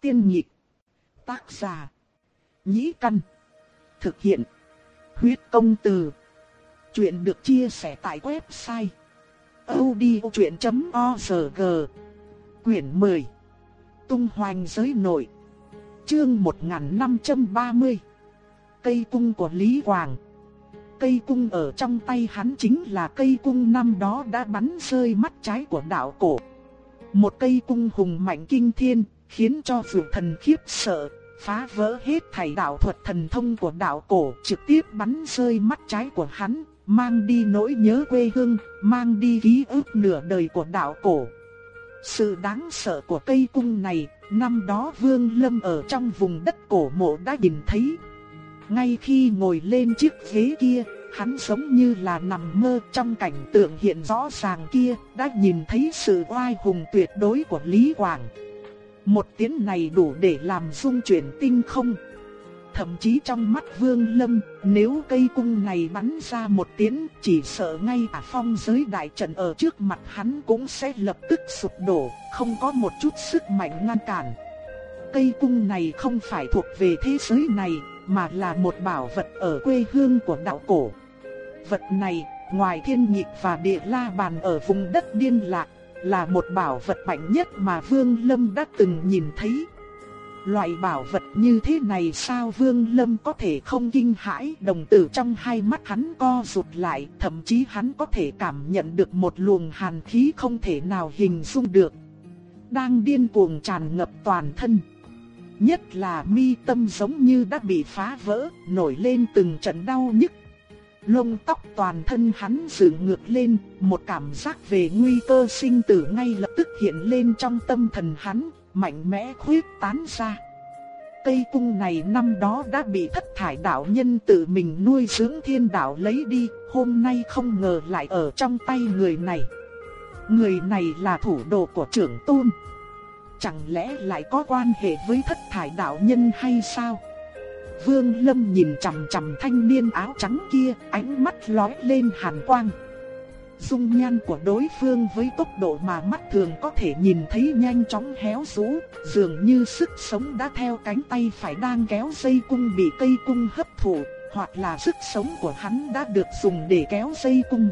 Tiên nhịp. Tác giả. Nhĩ căn. Thực hiện. Huyết công từ. Chuyện được chia sẻ tại website. odchuyện.org Quyển 10. Tung hoành giới nội. Chương 1530. Cây cung của Lý Hoàng. Cây cung ở trong tay hắn chính là cây cung năm đó đã bắn rơi mắt trái của đạo cổ. Một cây cung hùng mạnh kinh thiên, khiến cho vượt thần khiếp sợ, phá vỡ hết thảy đạo thuật thần thông của đạo cổ, trực tiếp bắn rơi mắt trái của hắn, mang đi nỗi nhớ quê hương, mang đi ký ức nửa đời của đạo cổ. Sự đáng sợ của cây cung này, năm đó Vương Lâm ở trong vùng đất cổ mộ đã nhìn thấy. Ngay khi ngồi lên chiếc ghế kia, hắn giống như là nằm mơ trong cảnh tượng hiện rõ ràng kia, đã nhìn thấy sự oai hùng tuyệt đối của Lý Quảng. Một tiếng này đủ để làm rung chuyển tinh không. Thậm chí trong mắt Vương Lâm, nếu cây cung này bắn ra một tiếng, chỉ sợ ngay cả phong giới đại trận ở trước mặt hắn cũng sẽ lập tức sụp đổ, không có một chút sức mạnh ngăn cản. Cây cung này không phải thuộc về thế giới này, mà là một bảo vật ở quê hương của đạo cổ. Vật này, ngoài thiên nhịp và địa la bàn ở vùng đất điên lạc, là một bảo vật mạnh nhất mà Vương Lâm đã từng nhìn thấy. Loại bảo vật như thế này sao Vương Lâm có thể không kinh hãi, đồng tử trong hai mắt hắn co rụt lại, Thậm chí hắn có thể cảm nhận được một luồng hàn khí không thể nào hình dung được Đang điên cuồng tràn ngập toàn thân Nhất là mi tâm giống như đã bị phá vỡ, Nổi lên từng trận đau nhức Lông tóc toàn thân hắn dựng ngược lên Một cảm giác về nguy cơ sinh tử ngay lập tức hiện lên trong tâm thần hắn mạnh mẽ khuyết tán ra. Cây cung này năm đó đã bị thất thải đạo nhân tự mình nuôi dưỡng thiên đạo lấy đi, hôm nay không ngờ lại ở trong tay người này. Người này là thủ đồ của trưởng tôn. Chẳng lẽ lại có quan hệ với thất thải đạo nhân hay sao? Vương Lâm nhìn chằm chằm thanh niên áo trắng kia, ánh mắt lóe lên hàn quang. Dung nhan của đối phương với tốc độ mà mắt thường có thể nhìn thấy nhanh chóng héo rũ, dường như sức sống đã theo cánh tay phải đang kéo dây cung bị cây cung hấp thụ, hoặc là sức sống của hắn đã được dùng để kéo dây cung.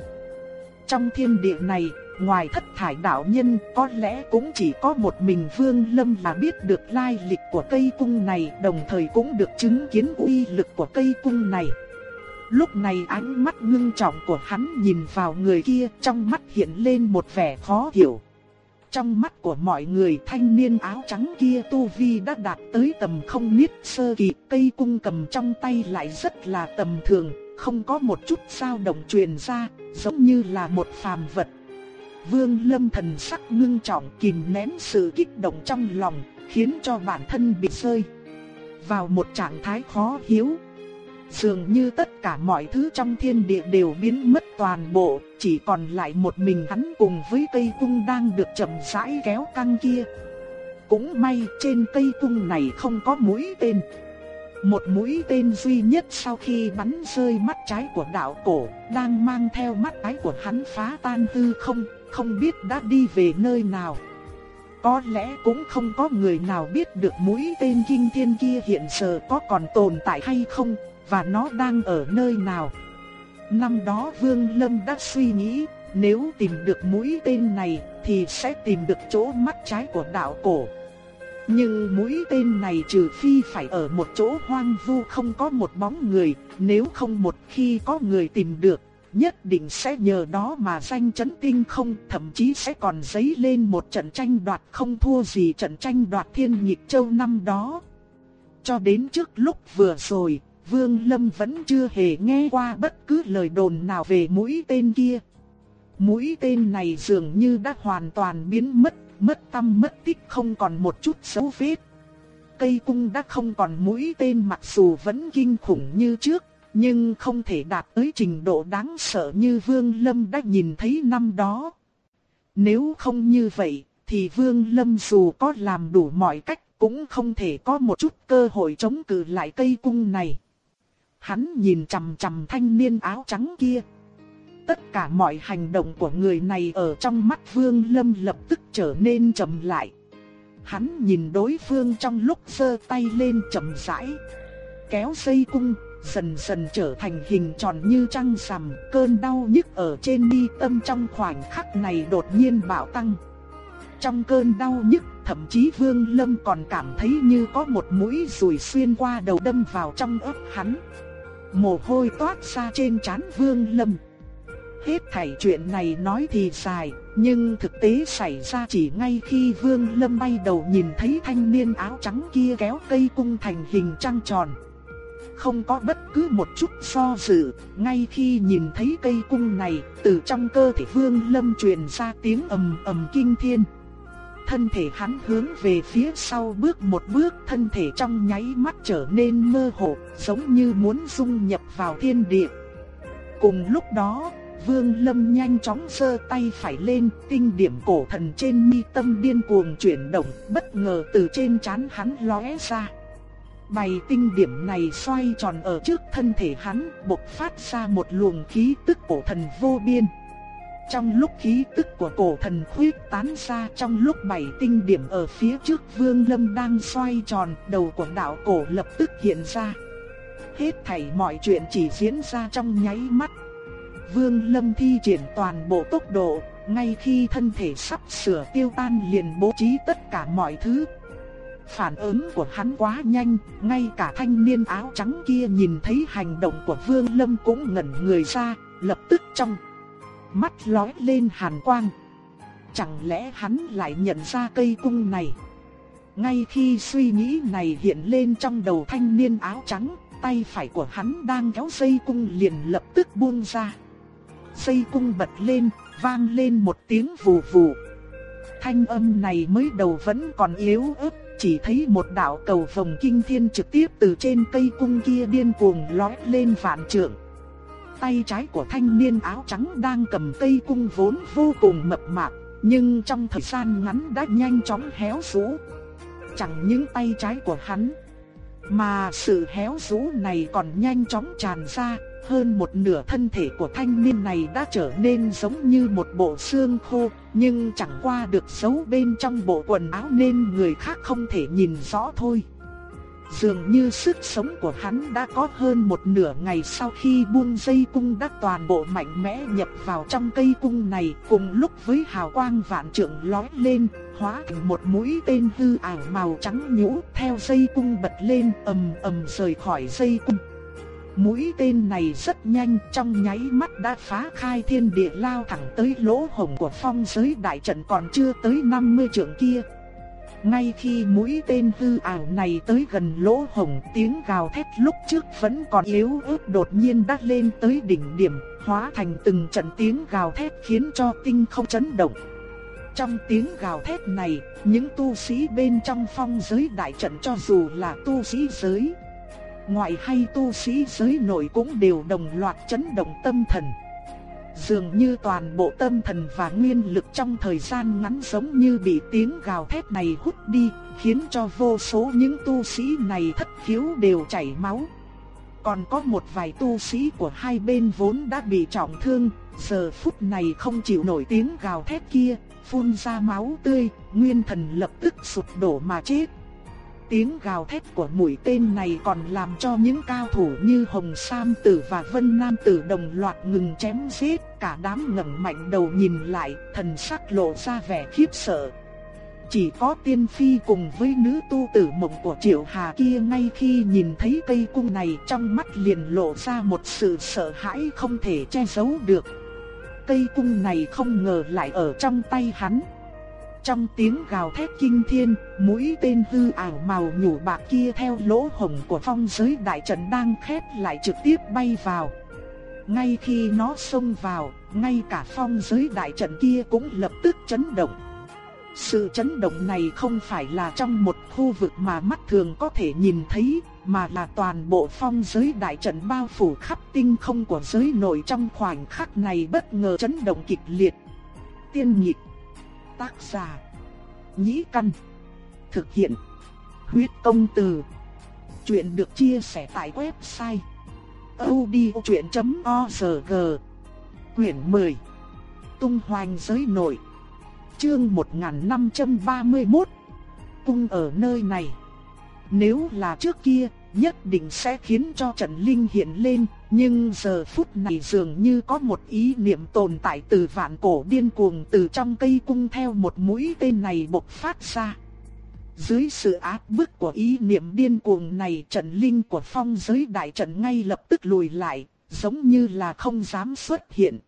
Trong thiên địa này, ngoài thất thải đạo nhân, có lẽ cũng chỉ có một mình Vương Lâm là biết được lai lịch của cây cung này, đồng thời cũng được chứng kiến uy lực của cây cung này. Lúc này ánh mắt ngưng trọng của hắn nhìn vào người kia trong mắt hiện lên một vẻ khó hiểu. Trong mắt của mọi người thanh niên áo trắng kia tu vi đã đạt tới tầm không niết sơ kỳ cây cung cầm trong tay lại rất là tầm thường, không có một chút dao động truyền ra, giống như là một phàm vật. Vương lâm thần sắc ngưng trọng kìm nén sự kích động trong lòng, khiến cho bản thân bị rơi vào một trạng thái khó hiểu. Dường như tất cả mọi thứ trong thiên địa đều biến mất toàn bộ, chỉ còn lại một mình hắn cùng với cây cung đang được chậm rãi kéo căng kia. Cũng may trên cây cung này không có mũi tên. Một mũi tên duy nhất sau khi bắn rơi mắt trái của đạo cổ, đang mang theo mắt trái của hắn phá tan hư không, không biết đã đi về nơi nào. Có lẽ cũng không có người nào biết được mũi tên kinh thiên kia hiện giờ có còn tồn tại hay không, và nó đang ở nơi nào. Năm đó Vương Lâm đã suy nghĩ, nếu tìm được mũi tên này thì sẽ tìm được chỗ mắt trái của đạo cổ. Nhưng mũi tên này trừ phi phải ở một chỗ hoang vu không có một bóng người, nếu không một khi có người tìm được, nhất định sẽ nhờ đó mà danh chấn tinh không, thậm chí sẽ còn dấy lên một trận tranh đoạt không thua gì trận tranh đoạt thiên nhịp châu năm đó. Cho đến trước lúc vừa rồi, Vương Lâm vẫn chưa hề nghe qua bất cứ lời đồn nào về mũi tên kia. Mũi tên này dường như đã hoàn toàn biến mất, mất tâm mất tích không còn một chút dấu vết. Cây cung đã không còn mũi tên mặc dù vẫn kinh khủng như trước, nhưng không thể đạt tới trình độ đáng sợ như Vương Lâm đã nhìn thấy năm đó. Nếu không như vậy, thì Vương Lâm dù có làm đủ mọi cách cũng không thể có một chút cơ hội chống cự lại cây cung này. Hắn nhìn chằm chằm thanh niên áo trắng kia. Tất cả mọi hành động của người này ở trong mắt Vương Lâm lập tức trở nên chậm lại. Hắn nhìn đối phương trong lúc giơ tay lên chậm rãi. Kéo dây cung, dần dần trở thành hình tròn như trăng rằm. Cơn đau nhức ở trên mi tâm trong khoảnh khắc này đột nhiên bạo tăng. Trong cơn đau nhức, thậm chí Vương Lâm còn cảm thấy như có một mũi rùi xuyên qua đầu đâm vào trong ấp hắn. Mồ hôi toát ra trên trán Vương Lâm. Hết thảy chuyện này nói thì dài, nhưng thực tế xảy ra chỉ ngay khi Vương Lâm bay đầu nhìn thấy thanh niên áo trắng kia kéo cây cung thành hình trăng tròn. Không có bất cứ một chút do dự, ngay khi nhìn thấy cây cung này, từ trong cơ thể Vương Lâm truyền ra tiếng ầm ầm kinh thiên. Thân thể hắn hướng về phía sau bước một bước, thân thể trong nháy mắt trở nên mơ hồ, giống như muốn dung nhập vào thiên địa. Cùng lúc đó, Vương Lâm nhanh chóng giơ tay phải lên, tinh điểm cổ thần trên mi tâm điên cuồng chuyển động, bất ngờ từ trên trán hắn lóe ra. Bày tinh điểm này xoay tròn ở trước thân thể hắn, bộc phát ra một luồng khí tức cổ thần vô biên. Trong lúc khí tức của cổ thần khuyết tán ra trong lúc bảy tinh điểm ở phía trước Vương Lâm đang xoay tròn, đầu của đạo cổ lập tức hiện ra. Hết thảy mọi chuyện chỉ diễn ra trong nháy mắt. Vương Lâm thi triển toàn bộ tốc độ, ngay khi thân thể sắp sửa tiêu tan liền bố trí tất cả mọi thứ. Phản ứng của hắn quá nhanh, ngay cả thanh niên áo trắng kia nhìn thấy hành động của Vương Lâm cũng ngẩn người ra, lập tức trong mắt lóe lên hàn quang. Chẳng lẽ hắn lại nhận ra cây cung này? Ngay khi suy nghĩ này hiện lên trong đầu thanh niên áo trắng, tay phải của hắn đang kéo dây cung liền lập tức buông ra dây cung bật lên, vang lên một tiếng vù vù. Thanh âm này mới đầu vẫn còn yếu ớt, chỉ thấy một đạo cầu vồng kinh thiên trực tiếp từ trên cây cung kia điên cuồng lói lên vạn trượng. Tay trái của thanh niên áo trắng đang cầm cây cung vốn vô cùng mập mạp, nhưng trong thời gian ngắn đã nhanh chóng héo rũ. Chẳng những tay trái của hắn, mà sự héo rũ này còn nhanh chóng tràn ra, hơn một nửa thân thể của thanh niên này đã trở nên giống như một bộ xương khô, nhưng chẳng qua được giấu bên trong bộ quần áo nên người khác không thể nhìn rõ thôi. Dường như sức sống của hắn đã có hơn một nửa ngày sau khi buông dây cung đã toàn bộ mạnh mẽ nhập vào trong cây cung này cùng lúc với hào quang vạn trượng lói lên, hóa thành một mũi tên hư ảo màu trắng nhũ theo dây cung bật lên ầm ầm rời khỏi dây cung. Mũi tên này rất nhanh, trong nháy mắt đã phá khai thiên địa lao thẳng tới lỗ hổng của phong giới đại trận còn chưa tới 50 trượng kia. Ngay khi mũi tên hư ảo này tới gần lỗ hổng tiếng gào thét lúc trước vẫn còn yếu ớt đột nhiên đắt lên tới đỉnh điểm, hóa thành từng trận tiếng gào thét khiến cho tinh không chấn động. Trong tiếng gào thét này, những tu sĩ bên trong phong giới đại trận cho dù là tu sĩ giới ngoại hay tu sĩ giới nội cũng đều đồng loạt chấn động tâm thần. Dường như toàn bộ tâm thần và nguyên lực trong thời gian ngắn giống như bị tiếng gào thét này hút đi, khiến cho vô số những tu sĩ này thất khiếu đều chảy máu. Còn có một vài tu sĩ của hai bên vốn đã bị trọng thương, giờ phút này không chịu nổi tiếng gào thét kia, phun ra máu tươi, nguyên thần lập tức sụp đổ mà chết. Tiếng gào thét của mũi tên này còn làm cho những cao thủ như Hồng Sam Tử và Vân Nam Tử đồng loạt ngừng chém giết, cả đám ngẩng mạnh đầu nhìn lại, thần sắc lộ ra vẻ khiếp sợ. Chỉ có tiên phi cùng với nữ tu tử mộng của Triệu Hà kia ngay khi nhìn thấy cây cung này trong mắt liền lộ ra một sự sợ hãi không thể che giấu được. Cây cung này không ngờ lại ở trong tay hắn. Trong tiếng gào thét kinh thiên, mũi tên hư ảo màu nhũ bạc kia theo lỗ hổng của phong giới đại trận đang khép lại trực tiếp bay vào. Ngay khi nó xông vào, ngay cả phong giới đại trận kia cũng lập tức chấn động. Sự chấn động này không phải là trong một khu vực mà mắt thường có thể nhìn thấy, mà là toàn bộ phong giới đại trận bao phủ khắp tinh không của giới nội trong khoảnh khắc này bất ngờ chấn động kịch liệt. Tiên nhịp Tác giả. Nhĩ Căn. Thực hiện. Huyết công từ. Chuyện được chia sẻ tại website. odchuyện.org Quyển 10. Tung hoành giới nội. Chương 1531. cung ở nơi này. Nếu là trước kia, nhất định sẽ khiến cho trần linh hiện lên, nhưng giờ phút này dường như có một ý niệm tồn tại từ vạn cổ điên cuồng từ trong cây cung theo một mũi tên này bộc phát ra. Dưới sự áp bức của ý niệm điên cuồng này trận linh của phong giới đại trận ngay lập tức lùi lại, giống như là không dám xuất hiện.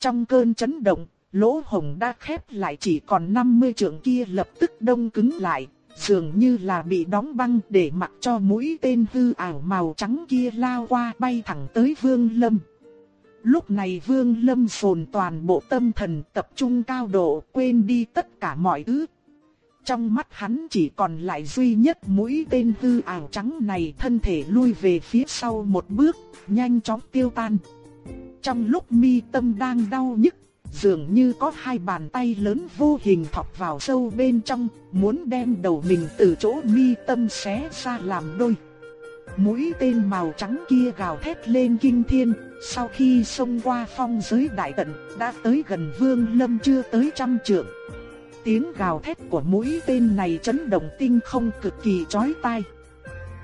Trong cơn chấn động, lỗ hồng đã khép lại chỉ còn 50 trượng kia lập tức đông cứng lại, dường như là bị đóng băng để mặc cho mũi tên hư ảo màu trắng kia lao qua bay thẳng tới Vương Lâm. Lúc này Vương Lâm phồn toàn bộ tâm thần tập trung cao độ quên đi tất cả mọi thứ. Trong mắt hắn chỉ còn lại duy nhất mũi tên hư ảo trắng này thân thể lui về phía sau một bước, nhanh chóng tiêu tan. Trong lúc mi tâm đang đau nhức dường như có hai bàn tay lớn vô hình thọc vào sâu bên trong, muốn đem đầu mình từ chỗ mi tâm xé ra làm đôi. Mũi tên màu trắng kia gào thét lên kinh thiên, sau khi xông qua phong giới đại tận, đã tới gần vương lâm chưa tới trăm trượng. Tiếng gào thét của mũi tên này chấn động tinh không cực kỳ chói tai.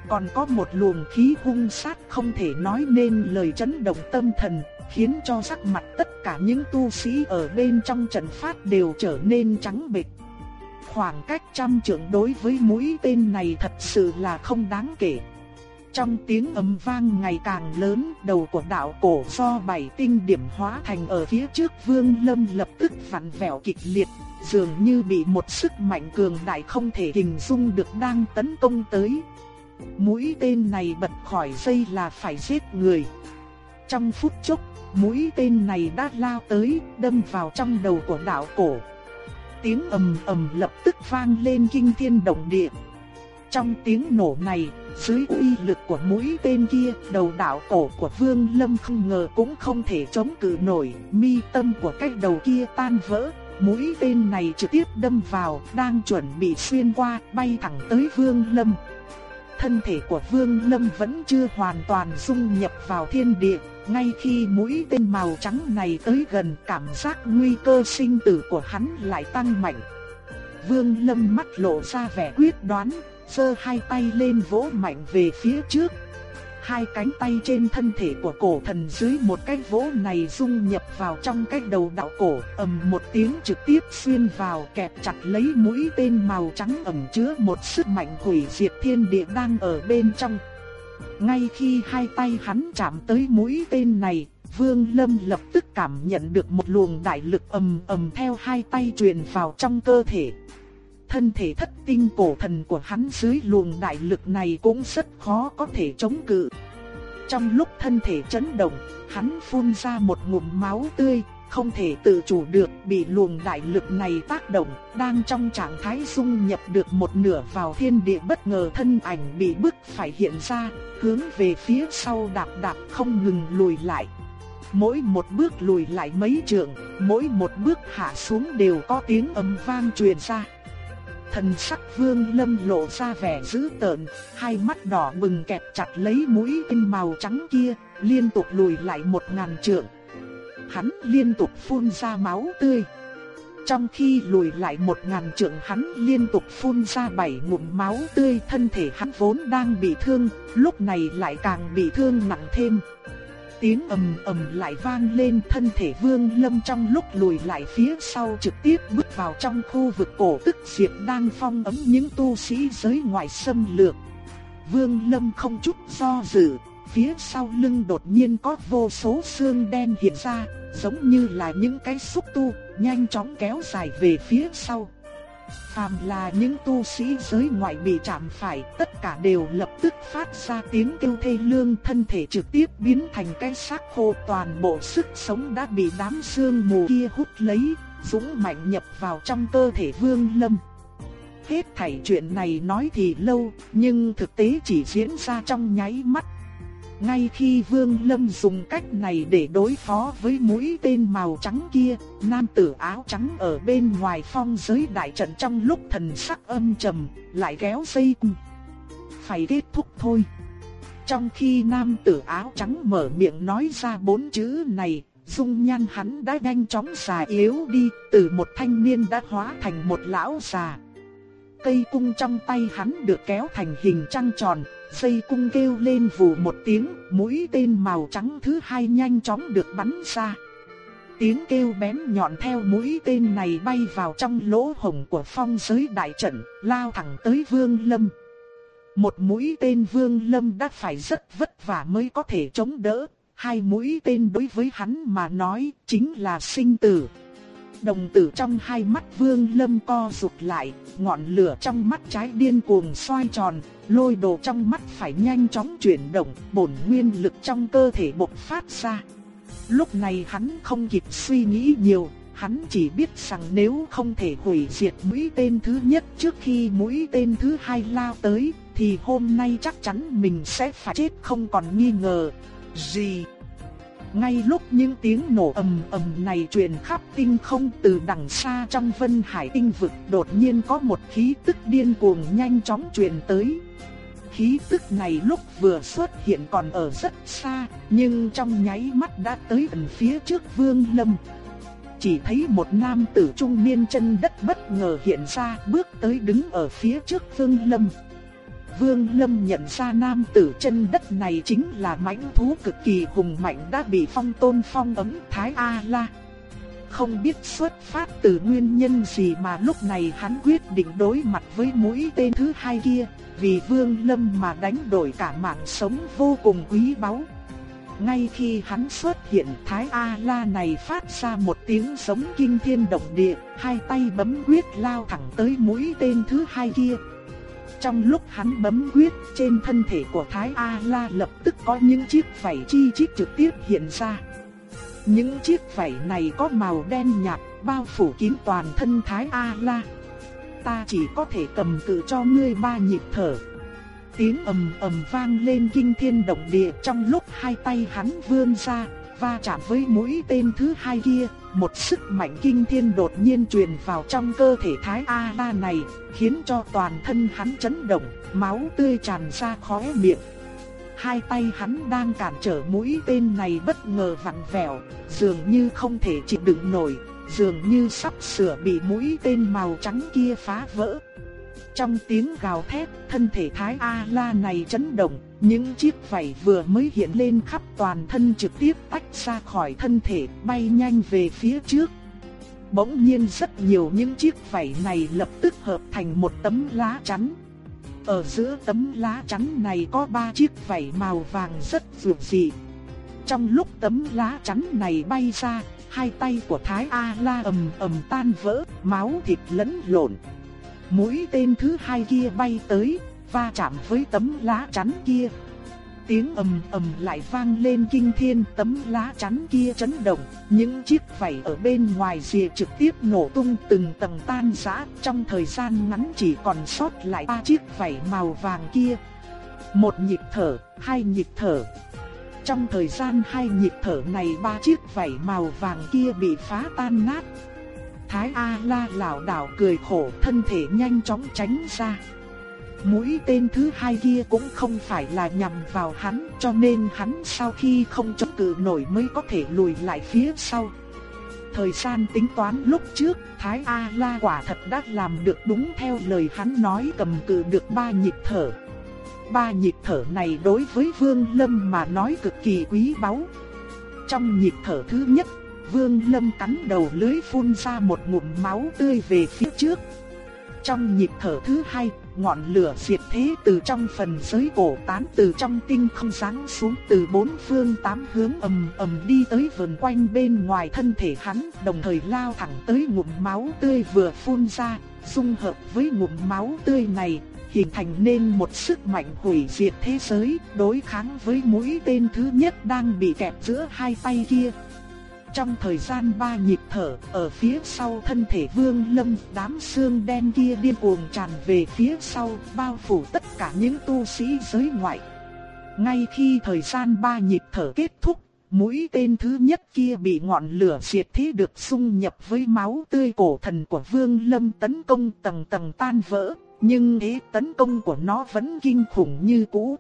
Còn có một luồng khí hung sát không thể nói nên lời chấn động tâm thần, khiến cho sắc mặt tất cả những tu sĩ ở bên trong trận phát đều trở nên trắng bệch. Khoảng cách trăm trượng đối với mũi tên này thật sự là không đáng kể. Trong tiếng ầm vang ngày càng lớn, đầu của đạo cổ do bảy tinh điểm hóa thành ở phía trước Vương Lâm lập tức vặn vẹo kịch liệt, dường như bị một sức mạnh cường đại không thể hình dung được đang tấn công tới. Mũi tên này bật khỏi dây là phải giết người. Trong phút chốc, mũi tên này đã lao tới, đâm vào trong đầu của đạo cổ. Tiếng ầm ầm lập tức vang lên kinh thiên động địa. Trong tiếng nổ này, dưới uy lực của mũi tên kia, đầu đạo cổ của Vương Lâm không ngờ cũng không thể chống cự nổi, mi tâm của cái đầu kia tan vỡ, mũi tên này trực tiếp đâm vào, đang chuẩn bị xuyên qua, bay thẳng tới Vương Lâm. Thân thể của Vương Lâm vẫn chưa hoàn toàn dung nhập vào thiên địa, ngay khi mũi tên màu trắng này tới gần cảm giác nguy cơ sinh tử của hắn lại tăng mạnh. Vương Lâm mắt lộ ra vẻ quyết đoán, giơ hai tay lên vỗ mạnh về phía trước. Hai cánh tay trên thân thể của cổ thần dưới một cái vỗ này dung nhập vào trong cái đầu đạo cổ, ầm một tiếng trực tiếp xuyên vào kẹp chặt lấy mũi tên màu trắng ẩn chứa một sức mạnh hủy diệt thiên địa đang ở bên trong. Ngay khi hai tay hắn chạm tới mũi tên này, Vương Lâm lập tức cảm nhận được một luồng đại lực ầm ầm theo hai tay truyền vào trong cơ thể. Thân thể thất tinh cổ thần của hắn dưới luồng đại lực này cũng rất khó có thể chống cự. Trong lúc thân thể chấn động, hắn phun ra một ngụm máu tươi, không thể tự chủ được bị luồng đại lực này tác động, đang trong trạng thái dung nhập được một nửa vào thiên địa bất ngờ thân ảnh bị bức phải hiện ra, hướng về phía sau đạp đạp không ngừng lùi lại. Mỗi một bước lùi lại mấy trượng, mỗi một bước hạ xuống đều có tiếng ầm vang truyền ra. Thần sắc vương lâm lộ ra vẻ dữ tợn, hai mắt đỏ bừng kẹp chặt lấy mũi tên màu trắng kia, liên tục lùi lại một ngàn trượng hắn liên tục phun ra máu tươi. Trong khi lùi lại một ngàn trượng hắn liên tục phun ra bảy ngụm máu tươi thân thể hắn vốn đang bị thương, lúc này lại càng bị thương nặng thêm. Tiếng ầm ầm lại vang lên thân thể vương lâm trong lúc lùi lại phía sau trực tiếp bước vào trong khu vực cổ tức diệt đang phong ấm những tu sĩ giới ngoài xâm lược. Vương lâm không chút do dự, phía sau lưng đột nhiên có vô số xương đen hiện ra, giống như là những cái xúc tu, nhanh chóng kéo dài về phía sau. Phàm là những tu sĩ giới ngoại bị chạm phải, tất cả đều lập tức phát ra tiếng kêu thê lương thân thể trực tiếp biến thành cái xác khô toàn bộ sức sống đã bị đám xương mù kia hút lấy, dũng mạnh nhập vào trong cơ thể vương lâm. Hết thảy chuyện này nói thì lâu, nhưng thực tế chỉ diễn ra trong nháy mắt ngay khi Vương Lâm dùng cách này để đối phó với mũi tên màu trắng kia, nam tử áo trắng ở bên ngoài phong giới đại trận trong lúc thần sắc âm trầm, lại kéo dây cung. Phải kết thúc thôi. Trong khi nam tử áo trắng mở miệng nói ra bốn chữ này, dung nhan hắn đã nhanh chóng già yếu đi, từ một thanh niên đã hóa thành một lão già. cây cung trong tay hắn được kéo thành hình trăng tròn, dây cung kêu lên vù một tiếng, mũi tên màu trắng thứ hai nhanh chóng được bắn ra. Tiếng kêu bén nhọn theo mũi tên này bay vào trong lỗ hổng của phong giới đại trận, lao thẳng tới Vương Lâm. Một mũi tên Vương Lâm đã phải rất vất vả mới có thể chống đỡ, hai mũi tên đối với hắn mà nói chính là sinh tử. Đồng tử trong hai mắt Vương Lâm co rụt lại, ngọn lửa trong mắt trái điên cuồng xoay tròn, lôi đồ trong mắt phải nhanh chóng chuyển động, bổn nguyên lực trong cơ thể bộc phát ra. Lúc này hắn không kịp suy nghĩ nhiều, hắn chỉ biết rằng nếu không thể hủy diệt mũi tên thứ nhất trước khi mũi tên thứ hai lao tới, thì hôm nay chắc chắn mình sẽ phải chết không còn nghi ngờ. Gì? Ngay lúc những tiếng nổ ầm ầm này truyền khắp tinh không từ đằng xa trong vân hải tinh vực đột nhiên có một khí tức điên cuồng nhanh chóng truyền tới. Khí tức này lúc vừa xuất hiện còn ở rất xa, nhưng trong nháy mắt đã tới gần phía trước Vương Lâm. Chỉ thấy một nam tử trung niên chân đất bất ngờ hiện ra bước tới đứng ở phía trước Vương Lâm. Vương Lâm nhận ra nam tử chân đất này chính là mãnh thú cực kỳ hùng mạnh đã bị phong tôn phong ấm Thái A-La. Không biết xuất phát từ nguyên nhân gì mà lúc này hắn quyết định đối mặt với mũi tên thứ hai kia, vì Vương Lâm mà đánh đổi cả mạng sống vô cùng quý báu. Ngay khi hắn xuất hiện Thái A-La này phát ra một tiếng giống kinh thiên động địa, hai tay bấm quyết lao thẳng tới mũi tên thứ hai kia. Trong lúc hắn bấm quyết, trên thân thể của Thái A-La lập tức có những chiếc vảy chi chít trực tiếp hiện ra. Những chiếc vảy này có màu đen nhạt, bao phủ kín toàn thân Thái A-La. Ta chỉ có thể cầm cự cho ngươi ba nhịp thở. Tiếng ầm ầm vang lên kinh thiên động địa trong lúc hai tay hắn vươn ra, va chạm với mũi tên thứ hai kia, một sức mạnh kinh thiên đột nhiên truyền vào trong cơ thể Thái A-la này, khiến cho toàn thân hắn chấn động, máu tươi tràn ra khóe miệng. Hai tay hắn đang cản trở mũi tên này bất ngờ vặn vẹo, dường như không thể chịu đựng nổi, dường như sắp sửa bị mũi tên màu trắng kia phá vỡ. Trong tiếng gào thét, thân thể Thái A-la này chấn động, những chiếc vảy vừa mới hiện lên khắp toàn thân trực tiếp tách ra khỏi thân thể, bay nhanh về phía trước. Bỗng nhiên rất nhiều những chiếc vảy này lập tức hợp thành một tấm lá chắn. Ở giữa tấm lá chắn này có ba chiếc vảy màu vàng rất rực dị. Trong lúc tấm lá chắn này bay ra, hai tay của Thái A-la ầm ầm tan vỡ, máu thịt lẫn lộn. Mũi tên thứ hai kia bay tới, va chạm với tấm lá chắn kia. Tiếng ầm ầm lại vang lên kinh thiên, tấm lá chắn kia chấn động, những chiếc vảy ở bên ngoài rìa trực tiếp nổ tung từng tầng tan rã, trong thời gian ngắn chỉ còn sót lại ba chiếc vảy màu vàng kia. Một nhịp thở, hai nhịp thở. Trong thời gian hai nhịp thở này ba chiếc vảy màu vàng kia bị phá tan nát. Thái A La lảo đảo cười khổ, thân thể nhanh chóng tránh ra. Mũi tên thứ hai kia cũng không phải là nhằm vào hắn, cho nên hắn sau khi không chống cự nổi mới có thể lùi lại phía sau. Thời gian tính toán lúc trước, Thái A La quả thật đã làm được đúng theo lời hắn nói cầm cự được ba nhịp thở. Ba nhịp thở này đối với Vương Lâm mà nói cực kỳ quý báu. Trong nhịp thở thứ nhất, Vương Lâm cắn đầu lưới phun ra một ngụm máu tươi về phía trước. Trong nhịp thở thứ hai, ngọn lửa diệt thế từ trong phần giới cổ tán từ trong tinh không sáng xuống từ bốn phương tám hướng ầm ầm đi tới vần quanh bên ngoài thân thể hắn, đồng thời lao thẳng tới ngụm máu tươi vừa phun ra, dung hợp với ngụm máu tươi này, hình thành nên một sức mạnh hủy diệt thế giới, đối kháng với mũi tên thứ nhất đang bị kẹp giữa hai tay kia. Trong thời gian ba nhịp thở, ở phía sau thân thể Vương Lâm, đám xương đen kia điên cuồng tràn về phía sau, bao phủ tất cả những tu sĩ giới ngoại. Ngay khi thời gian ba nhịp thở kết thúc, mũi tên thứ nhất kia bị ngọn lửa diệt thế được xung nhập với máu tươi cổ thần của Vương Lâm tấn công tầng tầng tan vỡ, nhưng thế tấn công của nó vẫn kinh khủng như cũ.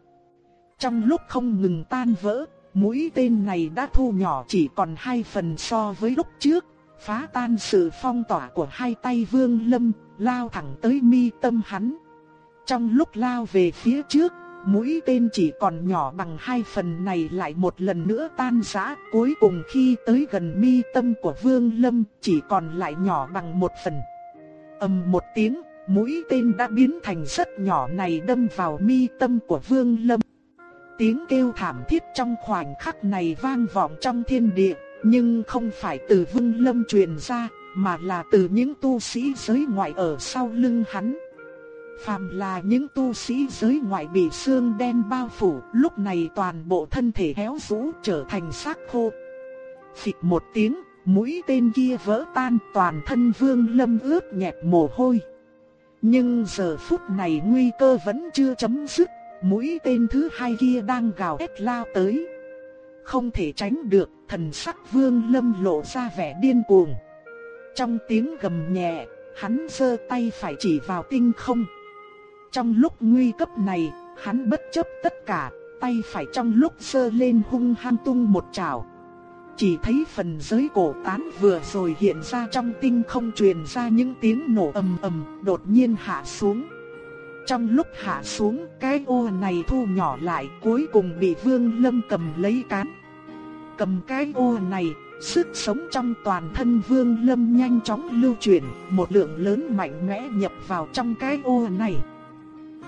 Trong lúc không ngừng tan vỡ, mũi tên này đã thu nhỏ chỉ còn hai phần so với lúc trước, phá tan sự phong tỏa của hai tay Vương Lâm, lao thẳng tới mi tâm hắn. Trong lúc lao về phía trước, mũi tên chỉ còn nhỏ bằng hai phần này lại một lần nữa tan rã, cuối cùng khi tới gần mi tâm của Vương Lâm, chỉ còn lại nhỏ bằng một phần. ầm một tiếng, mũi tên đã biến thành rất nhỏ này đâm vào mi tâm của Vương Lâm. Tiếng kêu thảm thiết trong khoảnh khắc này vang vọng trong thiên địa, nhưng không phải từ Vương Lâm truyền ra, mà là từ những tu sĩ giới ngoại ở sau lưng hắn. Phàm là những tu sĩ giới ngoại bị xương đen bao phủ, lúc này toàn bộ thân thể héo rũ trở thành xác khô. Phịch một tiếng, mũi tên kia vỡ tan toàn thân vương lâm ướt nhẹp mồ hôi. Nhưng giờ phút này nguy cơ vẫn chưa chấm dứt, mũi tên thứ hai kia đang gào thét lao tới. Không thể tránh được, thần sắc vương lâm lộ ra vẻ điên cuồng. Trong tiếng gầm nhẹ, hắn giơ tay phải chỉ vào tinh không. Trong lúc nguy cấp này, hắn bất chấp tất cả, tay phải trong lúc giơ lên hung hăng tung một trào. Chỉ thấy phần giới cổ tán vừa rồi hiện ra trong tinh không truyền ra những tiếng nổ ầm ầm, đột nhiên hạ xuống. Trong lúc hạ xuống, cái ô này thu nhỏ lại, cuối cùng bị Vương Lâm cầm lấy cán. Cầm cái ô này, sức sống trong toàn thân Vương Lâm nhanh chóng lưu chuyển, một lượng lớn mạnh mẽ nhập vào trong cái ô này.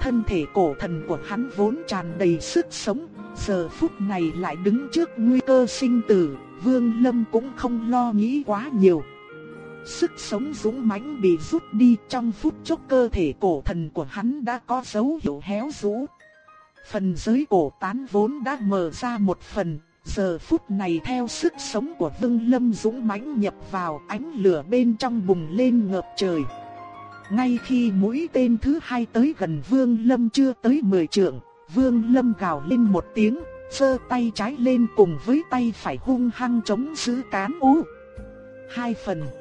Thân thể cổ thần của hắn vốn tràn đầy sức sống, giờ phút này lại đứng trước nguy cơ sinh tử, Vương Lâm cũng không lo nghĩ quá nhiều. Sức sống dũng mãnh bị rút đi trong phút chốc cơ thể cổ thần của hắn đã có dấu hiệu héo rũ. Phần giới cổ tán vốn đã mở ra một phần, giờ phút này theo sức sống của Vương Lâm dũng mãnh nhập vào ánh lửa bên trong bùng lên ngập trời. Ngay khi mũi tên thứ hai tới gần Vương Lâm chưa tới 10 trượng, Vương Lâm gào lên một tiếng, giơ tay trái lên cùng với tay phải hung hăng chống giữ cán ú. Hai phần.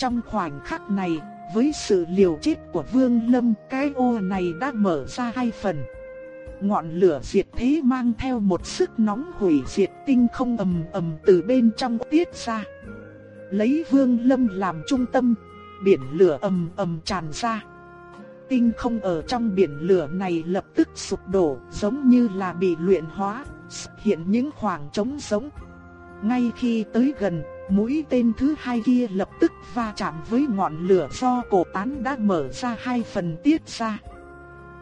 Trong khoảnh khắc này, với sự liều chết của Vương Lâm, cái ô này đã mở ra hai phần. Ngọn lửa diệt thế mang theo một sức nóng hủy diệt tinh không ầm ầm từ bên trong tiết ra. Lấy Vương Lâm làm trung tâm, biển lửa ầm ầm tràn ra. Tinh không ở trong biển lửa này lập tức sụp đổ, giống như là bị luyện hóa, hiện những khoảng trống sống. Ngay khi tới gần, mũi tên thứ hai kia lập tức va chạm với ngọn lửa do cổ tán đã mở ra hai phần tiết ra.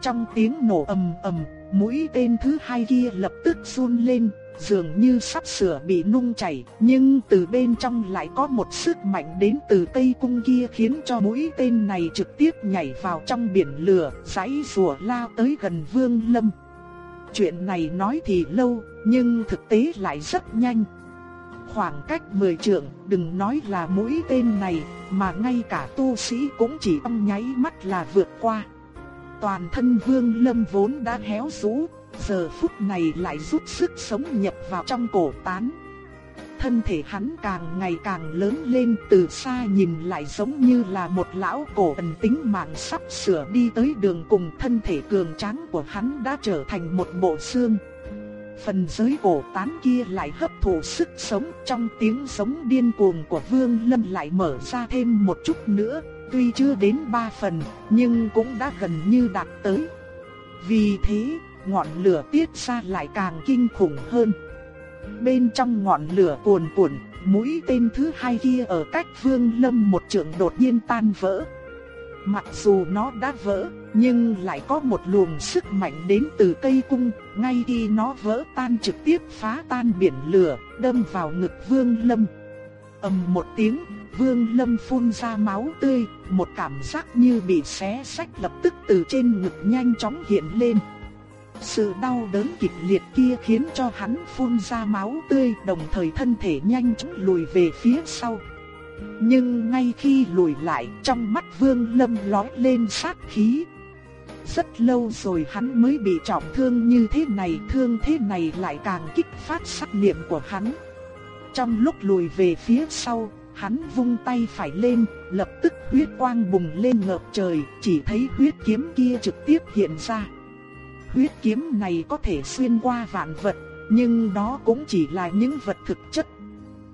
Trong tiếng nổ ầm ầm, mũi tên thứ hai kia lập tức run lên, dường như sắp sửa bị nung chảy, nhưng từ bên trong lại có một sức mạnh đến từ cây cung kia khiến cho mũi tên này trực tiếp nhảy vào trong biển lửa, giãy rùa lao tới gần Vương Lâm. Chuyện này nói thì lâu, nhưng thực tế lại rất nhanh. Khoảng cách 10 trượng, đừng nói là mũi tên này, mà ngay cả tu sĩ cũng chỉ trong nháy mắt là vượt qua. Toàn thân Vương Lâm vốn đã héo rũ, giờ phút này lại rút sức sống nhập vào trong cổ tán. Thân thể hắn càng ngày càng lớn lên từ xa nhìn lại giống như là một lão cổ ẩn tính mạng sắp sửa đi tới đường cùng thân thể cường tráng của hắn đã trở thành một bộ xương. Phần dưới cổ tán kia lại hấp thụ sức sống trong tiếng sống điên cuồng của Vương Lâm lại mở ra thêm một chút nữa, tuy chưa đến ba phần, nhưng cũng đã gần như đạt tới. Vì thế, ngọn lửa tiết ra lại càng kinh khủng hơn. Bên trong ngọn lửa cuồn cuộn, mũi tên thứ hai kia ở cách Vương Lâm một trượng đột nhiên tan vỡ. Mặc dù nó đã vỡ, nhưng lại có một luồng sức mạnh đến từ cây cung, ngay khi nó vỡ tan trực tiếp phá tan biển lửa, đâm vào ngực Vương Lâm. ầm một tiếng, Vương Lâm phun ra máu tươi, một cảm giác như bị xé sách lập tức từ trên ngực nhanh chóng hiện lên. Sự đau đớn kịch liệt kia khiến cho hắn phun ra máu tươi đồng thời thân thể nhanh chóng lùi về phía sau. Nhưng ngay khi lùi lại trong mắt Vương Lâm lóe lên sát khí. Rất lâu rồi hắn mới bị trọng thương như thế này, thương thế này lại càng kích phát sát niệm của hắn. Trong lúc lùi về phía sau, hắn vung tay phải lên, lập tức huyết quang bùng lên ngập trời, chỉ thấy huyết kiếm kia trực tiếp hiện ra. Huyết kiếm này có thể xuyên qua vạn vật, nhưng đó cũng chỉ là những vật thực chất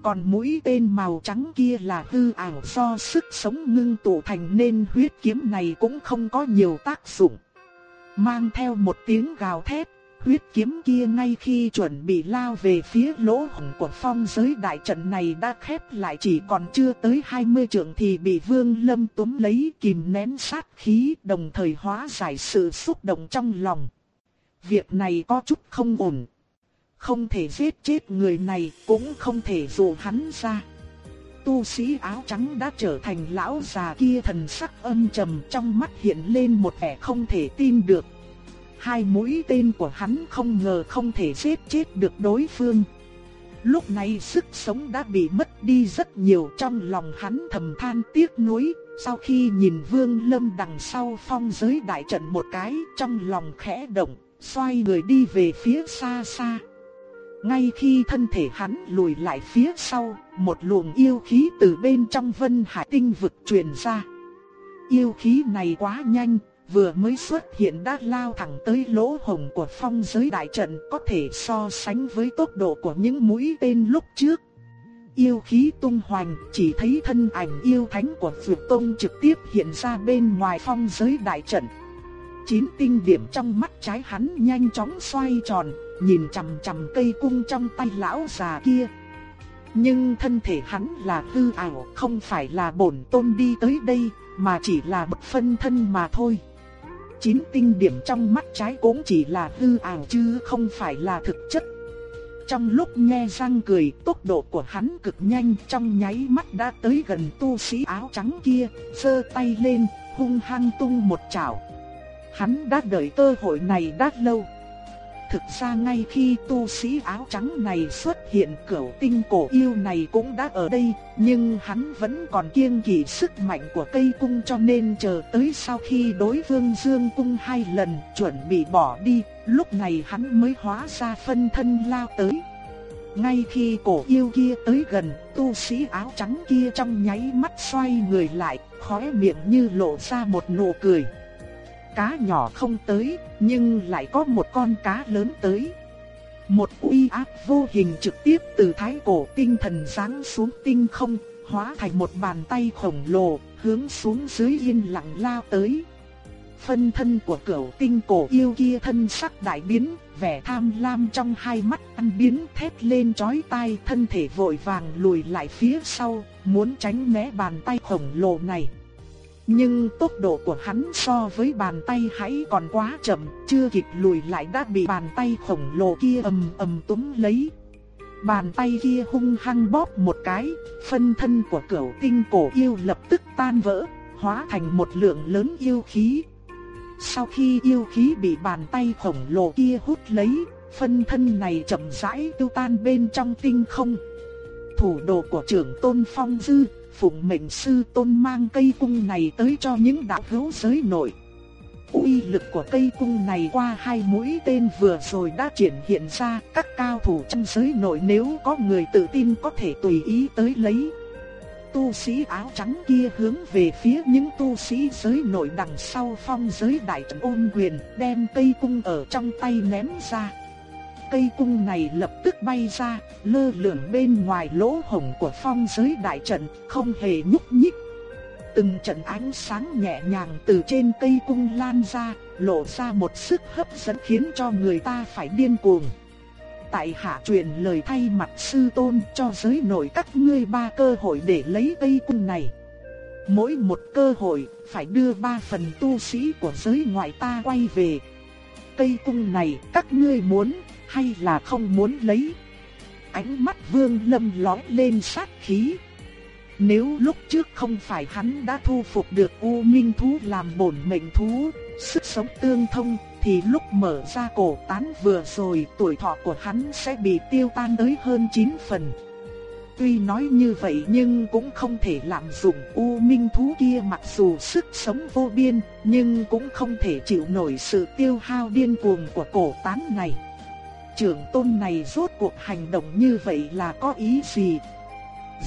còn mũi tên màu trắng kia là hư ảo do sức sống ngưng tụ thành nên huyết kiếm này cũng không có nhiều tác dụng. Mang theo một tiếng gào thét, huyết kiếm kia ngay khi chuẩn bị lao về phía lỗ hổng của phong giới đại trận này đã khép lại chỉ còn chưa tới 20 trượng thì bị Vương Lâm túm lấy kìm nén sát khí đồng thời hóa giải sự xúc động trong lòng. Việc này có chút không ổn. Không thể giết chết người này cũng không thể dụ hắn ra. Tu sĩ áo trắng đã trở thành lão già kia thần sắc âm trầm trong mắt hiện lên một vẻ không thể tin được Hai mũi tên của hắn không ngờ không thể giết chết được đối phương. Lúc này sức sống đã bị mất đi rất nhiều trong lòng hắn thầm than tiếc nuối. Sau khi nhìn Vương Lâm đằng sau phong giới đại trận một cái trong lòng khẽ động, xoay người đi về phía xa xa. Ngay khi thân thể hắn lùi lại phía sau, một luồng yêu khí từ bên trong vân hải tinh vực truyền ra. Yêu khí này quá nhanh, vừa mới xuất hiện đã lao thẳng tới lỗ hồng của phong giới đại trận có thể so sánh với tốc độ của những mũi tên lúc trước. Yêu khí tung hoành, chỉ thấy thân ảnh yêu thánh của Phượng Tông trực tiếp hiện ra bên ngoài phong giới đại trận. Chín tinh điểm trong mắt trái hắn nhanh chóng xoay tròn, nhìn chằm chằm cây cung trong tay lão già kia. Nhưng thân thể hắn là hư ảo, không phải là bổn tôn đi tới đây, mà chỉ là bậc phân thân mà thôi chín tinh điểm trong mắt trái cũng chỉ là hư ảo chứ không phải là thực chất. Trong lúc nghe răng cười, tốc độ của hắn cực nhanh trong nháy mắt đã tới gần tu sĩ áo trắng kia, giơ tay lên, hung hăng tung một chảo. Hắn đã đợi cơ hội này đã lâu. Thực ra ngay khi tu sĩ áo trắng này xuất hiện cửu tinh cổ yêu này cũng đã ở đây, nhưng hắn vẫn còn kiêng kỵ sức mạnh của cây cung cho nên chờ tới sau khi đối phương dương cung hai lần chuẩn bị bỏ đi, lúc này hắn mới hóa ra phân thân lao tới. Ngay khi cổ yêu kia tới gần, tu sĩ áo trắng kia trong nháy mắt xoay người lại, khóe miệng như lộ ra một nụ cười cá nhỏ không tới, nhưng lại có một con cá lớn tới. Một uy áp vô hình trực tiếp từ thái cổ tinh thần giáng xuống tinh không, hóa thành một bàn tay khổng lồ, hướng xuống dưới yên lặng lao tới. Phân thân của cửu tinh cổ yêu kia thân sắc đại biến, vẻ tham lam trong hai mắt ăn biến thét lên chói tai thân thể vội vàng lùi lại phía sau, muốn tránh né bàn tay khổng lồ này. Nhưng tốc độ của hắn so với bàn tay hãy còn quá chậm, chưa kịp lùi lại đã bị bàn tay khổng lồ kia ầm ầm túm lấy. Bàn tay kia hung hăng bóp một cái, phân thân của cửu tinh cổ yêu lập tức tan vỡ, hóa thành một lượng lớn yêu khí. Sau khi yêu khí bị bàn tay khổng lồ kia hút lấy, phân thân này chậm rãi tiêu tan bên trong tinh không. Thủ đồ của trưởng tôn phong dư, phụng mệnh sư tôn mang cây cung này tới cho những đạo hữu giới nội. Uy lực của cây cung này qua hai mũi tên vừa rồi đã triển hiện ra, các cao thủ trong giới nội nếu có người tự tin có thể tùy ý tới lấy. Tu sĩ áo trắng kia hướng về phía những tu sĩ giới nội đằng sau phong giới đại trận ôn quyền, đem cây cung ở trong tay ném ra cây cung này lập tức bay ra, lơ lửng bên ngoài lỗ hổng của phong giới đại trận, không hề nhúc nhích. Từng trận ánh sáng nhẹ nhàng từ trên cây cung lan ra, lộ ra một sức hấp dẫn khiến cho người ta phải điên cuồng. Tại hạ truyền lời thay mặt sư tôn cho giới nội các ngươi ba cơ hội để lấy cây cung này. Mỗi một cơ hội phải đưa ba phần tu sĩ của giới ngoại ta quay về. Cây cung này các ngươi muốn hay là không muốn lấy. Ánh mắt Vương Lâm lóe lên sát khí. Nếu lúc trước không phải hắn đã thu phục được U Minh thú làm bổn mệnh thú, sức sống tương thông, thì lúc mở ra cổ tán vừa rồi tuổi thọ của hắn sẽ bị tiêu tan tới hơn 9 phần. Tuy nói như vậy nhưng cũng không thể lạm dụng U Minh thú kia mặc dù sức sống vô biên, nhưng cũng không thể chịu nổi sự tiêu hao điên cuồng của cổ tán này trưởng tôn này rốt cuộc hành động như vậy là có ý gì?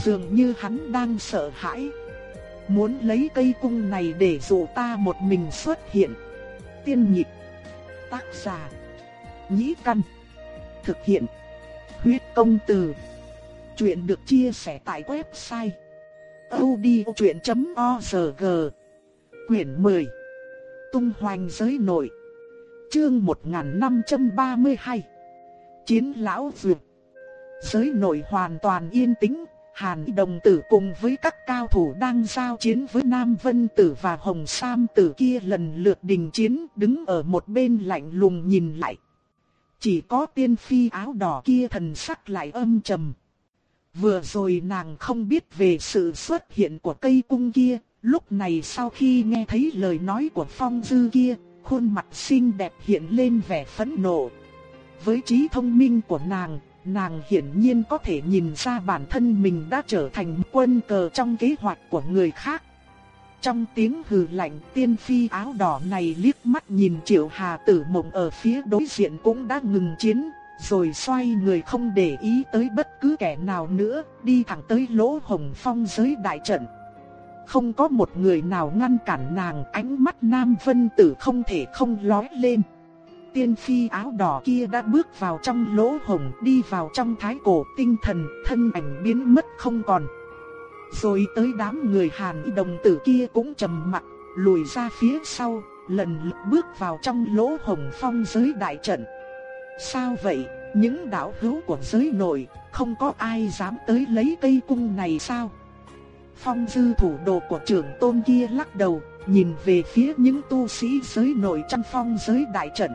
Dường như hắn đang sợ hãi. Muốn lấy cây cung này để dụ ta một mình xuất hiện. Tiên nhịp. Tác giả. Nhĩ căn. Thực hiện. Huyết công từ. Chuyện được chia sẻ tại website odchuyện.org Quyển 10 Tung hoành giới nội, Chương 1532 Chiến lão vượt Giới nội hoàn toàn yên tĩnh Hàn đồng tử cùng với các cao thủ đang giao chiến với Nam Vân Tử và Hồng Sam Tử kia lần lượt đình chiến đứng ở một bên lạnh lùng nhìn lại. Chỉ có tiên phi áo đỏ kia thần sắc lại âm trầm. Vừa rồi nàng không biết về sự xuất hiện của cây cung kia, lúc này sau khi nghe thấy lời nói của phong dư kia, khuôn mặt xinh đẹp hiện lên vẻ phẫn nộ. Với trí thông minh của nàng, nàng hiển nhiên có thể nhìn ra bản thân mình đã trở thành quân cờ trong kế hoạch của người khác. Trong tiếng hừ lạnh tiên phi áo đỏ này liếc mắt nhìn triệu hà tử mộng ở phía đối diện cũng đã ngừng chiến, rồi xoay người không để ý tới bất cứ kẻ nào nữa, đi thẳng tới lỗ hồng phong giới đại trận. Không có một người nào ngăn cản nàng, ánh mắt Nam Vân Tử không thể không lói lên. Tiên phi áo đỏ kia đã bước vào trong lỗ hồng, đi vào trong thái cổ tinh thần, thân ảnh biến mất không còn. Rồi tới đám người Hàn đồng tử kia cũng trầm mặt, lùi ra phía sau, lần lượt bước vào trong lỗ hồng phong giới đại trận. Sao vậy, những đạo hữu của giới nội, không có ai dám tới lấy cây cung này sao? Phong dư thủ đồ của trưởng tôn kia lắc đầu, nhìn về phía những tu sĩ giới nội trong phong giới đại trận.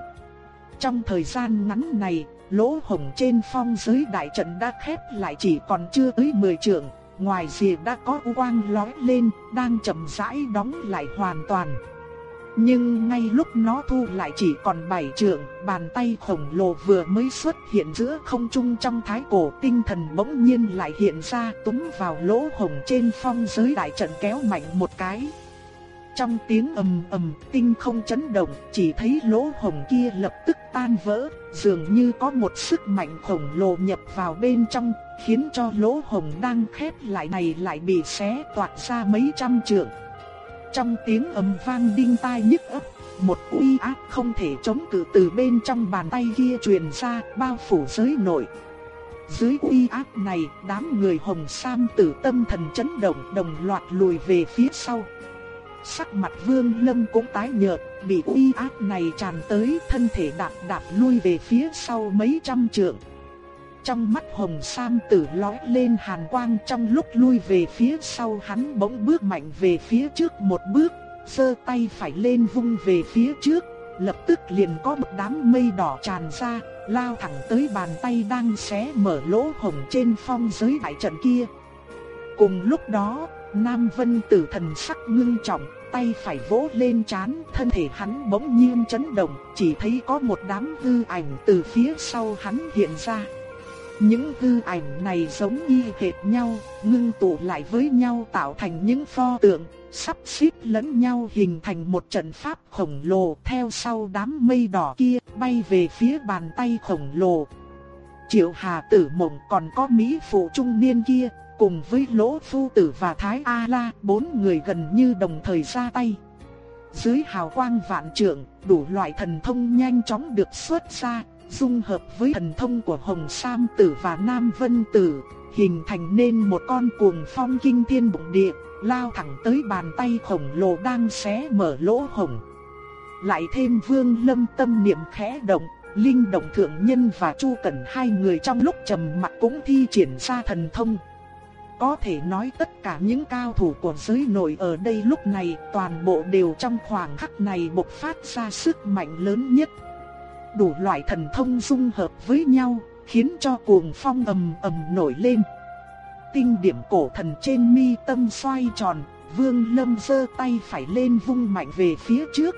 Trong thời gian ngắn này, lỗ hổng trên phong giới đại trận đã khép lại chỉ còn chưa tới 10 trượng, ngoài rìa đã có quang lóe lên, đang chậm rãi đóng lại hoàn toàn. Nhưng ngay lúc nó thu lại chỉ còn bảy trượng, bàn tay khổng lồ vừa mới xuất hiện giữa không trung trong thái cổ tinh thần bỗng nhiên lại hiện ra túm vào lỗ hổng trên phong giới đại trận kéo mạnh một cái. Trong tiếng ầm ầm tinh không chấn động, chỉ thấy lỗ hồng kia lập tức tan vỡ, dường như có một sức mạnh khổng lồ nhập vào bên trong, khiến cho lỗ hồng đang khép lại này lại bị xé toạc ra mấy trăm trượng. Trong tiếng ầm vang đinh tai nhức ấp một uy áp không thể chống cự từ bên trong bàn tay kia truyền ra, bao phủ giới nội. Dưới uy áp này, đám người Hồng Sam tử tâm thần chấn động, đồng loạt lùi về phía sau. Sắc mặt Vương Lâm cũng tái nhợt, bị uy áp này tràn tới, thân thể đạp đạp lui về phía sau mấy trăm trượng. Trong mắt Hồng Sam tử lóe lên hàn quang trong lúc lui về phía sau hắn bỗng bước mạnh về phía trước một bước, giơ tay phải lên vung về phía trước, lập tức liền có một đám mây đỏ tràn ra, lao thẳng tới bàn tay đang xé mở lỗ hồng trên phong giới đại trận kia. Cùng lúc đó, Nam Vân Tử thần sắc ngưng trọng, tay phải vỗ lên chán, thân thể hắn bỗng nhiên chấn động, chỉ thấy có một đám hư ảnh từ phía sau hắn hiện ra. Những hư ảnh này giống y hệt nhau, ngưng tụ lại với nhau tạo thành những pho tượng, sắp xếp lẫn nhau hình thành một trận pháp khổng lồ theo sau đám mây đỏ kia bay về phía bàn tay khổng lồ. Triệu Hà Tử Mộng còn có Mỹ phụ trung niên kia, cùng với Lỗ Phu Tử và Thái A La, bốn người gần như đồng thời ra tay. Dưới hào quang vạn trượng, đủ loại thần thông nhanh chóng được xuất ra, dung hợp với thần thông của Hồng Sam Tử và Nam Vân Tử, hình thành nên một con cuồng phong kinh thiên bụng địa, lao thẳng tới bàn tay khổng lồ đang xé mở lỗ hồng Lại thêm Vương Lâm tâm niệm khẽ động, Linh Động Thượng Nhân và Chu Cẩn hai người trong lúc trầm mặc cũng thi triển ra thần thông. Có thể nói tất cả những cao thủ của giới nội ở đây lúc này toàn bộ đều trong khoảng khắc này bộc phát ra sức mạnh lớn nhất đủ loại thần thông dung hợp với nhau, khiến cho cuồng phong ầm ầm nổi lên. Tinh điểm cổ thần trên mi tâm xoay tròn, Vương Lâm giơ tay phải lên vung mạnh về phía trước.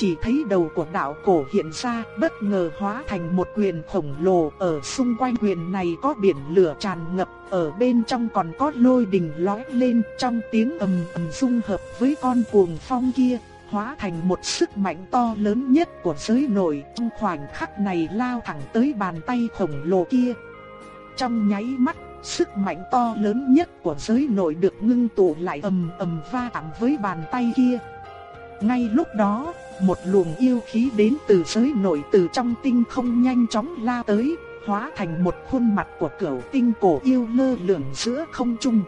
Chỉ thấy đầu của đạo cổ hiện ra, bất ngờ hóa thành một quyền khổng lồ, ở xung quanh quyền này có biển lửa tràn ngập, ở bên trong còn có lôi đình lói lên, trong tiếng ầm ầm dung hợp với con cuồng phong kia, hóa thành một sức mạnh to lớn nhất của giới nội, trong khoảnh khắc này lao thẳng tới bàn tay khổng lồ kia. Trong nháy mắt, sức mạnh to lớn nhất của giới nội được ngưng tụ lại ầm ầm va chạm với bàn tay kia. Ngay lúc đó, một luồng yêu khí đến từ giới nội từ trong tinh không nhanh chóng lao tới, hóa thành một khuôn mặt của cửu tinh cổ yêu lơ lửng giữa không trung.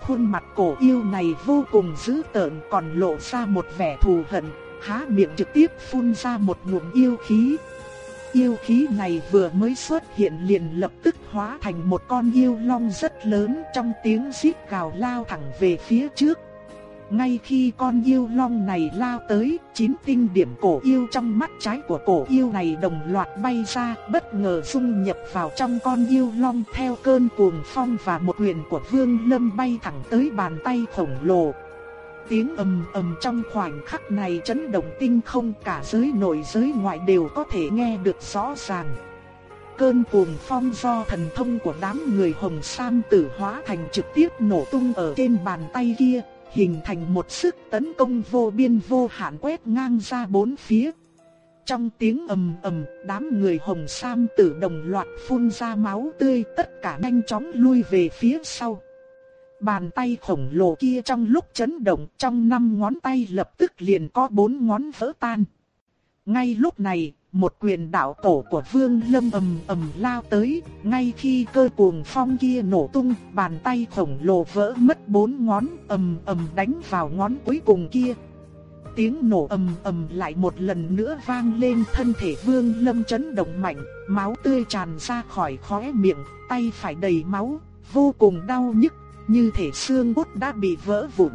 Khuôn mặt cổ yêu này vô cùng dữ tợn còn lộ ra một vẻ thù hận, há miệng trực tiếp phun ra một ngụm yêu khí. Yêu khí này vừa mới xuất hiện liền lập tức hóa thành một con yêu long rất lớn trong tiếng xít gào lao thẳng về phía trước. Ngay khi con yêu long này lao tới, chín tinh điểm cổ yêu trong mắt trái của cổ yêu này đồng loạt bay ra, bất ngờ dung nhập vào trong con yêu long theo cơn cuồng phong và một quyền của Vương Lâm bay thẳng tới bàn tay khổng lồ. Tiếng ầm ầm trong khoảnh khắc này chấn động tinh không cả giới nội giới ngoại đều có thể nghe được rõ ràng. Cơn cuồng phong do thần thông của đám người hồng sam tử hóa thành trực tiếp nổ tung ở trên bàn tay kia, hình thành một sức tấn công vô biên vô hạn quét ngang ra bốn phía. Trong tiếng ầm ầm, đám người hồng sam tử đồng loạt phun ra máu tươi, tất cả nhanh chóng lui về phía sau. Bàn tay khổng lồ kia trong lúc chấn động, trong năm ngón tay lập tức liền có bốn ngón vỡ tan. Ngay lúc này, một quyền đạo tổ của Vương Lâm ầm ầm lao tới, ngay khi cơ cuồng phong kia nổ tung, bàn tay khổng lồ vỡ mất bốn ngón, ầm ầm đánh vào ngón cuối cùng kia. Tiếng nổ ầm ầm lại một lần nữa vang lên, thân thể Vương Lâm chấn động mạnh, máu tươi tràn ra khỏi khóe miệng, tay phải đầy máu, vô cùng đau nhức, như thể xương cốt đã bị vỡ vụn.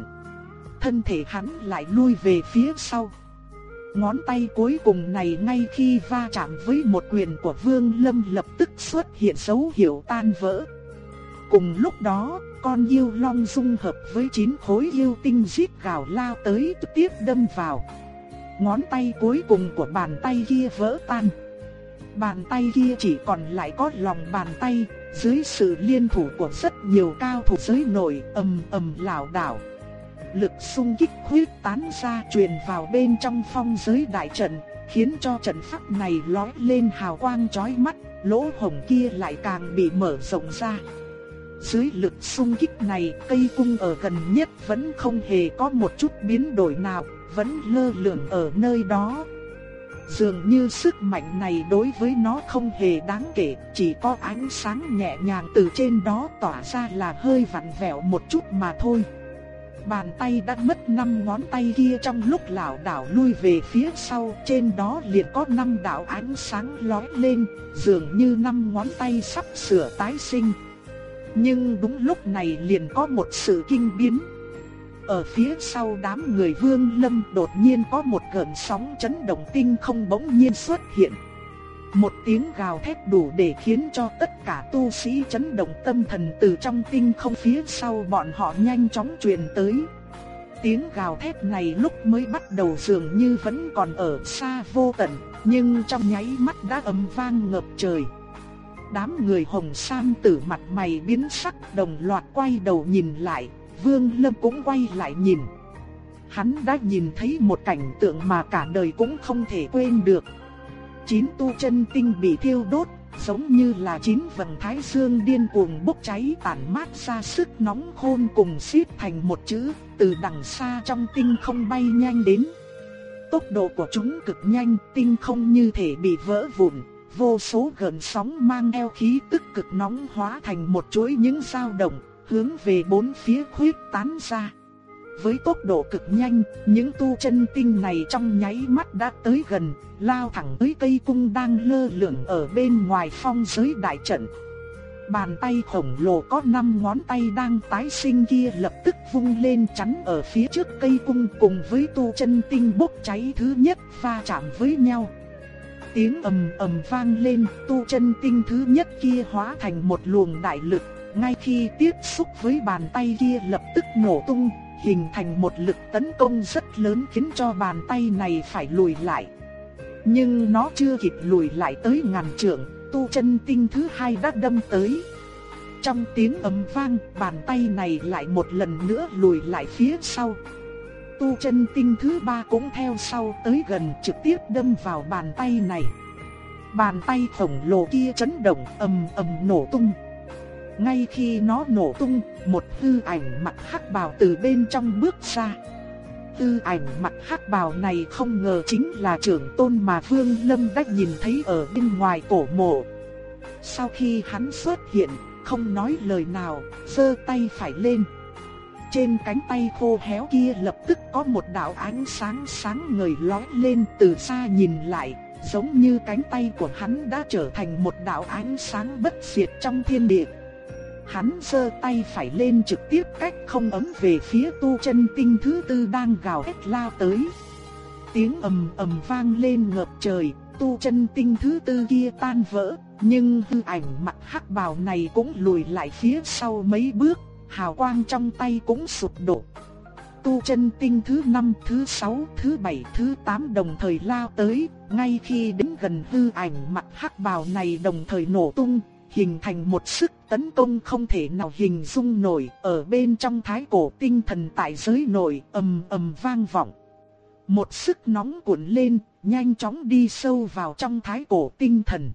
Thân thể hắn lại lui về phía sau. Ngón tay cuối cùng này ngay khi va chạm với một quyền của Vương Lâm lập tức xuất hiện dấu hiệu tan vỡ. Cùng lúc đó, con yêu long dung hợp với chín khối yêu tinh giết gào lao tới trực tiếp đâm vào. Ngón tay cuối cùng của bàn tay kia vỡ tan. Bàn tay kia chỉ còn lại có lòng bàn tay, dưới sự liên thủ của rất nhiều cao thủ giới nổi ầm ầm lảo đảo lực xung kích huyết tán ra truyền vào bên trong phong giới đại trận, khiến cho trận pháp này lóe lên hào quang chói mắt, lỗ hổng kia lại càng bị mở rộng ra. Dưới lực xung kích này, cây cung ở gần nhất vẫn không hề có một chút biến đổi nào, vẫn lơ lửng ở nơi đó. Dường như sức mạnh này đối với nó không hề đáng kể, chỉ có ánh sáng nhẹ nhàng từ trên đó tỏa ra là hơi vặn vẹo một chút mà thôi. Bàn tay đã mất năm ngón tay kia trong lúc lảo đảo lui về phía sau, trên đó liền có năm đạo ánh sáng lóe lên, dường như năm ngón tay sắp sửa tái sinh. Nhưng đúng lúc này liền có một sự kinh biến. Ở phía sau đám người Vương Lâm đột nhiên có một cơn sóng chấn động tinh không bỗng nhiên xuất hiện. Một tiếng gào thét đủ để khiến cho tất cả tu sĩ chấn động tâm thần từ trong tinh không phía sau bọn họ nhanh chóng truyền tới. Tiếng gào thét này lúc mới bắt đầu dường như vẫn còn ở xa vô tận, nhưng trong nháy mắt đã ầm vang ngập trời. Đám người hồng sam tử mặt mày biến sắc đồng loạt quay đầu nhìn lại, Vương Lâm cũng quay lại nhìn. Hắn đã nhìn thấy một cảnh tượng mà cả đời cũng không thể quên được chín tu chân tinh bị thiêu đốt, giống như là chín vầng thái dương điên cuồng bốc cháy tản mát ra sức nóng khôn cùng xít thành một chữ, từ đằng xa trong tinh không bay nhanh đến. Tốc độ của chúng cực nhanh, tinh không như thể bị vỡ vụn, vô số gần sóng mang theo khí tức cực nóng hóa thành một chuỗi những dao động, hướng về bốn phía khuyết tán ra. Với tốc độ cực nhanh, những tu chân tinh này trong nháy mắt đã tới gần, lao thẳng tới cây cung đang lơ lửng ở bên ngoài phong giới đại trận. Bàn tay khổng lồ có 5 ngón tay đang tái sinh kia lập tức vung lên chắn ở phía trước cây cung cùng với tu chân tinh bốc cháy thứ nhất va chạm với nhau. Tiếng ầm ầm vang lên, tu chân tinh thứ nhất kia hóa thành một luồng đại lực, ngay khi tiếp xúc với bàn tay kia lập tức nổ tung, hình thành một lực tấn công rất lớn khiến cho bàn tay này phải lùi lại. Nhưng nó chưa kịp lùi lại tới ngàn trượng, tu chân tinh thứ hai đã đâm tới. Trong tiếng ầm vang, bàn tay này lại một lần nữa lùi lại phía sau. Tu chân tinh thứ ba cũng theo sau tới gần trực tiếp đâm vào bàn tay này. Bàn tay khổng lồ kia chấn động ầm ầm nổ tung. Ngay khi nó nổ tung, một tư ảnh mặt hắc bào từ bên trong bước ra. Tư ảnh mặt hắc bào này không ngờ chính là trưởng tôn mà Vương Lâm đã nhìn thấy ở bên ngoài cổ mộ. Sau khi hắn xuất hiện, không nói lời nào, giơ tay phải lên. Trên cánh tay khô héo kia lập tức có một đạo ánh sáng sáng ngời lóe lên từ xa nhìn lại, giống như cánh tay của hắn đã trở thành một đạo ánh sáng bất diệt trong thiên địa. Hắn giơ tay phải lên trực tiếp cách không ấm về phía tu chân tinh thứ tư đang gào hét lao tới. Tiếng ầm ầm vang lên ngập trời, tu chân tinh thứ tư kia tan vỡ, nhưng hư ảnh mặt hắc bào này cũng lùi lại phía sau mấy bước, hào quang trong tay cũng sụp đổ. Tu chân tinh thứ 5, thứ 6, thứ 7, thứ 8 đồng thời lao tới, ngay khi đến gần hư ảnh mặt hắc bào này đồng thời nổ tung, hình thành một sức tấn công không thể nào hình dung nổi, ở bên trong thái cổ tinh thần tại giới nội ầm ầm vang vọng. Một sức nóng cuộn lên, nhanh chóng đi sâu vào trong thái cổ tinh thần.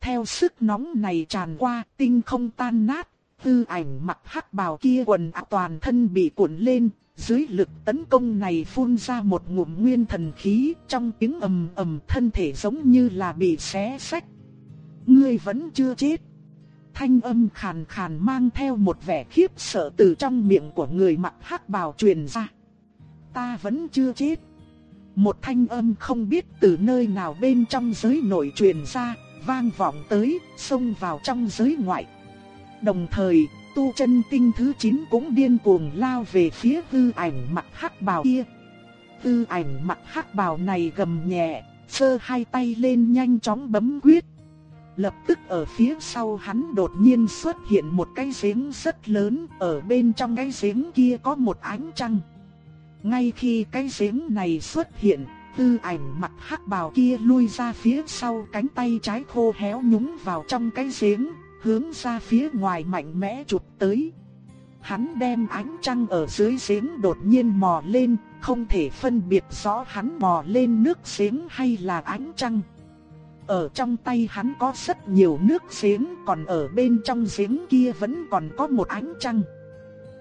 Theo sức nóng này tràn qua, tinh không tan nát, tư ảnh mặt hắc bào kia quần áo toàn thân bị cuộn lên, dưới lực tấn công này phun ra một ngụm nguyên thần khí, trong tiếng ầm ầm thân thể giống như là bị xé sách. Ngươi vẫn chưa chết. Thanh âm khàn khàn mang theo một vẻ khiếp sợ từ trong miệng của người mặc hắc bào truyền ra. Ta vẫn chưa chết. Một thanh âm không biết từ nơi nào bên trong giới nội truyền ra, vang vọng tới, xông vào trong giới ngoại. Đồng thời, tu chân tinh thứ 9 cũng điên cuồng lao về phía tư ảnh mặt hắc bào kia. Tư ảnh mặt hắc bào này gầm nhẹ, sơ hai tay lên nhanh chóng bấm quyết. Lập tức ở phía sau hắn đột nhiên xuất hiện một cái giếng rất lớn, ở bên trong cái giếng kia có một ánh trăng. Ngay khi cái giếng này xuất hiện, tư ảnh mặt hắc bào kia lui ra phía sau cánh tay trái khô héo nhúng vào trong cái giếng, hướng ra phía ngoài mạnh mẽ chụp tới. Hắn đem ánh trăng ở dưới giếng đột nhiên mò lên, không thể phân biệt rõ hắn mò lên nước giếng hay là ánh trăng. Ở trong tay hắn có rất nhiều nước giếng, còn ở bên trong giếng kia vẫn còn có một ánh trăng.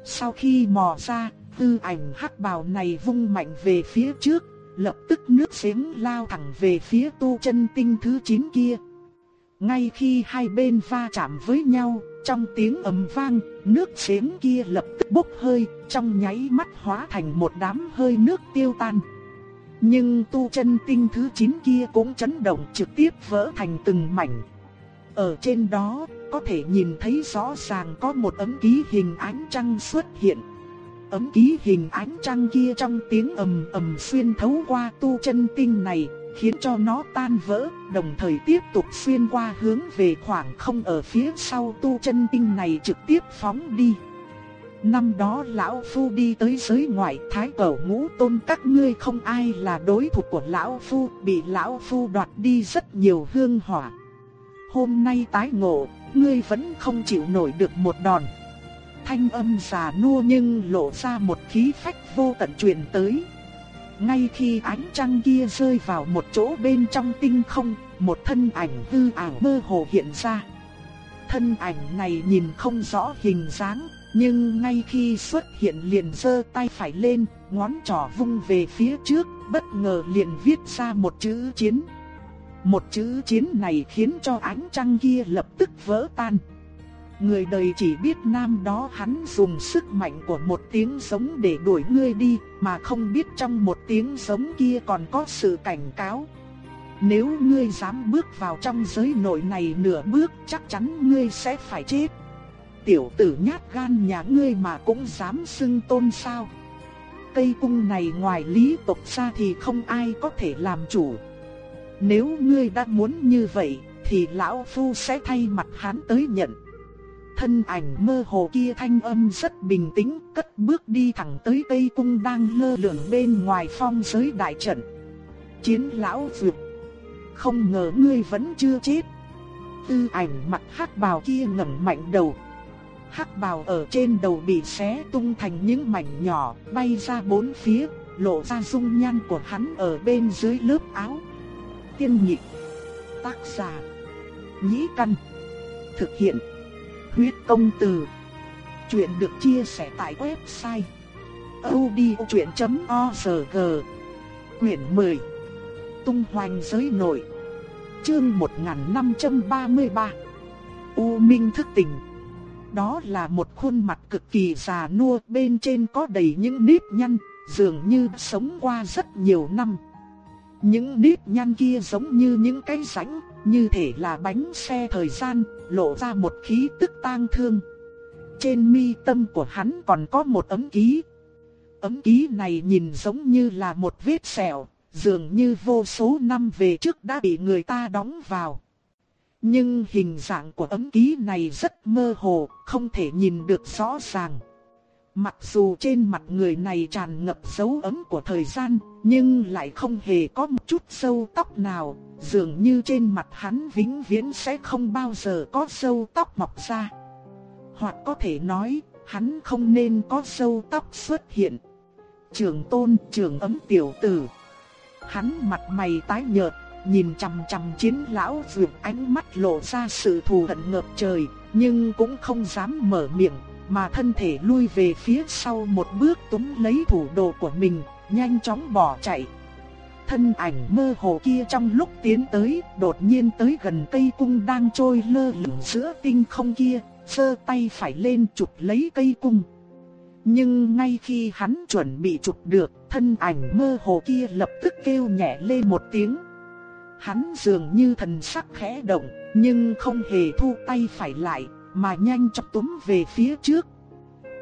Sau khi mò ra, tư ảnh hắc bào này vung mạnh về phía trước, lập tức nước giếng lao thẳng về phía tu chân tinh thứ 9 kia. Ngay khi hai bên va chạm với nhau, trong tiếng ầm vang, nước giếng kia lập tức bốc hơi, trong nháy mắt hóa thành một đám hơi nước tiêu tan. Nhưng tu chân tinh thứ 9 kia cũng chấn động trực tiếp vỡ thành từng mảnh. Ở trên đó, có thể nhìn thấy rõ ràng có một ấm ký hình ánh trăng xuất hiện. Ấm ký hình ánh trăng kia trong tiếng ầm ầm xuyên thấu qua tu chân tinh này, khiến cho nó tan vỡ, đồng thời tiếp tục xuyên qua hướng về khoảng không ở phía sau tu chân tinh này trực tiếp phóng đi. Năm đó lão phu đi tới giới ngoại thái cẩu ngũ tôn các ngươi không ai là đối thủ của lão phu, bị lão phu đoạt đi rất nhiều hương hỏa. Hôm nay tái ngộ, ngươi vẫn không chịu nổi được một đòn. Thanh âm già nua nhưng lộ ra một khí phách vô tận truyền tới. Ngay khi ánh trăng kia rơi vào một chỗ bên trong tinh không, một thân ảnh hư ảo mơ hồ hiện ra. Thân ảnh này nhìn không rõ hình dáng, nhưng ngay khi xuất hiện liền giơ tay phải lên, ngón trỏ vung về phía trước, bất ngờ liền viết ra một chữ chiến. Một chữ chiến này khiến cho ánh trăng kia lập tức vỡ tan. Người đời chỉ biết nam đó hắn dùng sức mạnh của một tiếng giống để đuổi ngươi đi, mà không biết trong một tiếng giống kia còn có sự cảnh cáo. Nếu ngươi dám bước vào trong giới nội này nửa bước chắc chắn ngươi sẽ phải chết. Tiểu tử nhát gan nhà ngươi mà cũng dám xưng tôn sao. Cây cung này ngoài lý tộc ra thì không ai có thể làm chủ. Nếu ngươi đã muốn như vậy thì lão phu sẽ thay mặt hắn tới nhận thân ảnh mơ hồ kia thanh âm rất bình tĩnh, cất bước đi thẳng tới Tây Cung đang lơ lửng bên ngoài phong giới đại trận. Chiến lão vượt. Không ngờ ngươi vẫn chưa chết. Tư ảnh mặt hắc bào kia ngẩng mạnh đầu. Hắc bào ở trên đầu bị xé tung thành những mảnh nhỏ, bay ra bốn phía, lộ ra dung nhan của hắn ở bên dưới lớp áo. Tiên nhị Tác giả. Nhĩ căn. Thực hiện huyết công từ. Chuyện được chia sẻ tại website odchuyện.org Quyển 10 Tung hoành giới nội Chương 1533 U Minh thức tỉnh. Đó là một khuôn mặt cực kỳ già nua, bên trên có đầy những nếp nhăn, dường như sống qua rất nhiều năm. Những nếp nhăn kia giống như những cái rãnh, như thể là bánh xe thời gian, lộ ra một khí tức tang thương. Trên mi tâm của hắn còn có một ấm ký. Ấm ký này nhìn giống như là một vết sẹo, dường như vô số năm về trước đã bị người ta đóng vào. Nhưng hình dạng của ấm ký này rất mơ hồ, không thể nhìn được rõ ràng. Mặc dù trên mặt người này tràn ngập dấu ấm của thời gian, nhưng lại không hề có một chút sâu tóc nào, dường như trên mặt hắn vĩnh viễn sẽ không bao giờ có sâu tóc mọc ra. Hoặc có thể nói, hắn không nên có sâu tóc xuất hiện. Trường tôn, trường ấm tiểu tử. Hắn mặt mày tái nhợt, nhìn chằm chằm chiến lão dược ánh mắt lộ ra sự thù hận ngập trời, nhưng cũng không dám mở miệng, mà thân thể lui về phía sau một bước túm lấy thủ đồ của mình, nhanh chóng bỏ chạy. Thân ảnh mơ hồ kia trong lúc tiến tới, đột nhiên tới gần cây cung đang trôi lơ lửng giữa tinh không kia, giơ tay phải lên chụp lấy cây cung. Nhưng ngay khi hắn chuẩn bị chụp được, thân ảnh mơ hồ kia lập tức kêu nhẹ lên một tiếng. Hắn dường như thần sắc khẽ động, nhưng không hề thu tay phải lại, mà nhanh chóng túm về phía trước.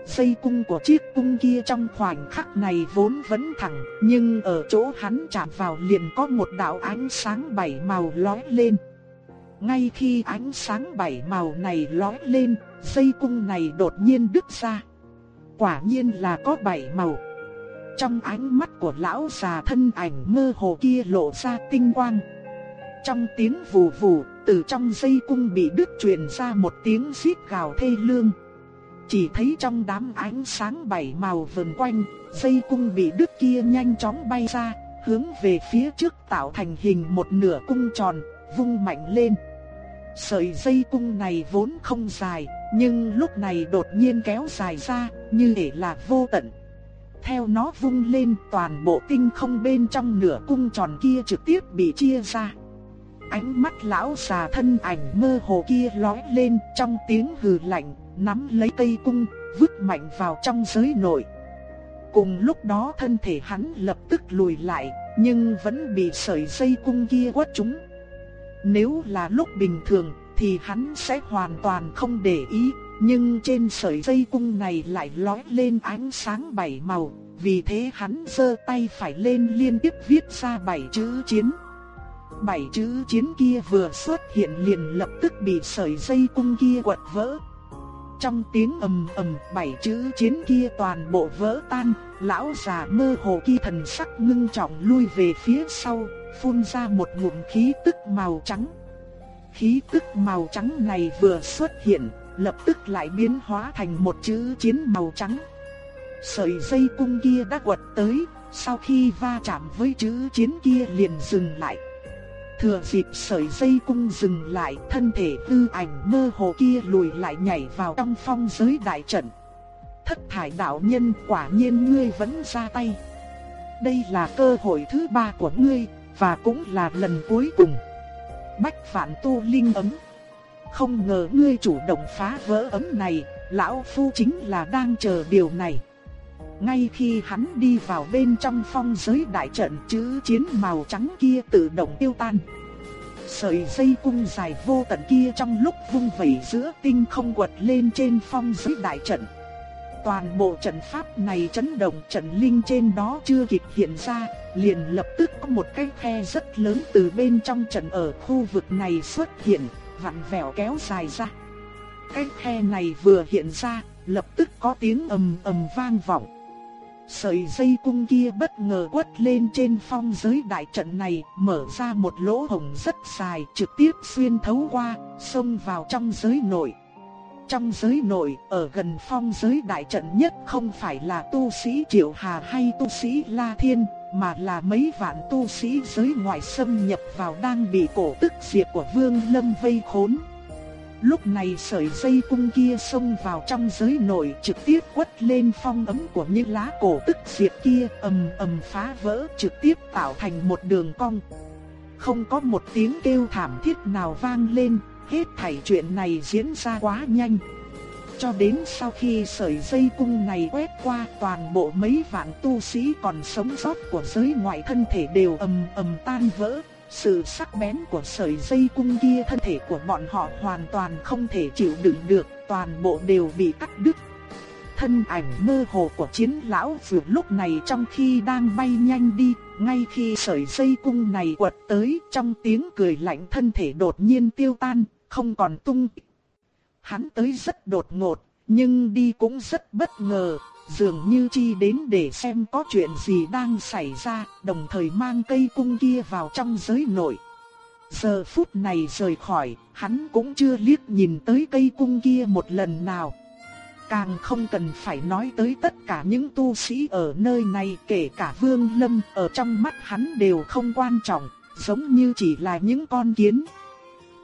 Dây cung của chiếc cung kia trong khoảnh khắc này vốn vẫn thẳng, nhưng ở chỗ hắn chạm vào liền có một đạo ánh sáng bảy màu lóe lên. Ngay khi ánh sáng bảy màu này lóe lên, dây cung này đột nhiên đứt ra. Quả nhiên là có bảy màu. Trong ánh mắt của lão già thân ảnh mơ hồ kia lộ ra tinh quang. Trong tiếng vù vù, từ trong dây cung bị đứt truyền ra một tiếng xít gào thê lương. Chỉ thấy trong đám ánh sáng bảy màu vần quanh, dây cung bị đứt kia nhanh chóng bay ra, hướng về phía trước tạo thành hình một nửa cung tròn, vung mạnh lên. Sợi dây cung này vốn không dài, nhưng lúc này đột nhiên kéo dài ra, như thể là vô tận. Theo nó vung lên toàn bộ tinh không bên trong nửa cung tròn kia trực tiếp bị chia ra. Ánh mắt lão già thân ảnh mơ hồ kia lóe lên trong tiếng hừ lạnh, nắm lấy cây cung, vứt mạnh vào trong giới nội. Cùng lúc đó thân thể hắn lập tức lùi lại, nhưng vẫn bị sợi dây cung kia quất trúng. Nếu là lúc bình thường thì hắn sẽ hoàn toàn không để ý, nhưng trên sợi dây cung này lại lóe lên ánh sáng bảy màu, vì thế hắn giơ tay phải lên liên tiếp viết ra bảy chữ chiến. Bảy chữ chiến kia vừa xuất hiện liền lập tức bị sợi dây cung kia quật vỡ. Trong tiếng ầm ầm bảy chữ chiến kia toàn bộ vỡ tan, lão già mơ hồ kia thần sắc ngưng trọng lui về phía sau, phun ra một ngụm khí tức màu trắng. Khí tức màu trắng này vừa xuất hiện, lập tức lại biến hóa thành một chữ chiến màu trắng. Sợi dây cung kia đã quật tới, sau khi va chạm với chữ chiến kia liền dừng lại. Thừa dịp sợi dây cung dừng lại, thân thể tư ảnh mơ hồ kia lùi lại nhảy vào trong phong giới đại trận. Thất thải đạo nhân quả nhiên ngươi vẫn ra tay. Đây là cơ hội thứ ba của ngươi, và cũng là lần cuối cùng. Bách phản tu linh ấm. Không ngờ ngươi chủ động phá vỡ ấm này, lão phu chính là đang chờ điều này. Ngay khi hắn đi vào bên trong phong giới đại trận chữ chiến màu trắng kia tự động tiêu tan. Sợi dây cung dài vô tận kia trong lúc vung vẩy giữa tinh không quật lên trên phong giới đại trận. Toàn bộ trận pháp này chấn động trận linh trên đó chưa kịp hiện ra, liền lập tức có một cái khe rất lớn từ bên trong trận ở khu vực này xuất hiện, vặn vẹo kéo dài ra. Cái khe này vừa hiện ra, lập tức có tiếng ầm ầm vang vọng. Sợi dây cung kia bất ngờ quất lên trên phong giới đại trận này, mở ra một lỗ hổng rất dài, trực tiếp xuyên thấu qua, xông vào trong giới nội. Trong giới nội, ở gần phong giới đại trận nhất không phải là tu sĩ Triệu Hà hay tu sĩ La Thiên, mà là mấy vạn tu sĩ giới ngoại xâm nhập vào đang bị cổ tức diệt của Vương Lâm vây khốn. Lúc này sợi dây cung kia xông vào trong giới nội trực tiếp quất lên phong ấm của những lá cổ tức diệt kia ầm ầm phá vỡ trực tiếp tạo thành một đường cong. Không có một tiếng kêu thảm thiết nào vang lên, Hết thảy chuyện này diễn ra quá nhanh. Cho đến sau khi sợi dây cung này quét qua toàn bộ mấy vạn tu sĩ còn sống sót của giới ngoại thân thể đều ầm ầm tan vỡ. Sự sắc bén của sợi dây cung kia thân thể của bọn họ hoàn toàn không thể chịu đựng được, toàn bộ đều bị cắt đứt. Thân ảnh mơ hồ của chiến lão vừa lúc này trong khi đang bay nhanh đi, ngay khi sợi dây cung này quật tới trong tiếng cười lạnh thân thể đột nhiên tiêu tan, không còn tung. Hắn tới rất đột ngột, nhưng đi cũng rất bất ngờ, dường như chi đến để xem có chuyện gì đang xảy ra, đồng thời mang cây cung kia vào trong giới nội. Giờ phút này rời khỏi, hắn cũng chưa liếc nhìn tới cây cung kia một lần nào. Càng không cần phải nói tới tất cả những tu sĩ ở nơi này kể cả Vương Lâm ở trong mắt hắn đều không quan trọng, giống như chỉ là những con kiến.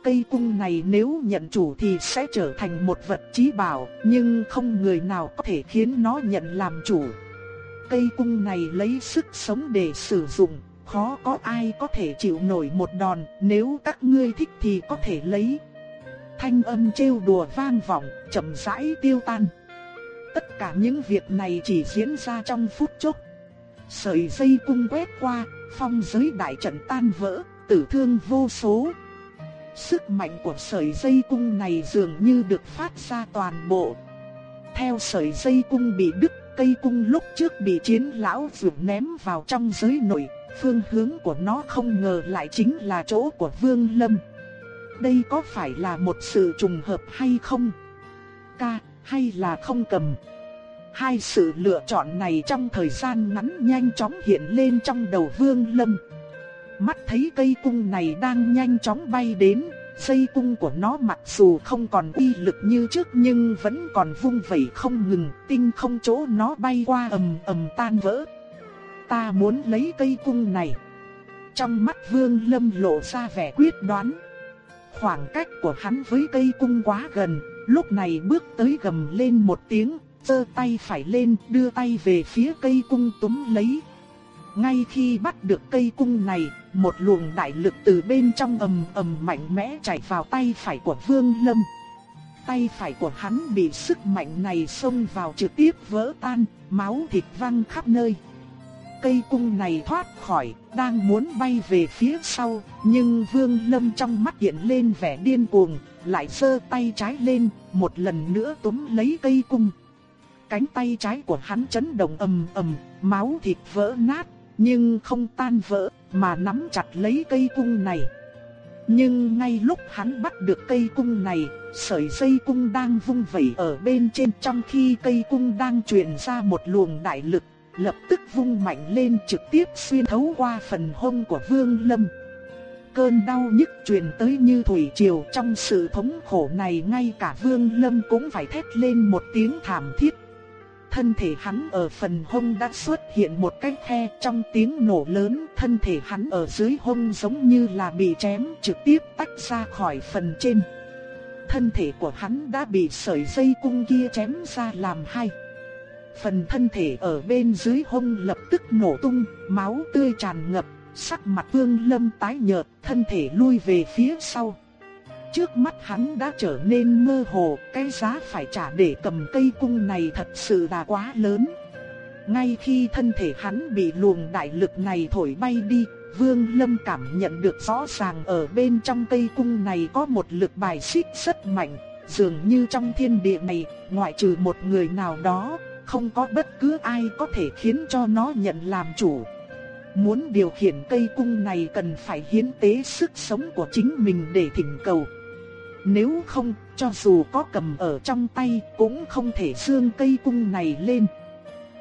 Cây cung này nếu nhận chủ thì sẽ trở thành một vật trí bảo, nhưng không người nào có thể khiến nó nhận làm chủ. Cây cung này lấy sức sống để sử dụng, khó có ai có thể chịu nổi một đòn, nếu các ngươi thích thì có thể lấy thanh âm trêu đùa vang vọng, chậm rãi tiêu tan. Tất cả những việc này chỉ diễn ra trong phút chốc. Sợi dây cung quét qua, phong giới đại trận tan vỡ, tử thương vô số. Sức mạnh của sợi dây cung này dường như được phát ra toàn bộ. Theo sợi dây cung bị đứt, cây cung lúc trước bị chiến lão vượt ném vào trong giới nội, phương hướng của nó không ngờ lại chính là chỗ của Vương Lâm đây có phải là một sự trùng hợp hay không? Ca, hay là không cầm? Hai sự lựa chọn này trong thời gian ngắn nhanh chóng hiện lên trong đầu Vương Lâm. Mắt thấy cây cung này đang nhanh chóng bay đến, dây cung của nó mặc dù không còn uy lực như trước nhưng vẫn còn vung vẩy không ngừng, tinh không chỗ nó bay qua ầm ầm tan vỡ. Ta muốn lấy cây cung này. Trong mắt Vương Lâm lộ ra vẻ quyết đoán. Khoảng cách của hắn với cây cung quá gần, lúc này bước tới gầm lên một tiếng, giơ tay phải lên, đưa tay về phía cây cung túm lấy. Ngay khi bắt được cây cung này, một luồng đại lực từ bên trong ầm ầm mạnh mẽ chảy vào tay phải của Vương Lâm. Tay phải của hắn bị sức mạnh này xông vào trực tiếp vỡ tan, máu thịt văng khắp nơi cây cung này thoát khỏi, đang muốn bay về phía sau, nhưng Vương Lâm trong mắt hiện lên vẻ điên cuồng, lại giơ tay trái lên, một lần nữa túm lấy cây cung. Cánh tay trái của hắn chấn động ầm ầm, máu thịt vỡ nát, nhưng không tan vỡ, mà nắm chặt lấy cây cung này. Nhưng ngay lúc hắn bắt được cây cung này, sợi dây cung đang vung vẩy ở bên trên trong khi cây cung đang truyền ra một luồng đại lực lập tức vung mạnh lên trực tiếp xuyên thấu qua phần hông của Vương Lâm. Cơn đau nhức truyền tới như thủy triều trong sự thống khổ này ngay cả Vương Lâm cũng phải thét lên một tiếng thảm thiết. Thân thể hắn ở phần hông đã xuất hiện một cái khe trong tiếng nổ lớn, thân thể hắn ở dưới hông giống như là bị chém trực tiếp tách ra khỏi phần trên. Thân thể của hắn đã bị sợi dây cung kia chém ra làm hai. Phần thân thể ở bên dưới hông lập tức nổ tung, máu tươi tràn ngập, sắc mặt Vương Lâm tái nhợt, thân thể lui về phía sau. Trước mắt hắn đã trở nên mơ hồ, cái giá phải trả để cầm cây cung này thật sự là quá lớn. Ngay khi thân thể hắn bị luồng đại lực này thổi bay đi, Vương Lâm cảm nhận được rõ ràng ở bên trong cây cung này có một lực bài xích rất mạnh, dường như trong thiên địa này, ngoại trừ một người nào đó, không có bất cứ ai có thể khiến cho nó nhận làm chủ. Muốn điều khiển cây cung này cần phải hiến tế sức sống của chính mình để thỉnh cầu. Nếu không, cho dù có cầm ở trong tay cũng không thể dương cây cung này lên.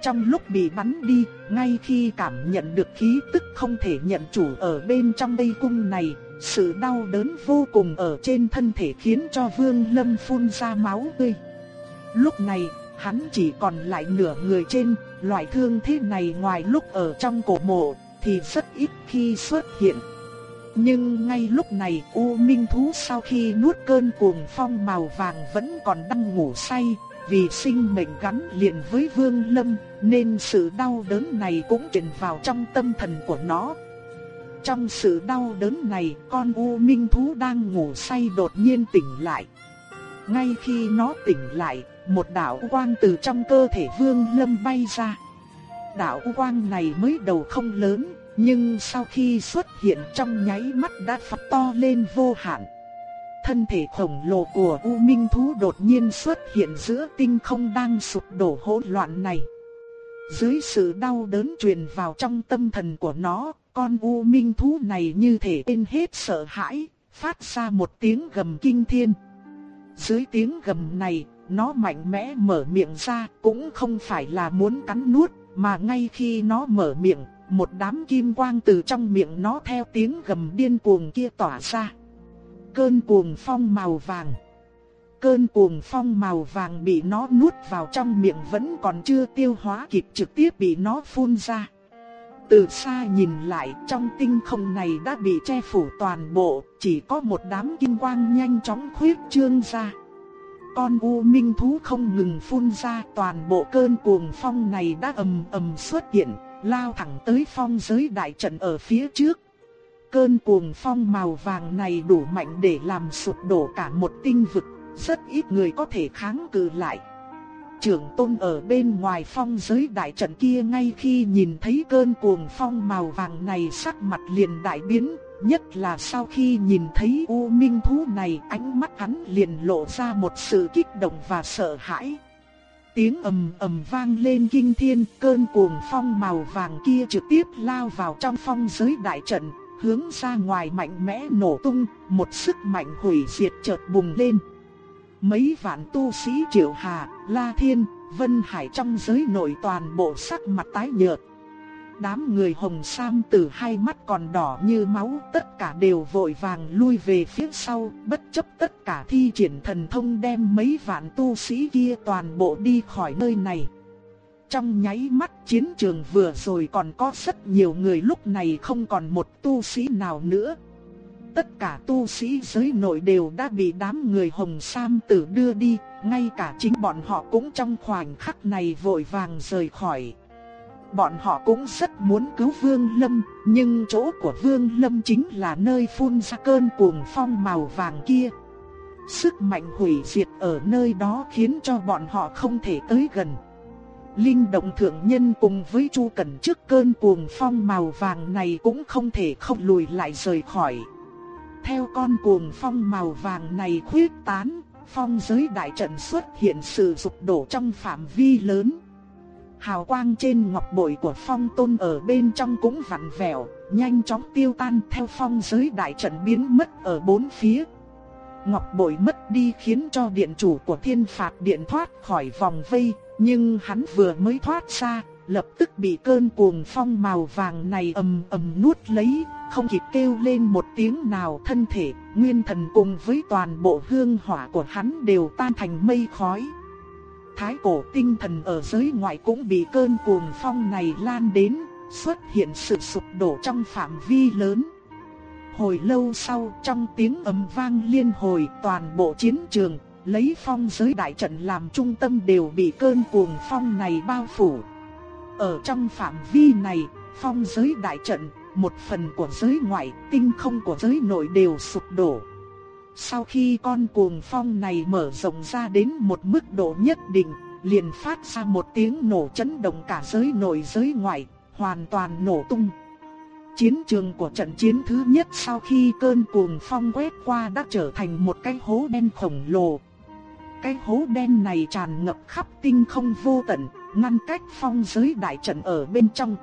Trong lúc bị bắn đi, ngay khi cảm nhận được khí tức không thể nhận chủ ở bên trong cây cung này, sự đau đớn vô cùng ở trên thân thể khiến cho Vương Lâm phun ra máu tươi. Lúc này, hắn chỉ còn lại nửa người trên, loại thương thế này ngoài lúc ở trong cổ mộ thì rất ít khi xuất hiện. Nhưng ngay lúc này U Minh Thú sau khi nuốt cơn cuồng phong màu vàng vẫn còn đang ngủ say, vì sinh mệnh gắn liền với Vương Lâm nên sự đau đớn này cũng truyền vào trong tâm thần của nó. trong sự đau đớn này, con U Minh thú đang ngủ say đột nhiên tỉnh lại. Ngay khi nó tỉnh lại, một đạo quang từ trong cơ thể Vương Lâm bay ra. Đạo quang này mới đầu không lớn, nhưng sau khi xuất hiện trong nháy mắt đã phát to lên vô hạn. Thân thể khổng lồ của U Minh thú đột nhiên xuất hiện giữa tinh không đang sụp đổ hỗn loạn này. Dưới sự đau đớn truyền vào trong tâm thần của nó, con U Minh thú này như thể bên hết sợ hãi, phát ra một tiếng gầm kinh thiên. Dưới tiếng gầm này, nó mạnh mẽ mở miệng ra, cũng không phải là muốn cắn nuốt, mà ngay khi nó mở miệng, một đám kim quang từ trong miệng nó theo tiếng gầm điên cuồng kia tỏa ra. Cơn cuồng phong màu vàng. Cơn cuồng phong màu vàng bị nó nuốt vào trong miệng vẫn còn chưa tiêu hóa kịp trực tiếp bị nó phun ra. Từ xa nhìn lại trong tinh không này đã bị che phủ toàn bộ, chỉ có một đám kim quang nhanh chóng khuyết trương ra. Con u minh thú không ngừng phun ra toàn bộ cơn cuồng phong này đã ầm ầm xuất hiện, lao thẳng tới phong giới đại trận ở phía trước. Cơn cuồng phong màu vàng này đủ mạnh để làm sụp đổ cả một tinh vực, rất ít người có thể kháng cự lại. Trưởng tôn ở bên ngoài phong giới đại trận kia ngay khi nhìn thấy cơn cuồng phong màu vàng này sắc mặt liền đại biến, nhất là sau khi nhìn thấy U Minh Thú này ánh mắt hắn liền lộ ra một sự kích động và sợ hãi. Tiếng ầm ầm vang lên kinh thiên, cơn cuồng phong màu vàng kia trực tiếp lao vào trong phong giới đại trận, hướng ra ngoài mạnh mẽ nổ tung, một sức mạnh hủy diệt chợt bùng lên. Mấy vạn tu sĩ Triệu Hà, La Thiên, Vân Hải trong giới nội toàn bộ sắc mặt tái nhợt. Đám người hồng sam từ hai mắt còn đỏ như máu tất cả đều vội vàng lui về phía sau, bất chấp tất cả thi triển thần thông đem mấy vạn tu sĩ kia toàn bộ đi khỏi nơi này. Trong nháy mắt chiến trường vừa rồi còn có rất nhiều người lúc này không còn một tu sĩ nào nữa. Tất cả tu sĩ giới nội đều đã bị đám người hồng sam tử đưa đi, ngay cả chính bọn họ cũng trong khoảnh khắc này vội vàng rời khỏi. Bọn họ cũng rất muốn cứu Vương Lâm, nhưng chỗ của Vương Lâm chính là nơi phun ra cơn cuồng phong màu vàng kia. Sức mạnh hủy diệt ở nơi đó khiến cho bọn họ không thể tới gần. Linh động thượng nhân cùng với Chu Cẩn trước cơn cuồng phong màu vàng này cũng không thể không lùi lại rời khỏi. Theo con cuồng phong màu vàng này khuyết tán, phong giới đại trận xuất hiện sự sụp đổ trong phạm vi lớn. Hào quang trên ngọc bội của phong tôn ở bên trong cũng vặn vẹo, nhanh chóng tiêu tan theo phong giới đại trận biến mất ở bốn phía. Ngọc bội mất đi khiến cho điện chủ của thiên phạt điện thoát khỏi vòng vây, nhưng hắn vừa mới thoát ra, lập tức bị cơn cuồng phong màu vàng này ầm ầm nuốt lấy, không kịp kêu lên một tiếng nào thân thể, nguyên thần cùng với toàn bộ hương hỏa của hắn đều tan thành mây khói. Thái cổ tinh thần ở giới ngoại cũng bị cơn cuồng phong này lan đến, xuất hiện sự sụp đổ trong phạm vi lớn. Hồi lâu sau trong tiếng ầm vang liên hồi toàn bộ chiến trường, lấy phong giới đại trận làm trung tâm đều bị cơn cuồng phong này bao phủ. Ở trong phạm vi này, phong giới đại trận, một phần của giới ngoại, tinh không của giới nội đều sụp đổ. Sau khi con cuồng phong này mở rộng ra đến một mức độ nhất định, liền phát ra một tiếng nổ chấn động cả giới nội giới ngoại, hoàn toàn nổ tung. Chiến trường của trận chiến thứ nhất sau khi cơn cuồng phong quét qua đã trở thành một cái hố đen khổng lồ. Cái hố đen này tràn ngập khắp tinh không vô tận, ngăn cách phong giới đại trận ở bên trong.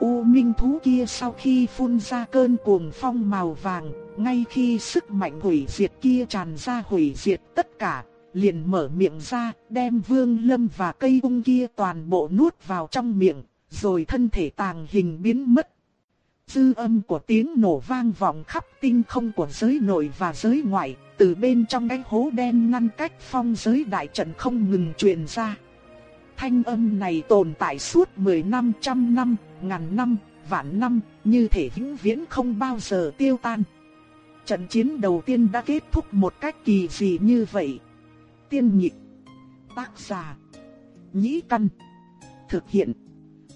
U minh thú kia sau khi phun ra cơn cuồng phong màu vàng, ngay khi sức mạnh hủy diệt kia tràn ra hủy diệt tất cả, liền mở miệng ra, đem vương lâm và cây ung kia toàn bộ nuốt vào trong miệng, rồi thân thể tàng hình biến mất. Dư âm của tiếng nổ vang vọng khắp tinh không của giới nội và giới ngoại, từ bên trong cái hố đen ngăn cách phong giới đại trận không ngừng truyền ra. Thanh âm này tồn tại suốt 10 năm, trăm năm, ngàn năm, vạn năm, như thể vĩnh viễn không bao giờ tiêu tan. Trận chiến đầu tiên đã kết thúc một cách kỳ dị như vậy. Tiên nhịp, tác giả, nhĩ căn, thực hiện,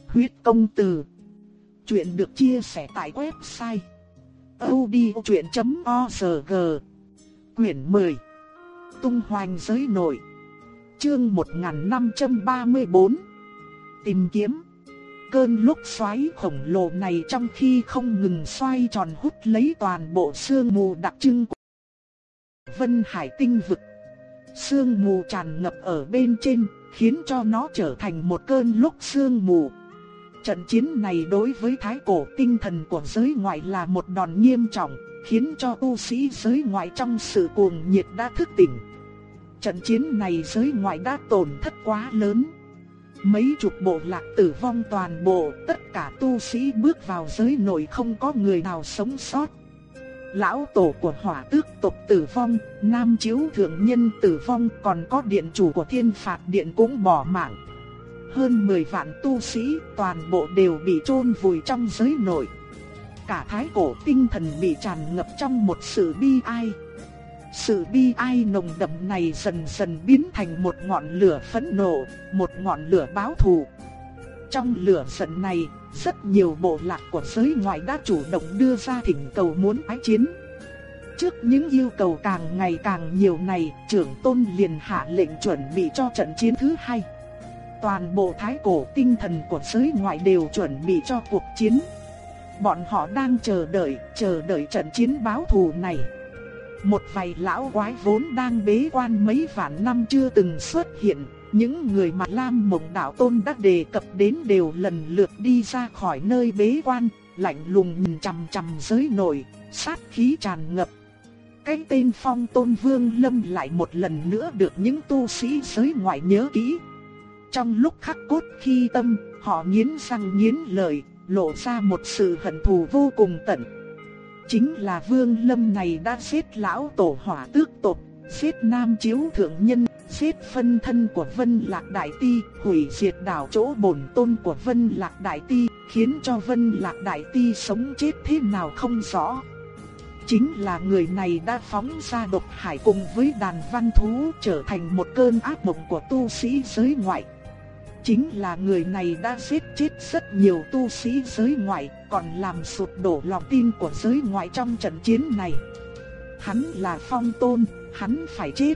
huyết công từ. Chuyện được chia sẻ tại website odchuyện.org Quyển 10 Tung hoành giới nội Chương 1534 Tìm kiếm Cơn lúc xoáy khổng lồ này trong khi không ngừng xoay tròn hút lấy toàn bộ sương mù đặc trưng của Vân Hải tinh vực. Sương mù tràn ngập ở bên trên, khiến cho nó trở thành một cơn lúc sương mù. Trận chiến này đối với thái cổ tinh thần của giới ngoại là một đòn nghiêm trọng, khiến cho tu sĩ giới ngoại trong sự cuồng nhiệt đã thức tỉnh. Trận chiến này giới ngoại đã tổn thất quá lớn. Mấy chục bộ lạc tử vong toàn bộ, tất cả tu sĩ bước vào giới nội không có người nào sống sót. Lão tổ của hỏa tước tộc tử vong, nam chiếu thượng nhân tử vong còn có điện chủ của thiên phạt điện cũng bỏ mạng. Hơn 10 vạn tu sĩ toàn bộ đều bị chôn vùi trong giới nội. Cả thái cổ tinh thần bị tràn ngập trong một sự bi ai. Sự bi ai nồng đậm này dần dần biến thành một ngọn lửa phẫn nộ, một ngọn lửa báo thù. Trong lửa giận này, rất nhiều bộ lạc của giới ngoại đã chủ động đưa ra thỉnh cầu muốn ái chiến. Trước những yêu cầu càng ngày càng nhiều này, trưởng tôn liền hạ lệnh chuẩn bị cho trận chiến thứ hai. Toàn bộ thái cổ tinh thần của giới ngoại đều chuẩn bị cho cuộc chiến. Bọn họ đang chờ đợi, chờ đợi trận chiến báo thù này. Một vài lão quái vốn đang bế quan mấy vạn năm chưa từng xuất hiện, những người mà Lam Mộng Đạo Tôn đã đề cập đến đều lần lượt đi ra khỏi nơi bế quan, lạnh lùng nhìn chằm chằm giới nội, sát khí tràn ngập. Cái tên Phong Tôn Vương Lâm lại một lần nữa được những tu sĩ giới ngoại nhớ kỹ. Trong lúc khắc cốt khi tâm, họ nghiến răng nghiến lợi, lộ ra một sự hận thù vô cùng tận. Chính là Vương Lâm này đã giết lão tổ hỏa tước tộc, giết nam chiếu thượng nhân giết phân thân của Vân Lạc Đại Ti, hủy diệt đảo chỗ bổn tôn của Vân Lạc Đại Ti, khiến cho Vân Lạc Đại Ti sống chết thế nào không rõ. Chính là người này đã phóng ra độc hải cùng với đàn văn thú trở thành một cơn ác mộng của tu sĩ giới ngoại. Chính là người này đã giết chết rất nhiều tu sĩ giới ngoại, còn làm sụt đổ lòng tin của giới ngoại trong trận chiến này. Hắn là phong tôn, hắn phải chết.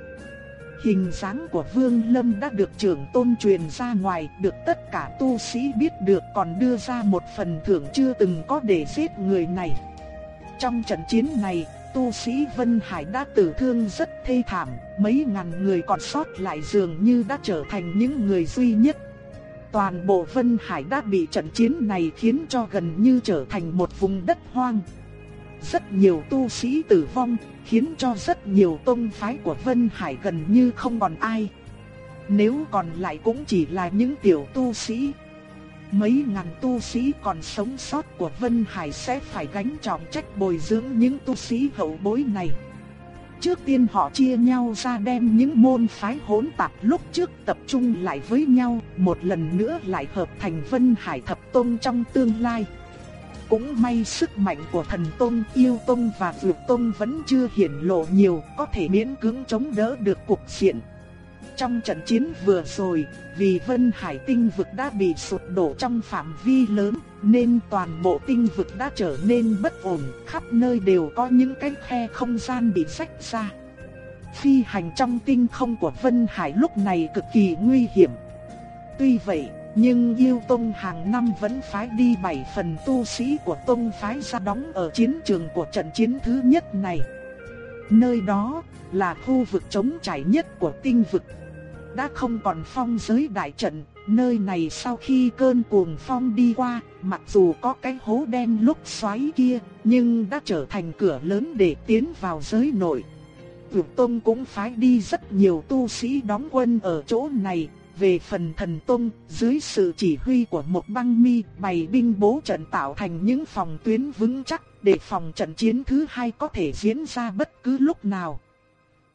Hình dáng của Vương Lâm đã được trưởng tôn truyền ra ngoài, được tất cả tu sĩ biết được còn đưa ra một phần thưởng chưa từng có để giết người này. Trong trận chiến này, tu sĩ Vân Hải đã tử thương rất thê thảm, mấy ngàn người còn sót lại dường như đã trở thành những người duy nhất. Toàn bộ Vân Hải đã bị trận chiến này khiến cho gần như trở thành một vùng đất hoang. Rất nhiều tu sĩ tử vong, khiến cho rất nhiều tông phái của Vân Hải gần như không còn ai. Nếu còn lại cũng chỉ là những tiểu tu sĩ. Mấy ngàn tu sĩ còn sống sót của Vân Hải sẽ phải gánh trọng trách bồi dưỡng những tu sĩ hậu bối này. Trước tiên họ chia nhau ra đem những môn phái hỗn tạp lúc trước tập trung lại với nhau, một lần nữa lại hợp thành Vân Hải Thập Tông trong tương lai. Cũng may sức mạnh của thần Tông, yêu Tông và Dược Tông vẫn chưa hiển lộ nhiều, có thể miễn cưỡng chống đỡ được cuộc diện. Trong trận chiến vừa rồi, vì Vân Hải tinh vực đã bị sụt đổ trong phạm vi lớn, nên toàn bộ tinh vực đã trở nên bất ổn, khắp nơi đều có những cái khe không gian bị rách ra. Phi hành trong tinh không của Vân Hải lúc này cực kỳ nguy hiểm. Tuy vậy, nhưng yêu tông hàng năm vẫn phái đi bảy phần tu sĩ của tông phái ra đóng ở chiến trường của trận chiến thứ nhất này. Nơi đó là khu vực chống trải nhất của tinh vực. Đã không còn phong giới đại trận, nơi này sau khi cơn cuồng phong đi qua, mặc dù có cái hố đen lúc xoáy kia, nhưng đã trở thành cửa lớn để tiến vào giới nội. Vượt Tông cũng phái đi rất nhiều tu sĩ đóng quân ở chỗ này, về phần thần tông, dưới sự chỉ huy của một băng mi bày binh bố trận tạo thành những phòng tuyến vững chắc để phòng trận chiến thứ hai có thể diễn ra bất cứ lúc nào.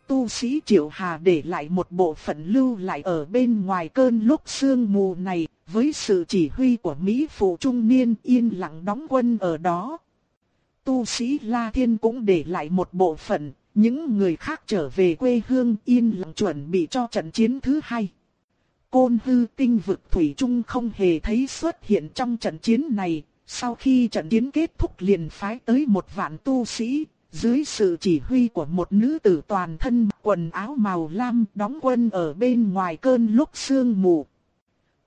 Tu sĩ Triệu Hà để lại một bộ phận lưu lại ở bên ngoài cơn lúc sương mù này, với sự chỉ huy của Mỹ phụ trung niên yên lặng đóng quân ở đó. Tu sĩ La Thiên cũng để lại một bộ phận, những người khác trở về quê hương yên lặng chuẩn bị cho trận chiến thứ hai. Côn hư tinh vực Thủy Trung không hề thấy xuất hiện trong trận chiến này, Sau khi trận chiến kết thúc liền phái tới một vạn tu sĩ, dưới sự chỉ huy của một nữ tử toàn thân quần áo màu lam đóng quân ở bên ngoài cơn lúc sương mù.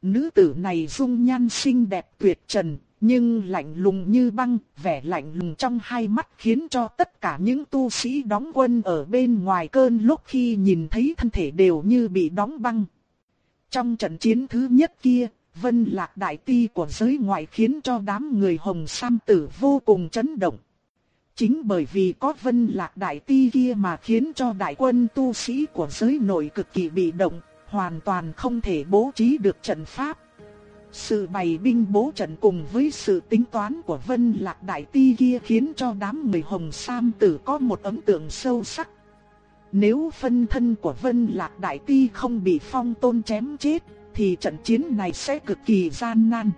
Nữ tử này dung nhan xinh đẹp tuyệt trần, nhưng lạnh lùng như băng, vẻ lạnh lùng trong hai mắt khiến cho tất cả những tu sĩ đóng quân ở bên ngoài cơn lúc khi nhìn thấy thân thể đều như bị đóng băng. Trong trận chiến thứ nhất kia, Vân Lạc Đại Ti của giới ngoại khiến cho đám người Hồng Sam Tử vô cùng chấn động. Chính bởi vì có Vân Lạc Đại Ti kia mà khiến cho đại quân tu sĩ của giới nội cực kỳ bị động, hoàn toàn không thể bố trí được trận pháp. Sự bày binh bố trận cùng với sự tính toán của Vân Lạc Đại Ti kia khiến cho đám người Hồng Sam Tử có một ấn tượng sâu sắc. Nếu phân thân của Vân Lạc Đại Ti không bị phong tôn chém chết, thì trận chiến này sẽ cực kỳ gian nan.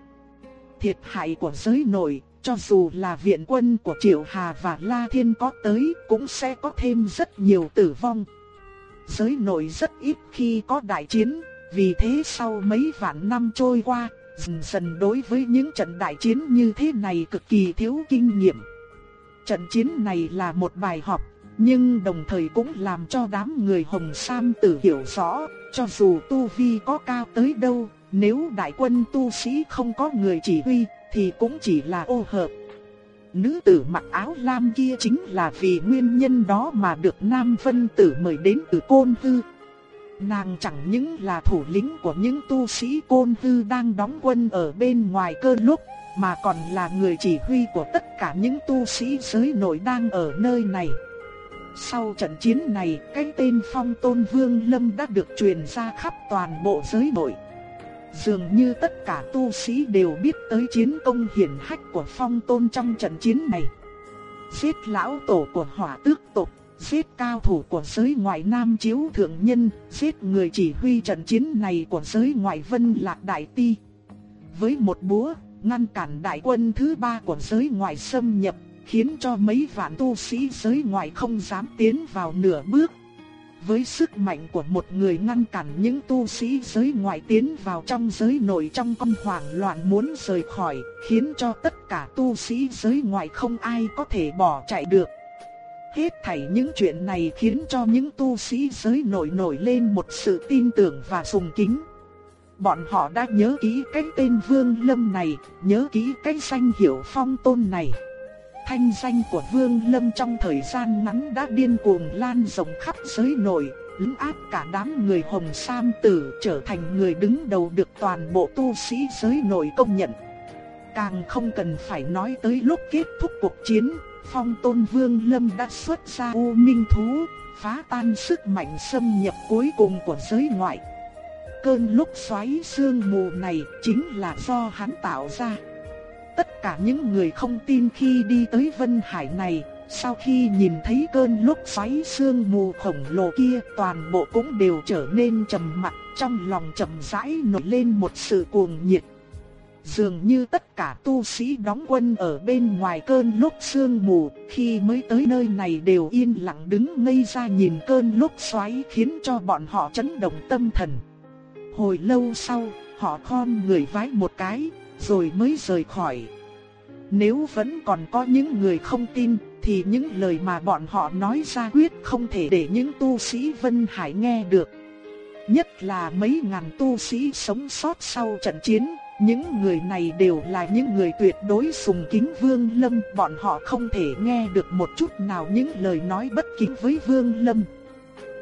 Thiệt hại của giới nội, cho dù là viện quân của Triệu Hà và La Thiên có tới, cũng sẽ có thêm rất nhiều tử vong. Giới nội rất ít khi có đại chiến, vì thế sau mấy vạn năm trôi qua, dần dần đối với những trận đại chiến như thế này cực kỳ thiếu kinh nghiệm. Trận chiến này là một bài học, nhưng đồng thời cũng làm cho đám người Hồng Sam tử hiểu rõ, cho dù tu vi có cao tới đâu, nếu đại quân tu sĩ không có người chỉ huy, thì cũng chỉ là ô hợp. Nữ tử mặc áo lam kia chính là vì nguyên nhân đó mà được Nam Vân Tử mời đến từ Côn Hư. Nàng chẳng những là thủ lĩnh của những tu sĩ Côn Hư đang đóng quân ở bên ngoài cơ lúc, mà còn là người chỉ huy của tất cả những tu sĩ giới nội đang ở nơi này. Sau trận chiến này, cái tên Phong Tôn Vương Lâm đã được truyền ra khắp toàn bộ giới nội. Dường như tất cả tu sĩ đều biết tới chiến công hiển hách của Phong Tôn trong trận chiến này. Giết lão tổ của hỏa tước tộc, giết cao thủ của giới ngoại Nam Chiếu Thượng Nhân, giết người chỉ huy trận chiến này của giới ngoại Vân Lạc Đại Ti. Với một búa, ngăn cản đại quân thứ ba của giới ngoại xâm nhập, khiến cho mấy vạn tu sĩ giới ngoại không dám tiến vào nửa bước. Với sức mạnh của một người ngăn cản những tu sĩ giới ngoại tiến vào trong giới nội trong con hoảng loạn muốn rời khỏi, khiến cho tất cả tu sĩ giới ngoại không ai có thể bỏ chạy được. Hết thảy những chuyện này khiến cho những tu sĩ giới nội nổi lên một sự tin tưởng và sùng kính. Bọn họ đã nhớ kỹ cái tên Vương Lâm này, nhớ kỹ cái danh hiệu phong tôn này. Thanh danh của Vương Lâm trong thời gian ngắn đã điên cuồng lan rộng khắp giới nội, lấn áp cả đám người Hồng Sam Tử trở thành người đứng đầu được toàn bộ tu sĩ giới nội công nhận. Càng không cần phải nói tới lúc kết thúc cuộc chiến, Phong Tôn Vương Lâm đã xuất ra U Minh Thú, phá tan sức mạnh xâm nhập cuối cùng của giới ngoại. Cơn lúc xoáy sương mù này chính là do hắn tạo ra. Tất cả những người không tin khi đi tới Vân Hải này, sau khi nhìn thấy cơn lốc xoáy sương mù khổng lồ kia, toàn bộ cũng đều trở nên trầm mặc, trong lòng trầm rãi nổi lên một sự cuồng nhiệt. Dường như tất cả tu sĩ đóng quân ở bên ngoài cơn lốc sương mù, khi mới tới nơi này đều yên lặng đứng ngây ra nhìn cơn lốc xoáy khiến cho bọn họ chấn động tâm thần. Hồi lâu sau, họ khom người vái một cái, rồi mới rời khỏi. Nếu vẫn còn có những người không tin, thì những lời mà bọn họ nói ra quyết không thể để những tu sĩ Vân Hải nghe được. Nhất là mấy ngàn tu sĩ sống sót sau trận chiến, những người này đều là những người tuyệt đối sùng kính Vương Lâm, bọn họ không thể nghe được một chút nào những lời nói bất kính với Vương Lâm.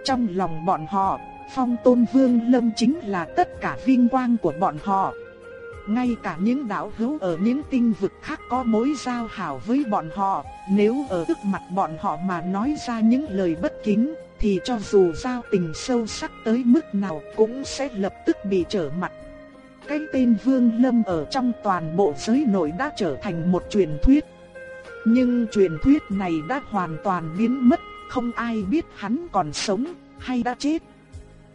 Trong lòng bọn họ, Phong Tôn Vương Lâm chính là tất cả vinh quang của bọn họ. Ngay cả những đạo hữu ở những tinh vực khác có mối giao hảo với bọn họ, nếu ở trước mặt bọn họ mà nói ra những lời bất kính, thì cho dù giao tình sâu sắc tới mức nào cũng sẽ lập tức bị trở mặt. Cái tên Vương Lâm ở trong toàn bộ giới nội đã trở thành một truyền thuyết. Nhưng truyền thuyết này đã hoàn toàn biến mất, không ai biết hắn còn sống hay đã chết.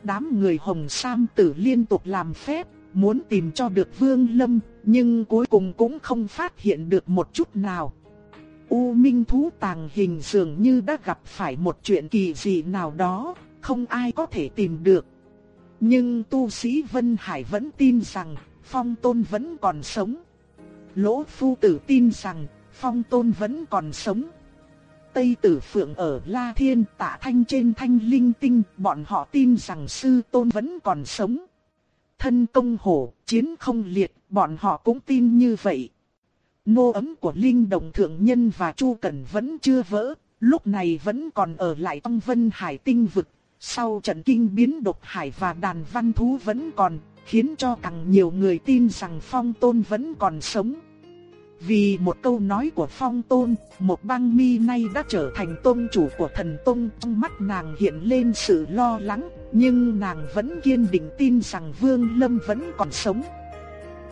Đám người Hồng Sam tử liên tục làm phép, muốn tìm cho được Vương Lâm, nhưng cuối cùng cũng không phát hiện được một chút nào. U Minh thú tàng hình dường như đã gặp phải một chuyện kỳ dị nào đó, không ai có thể tìm được. Nhưng tu sĩ Vân Hải vẫn tin rằng Phong Tôn vẫn còn sống. Lỗ Phu Tử tin rằng Phong Tôn vẫn còn sống. Tây Tử Phượng ở La Thiên tạ thanh trên thanh linh tinh, bọn họ tin rằng Sư Tôn vẫn còn sống. Thân công hổ, chiến không liệt, bọn họ cũng tin như vậy. Nô ấm của Linh Đồng Thượng Nhân và Chu Cẩn vẫn chưa vỡ, lúc này vẫn còn ở lại trong vân hải tinh vực. Sau trận kinh biến độc hải và đàn văn thú vẫn còn, khiến cho càng nhiều người tin rằng Phong Tôn vẫn còn sống. Vì một câu nói của Phong Tôn, một băng mi nay đã trở thành tôn chủ của thần tôn, trong mắt nàng hiện lên sự lo lắng, nhưng nàng vẫn kiên định tin rằng Vương Lâm vẫn còn sống.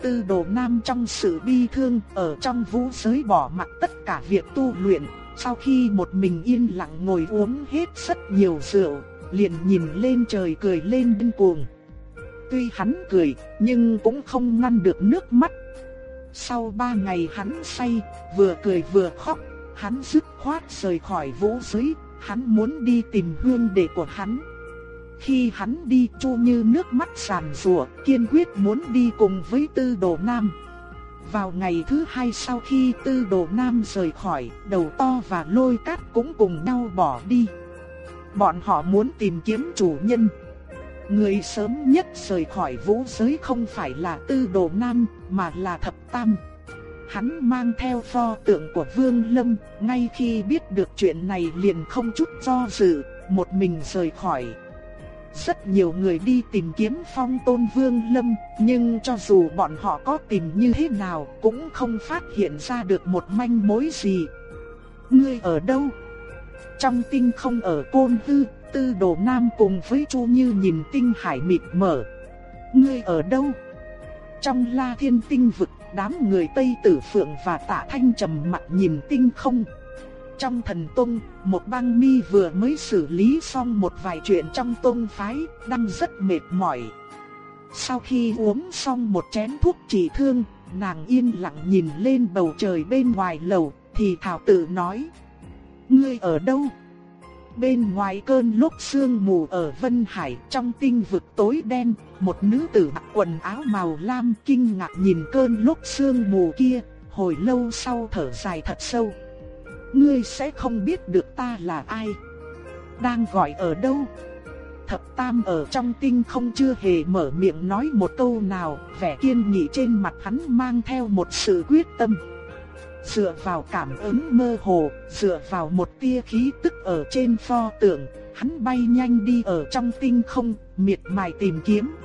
Tư đồ nam trong sự bi thương, ở trong vũ giới bỏ mặc tất cả việc tu luyện, sau khi một mình yên lặng ngồi uống hết rất nhiều rượu, liền nhìn lên trời cười lên điên cuồng. Tuy hắn cười, nhưng cũng không ngăn được nước mắt. Sau ba ngày hắn say, vừa cười vừa khóc, hắn dứt khoát rời khỏi vũ giới, hắn muốn đi tìm hương đệ của hắn. Khi hắn đi chu như nước mắt sàn rùa, kiên quyết muốn đi cùng với tư đồ nam. Vào ngày thứ hai sau khi tư đồ nam rời khỏi, đầu to và lôi cát cũng cùng nhau bỏ đi. Bọn họ muốn tìm kiếm chủ nhân. Người sớm nhất rời khỏi vũ giới không phải là tư đồ nam, mà là thập tam. Hắn mang theo pho tượng của Vương Lâm, ngay khi biết được chuyện này liền không chút do dự, một mình rời khỏi. Rất nhiều người đi tìm kiếm phong tôn Vương Lâm, nhưng cho dù bọn họ có tìm như thế nào cũng không phát hiện ra được một manh mối gì. Ngươi ở đâu? Trong tinh không ở Côn Tư, Tư Đồ Nam cùng với Chu Như nhìn tinh hải mịt mở. Ngươi ở đâu? Trong La Thiên Tinh vực, đám người Tây Tử Phượng và Tạ Thanh trầm mặt nhìn tinh không. Trong thần tông, một băng mi vừa mới xử lý xong một vài chuyện trong tông phái, đang rất mệt mỏi. Sau khi uống xong một chén thuốc trị thương, nàng yên lặng nhìn lên bầu trời bên ngoài lầu, thì thảo tự nói. Ngươi ở đâu? Bên ngoài cơn lúc sương mù ở Vân Hải trong tinh vực tối đen, một nữ tử mặc quần áo màu lam kinh ngạc nhìn cơn lúc sương mù kia, hồi lâu sau thở dài thật sâu. Ngươi sẽ không biết được ta là ai. Đang gọi ở đâu? Thập Tam ở trong tinh không chưa hề mở miệng nói một câu nào, vẻ kiên nghị trên mặt hắn mang theo một sự quyết tâm. Dựa vào cảm ứng mơ hồ, dựa vào một tia khí tức ở trên pho tượng, hắn bay nhanh đi ở trong tinh không, miệt mài tìm kiếm.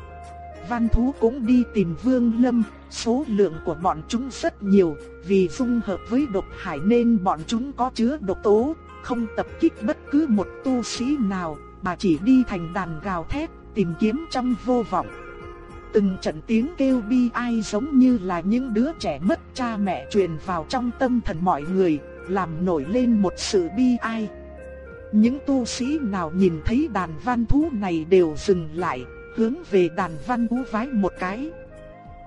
Văn thú cũng đi tìm Vương Lâm, số lượng của bọn chúng rất nhiều, vì dung hợp với độc hải nên bọn chúng có chứa độc tố, không tập kích bất cứ một tu sĩ nào, mà chỉ đi thành đàn gào thét, tìm kiếm trong vô vọng. Từng trận tiếng kêu bi ai giống như là những đứa trẻ mất cha mẹ truyền vào trong tâm thần mọi người, làm nổi lên một sự bi ai. Những tu sĩ nào nhìn thấy đàn văn thú này đều dừng lại, hướng về đàn văn thú vái một cái.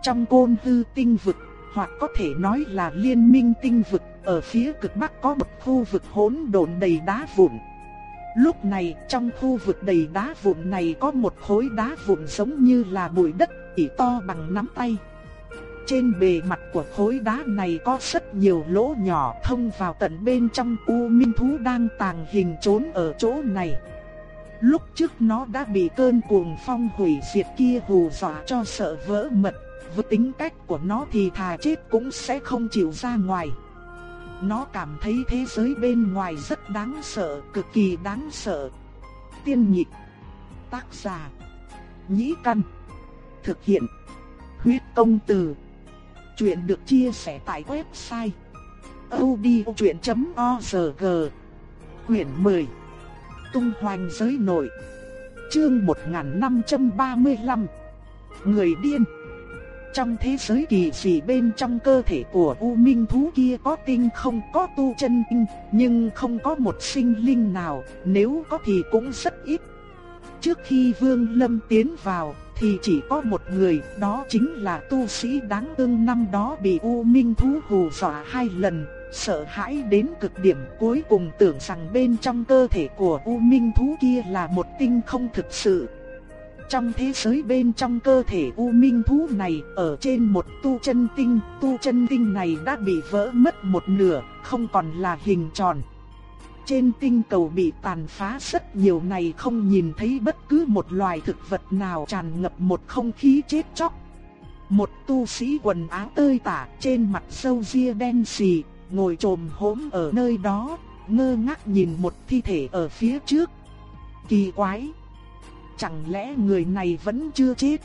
Trong côn hư tinh vực, hoặc có thể nói là liên minh tinh vực, ở phía cực bắc có một khu vực hỗn độn đầy đá vụn. Lúc này trong khu vực đầy đá vụn này có một khối đá vụn giống như là bụi đất chỉ to bằng nắm tay. Trên bề mặt của khối đá này có rất nhiều lỗ nhỏ thông vào tận bên trong U Minh Thú đang tàng hình trốn ở chỗ này. Lúc trước nó đã bị cơn cuồng phong hủy diệt kia hù dọa cho sợ vỡ mật, với tính cách của nó thì thà chết cũng sẽ không chịu ra ngoài. Nó cảm thấy thế giới bên ngoài rất đáng sợ, cực kỳ đáng sợ. Tiên nhịp Tác giả Nhĩ Căn Thực hiện Huyết công từ. Chuyện được chia sẻ tại website odchuyện.org Quyển 10 Tung hoành giới nội. Chương 1535 Người điên trong thế giới kỳ dị bên trong cơ thể của U Minh thú kia có tinh không có tu chân tinh, nhưng không có một sinh linh nào, nếu có thì cũng rất ít. Trước khi Vương Lâm tiến vào, thì chỉ có một người, đó chính là tu sĩ đáng thương năm đó bị U Minh thú hù dọa hai lần, sợ hãi đến cực điểm cuối cùng tưởng rằng bên trong cơ thể của U Minh thú kia là một tinh không thực sự trong thế giới bên trong cơ thể U Minh thú này, ở trên một tu chân tinh, tu chân tinh này đã bị vỡ mất một nửa, không còn là hình tròn. Trên tinh cầu bị tàn phá rất nhiều này không nhìn thấy bất cứ một loài thực vật nào tràn ngập một không khí chết chóc. Một tu sĩ quần áo tơi tả trên mặt sâu ria đen xì, ngồi trồm hổm ở nơi đó, ngơ ngác nhìn một thi thể ở phía trước. Kỳ quái! Chẳng lẽ người này vẫn chưa chết?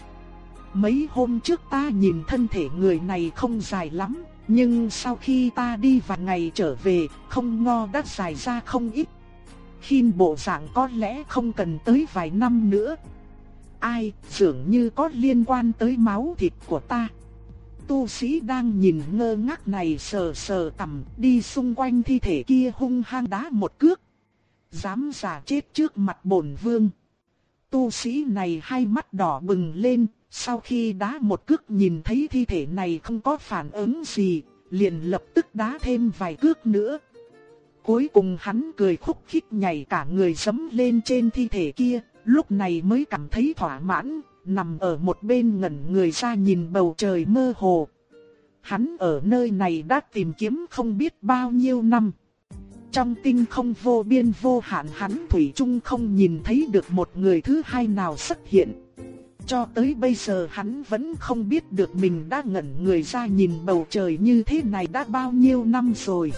Mấy hôm trước ta nhìn thân thể người này không dài lắm, nhưng sau khi ta đi vài ngày trở về, không ngo đã dài ra không ít. Khiên bộ dạng có lẽ không cần tới vài năm nữa. Ai, dường như có liên quan tới máu thịt của ta. Tu sĩ đang nhìn ngơ ngác này sờ sờ tầm đi xung quanh thi thể kia hung hăng đá một cước. Dám giả chết trước mặt bổn vương. Tu sĩ này hai mắt đỏ bừng lên, sau khi đá một cước nhìn thấy thi thể này không có phản ứng gì, liền lập tức đá thêm vài cước nữa. Cuối cùng hắn cười khúc khích nhảy cả người sấm lên trên thi thể kia, lúc này mới cảm thấy thỏa mãn, nằm ở một bên ngẩn người ra nhìn bầu trời mơ hồ. Hắn ở nơi này đã tìm kiếm không biết bao nhiêu năm. Trong tinh không vô biên vô hạn hắn Thủy chung không nhìn thấy được một người thứ hai nào xuất hiện. Cho tới bây giờ hắn vẫn không biết được mình đã ngẩn người ra nhìn bầu trời như thế này đã bao nhiêu năm rồi.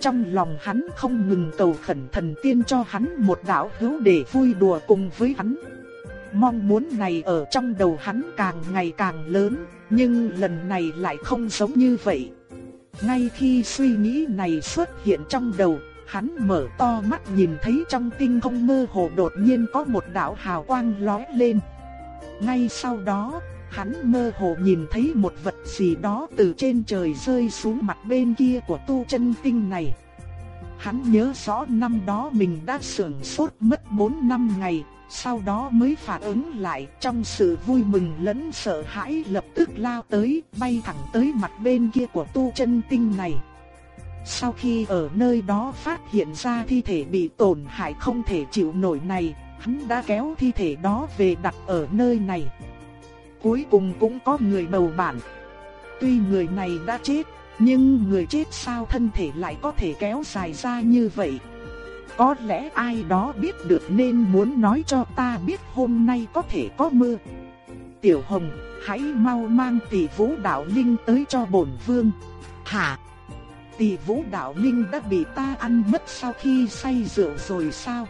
Trong lòng hắn không ngừng cầu khẩn thần tiên cho hắn một đạo hữu để vui đùa cùng với hắn. Mong muốn này ở trong đầu hắn càng ngày càng lớn, nhưng lần này lại không giống như vậy. Ngay khi suy nghĩ này xuất hiện trong đầu, hắn mở to mắt nhìn thấy trong tinh không mơ hồ đột nhiên có một đạo hào quang lóe lên. Ngay sau đó, hắn mơ hồ nhìn thấy một vật gì đó từ trên trời rơi xuống mặt bên kia của tu chân tinh này. Hắn nhớ rõ năm đó mình đã sưởng sốt mất 4 năm ngày, sau đó mới phản ứng lại trong sự vui mừng lẫn sợ hãi lập tức lao tới, bay thẳng tới mặt bên kia của tu chân tinh này. Sau khi ở nơi đó phát hiện ra thi thể bị tổn hại không thể chịu nổi này, hắn đã kéo thi thể đó về đặt ở nơi này. Cuối cùng cũng có người bầu bản. Tuy người này đã chết, nhưng người chết sao thân thể lại có thể kéo dài ra như vậy? Có lẽ ai đó biết được nên muốn nói cho ta biết hôm nay có thể có mưa. Tiểu Hồng, hãy mau mang tỷ vũ đạo linh tới cho bổn vương. Hả? Tỷ vũ đạo linh đã bị ta ăn mất sau khi say rượu rồi sao?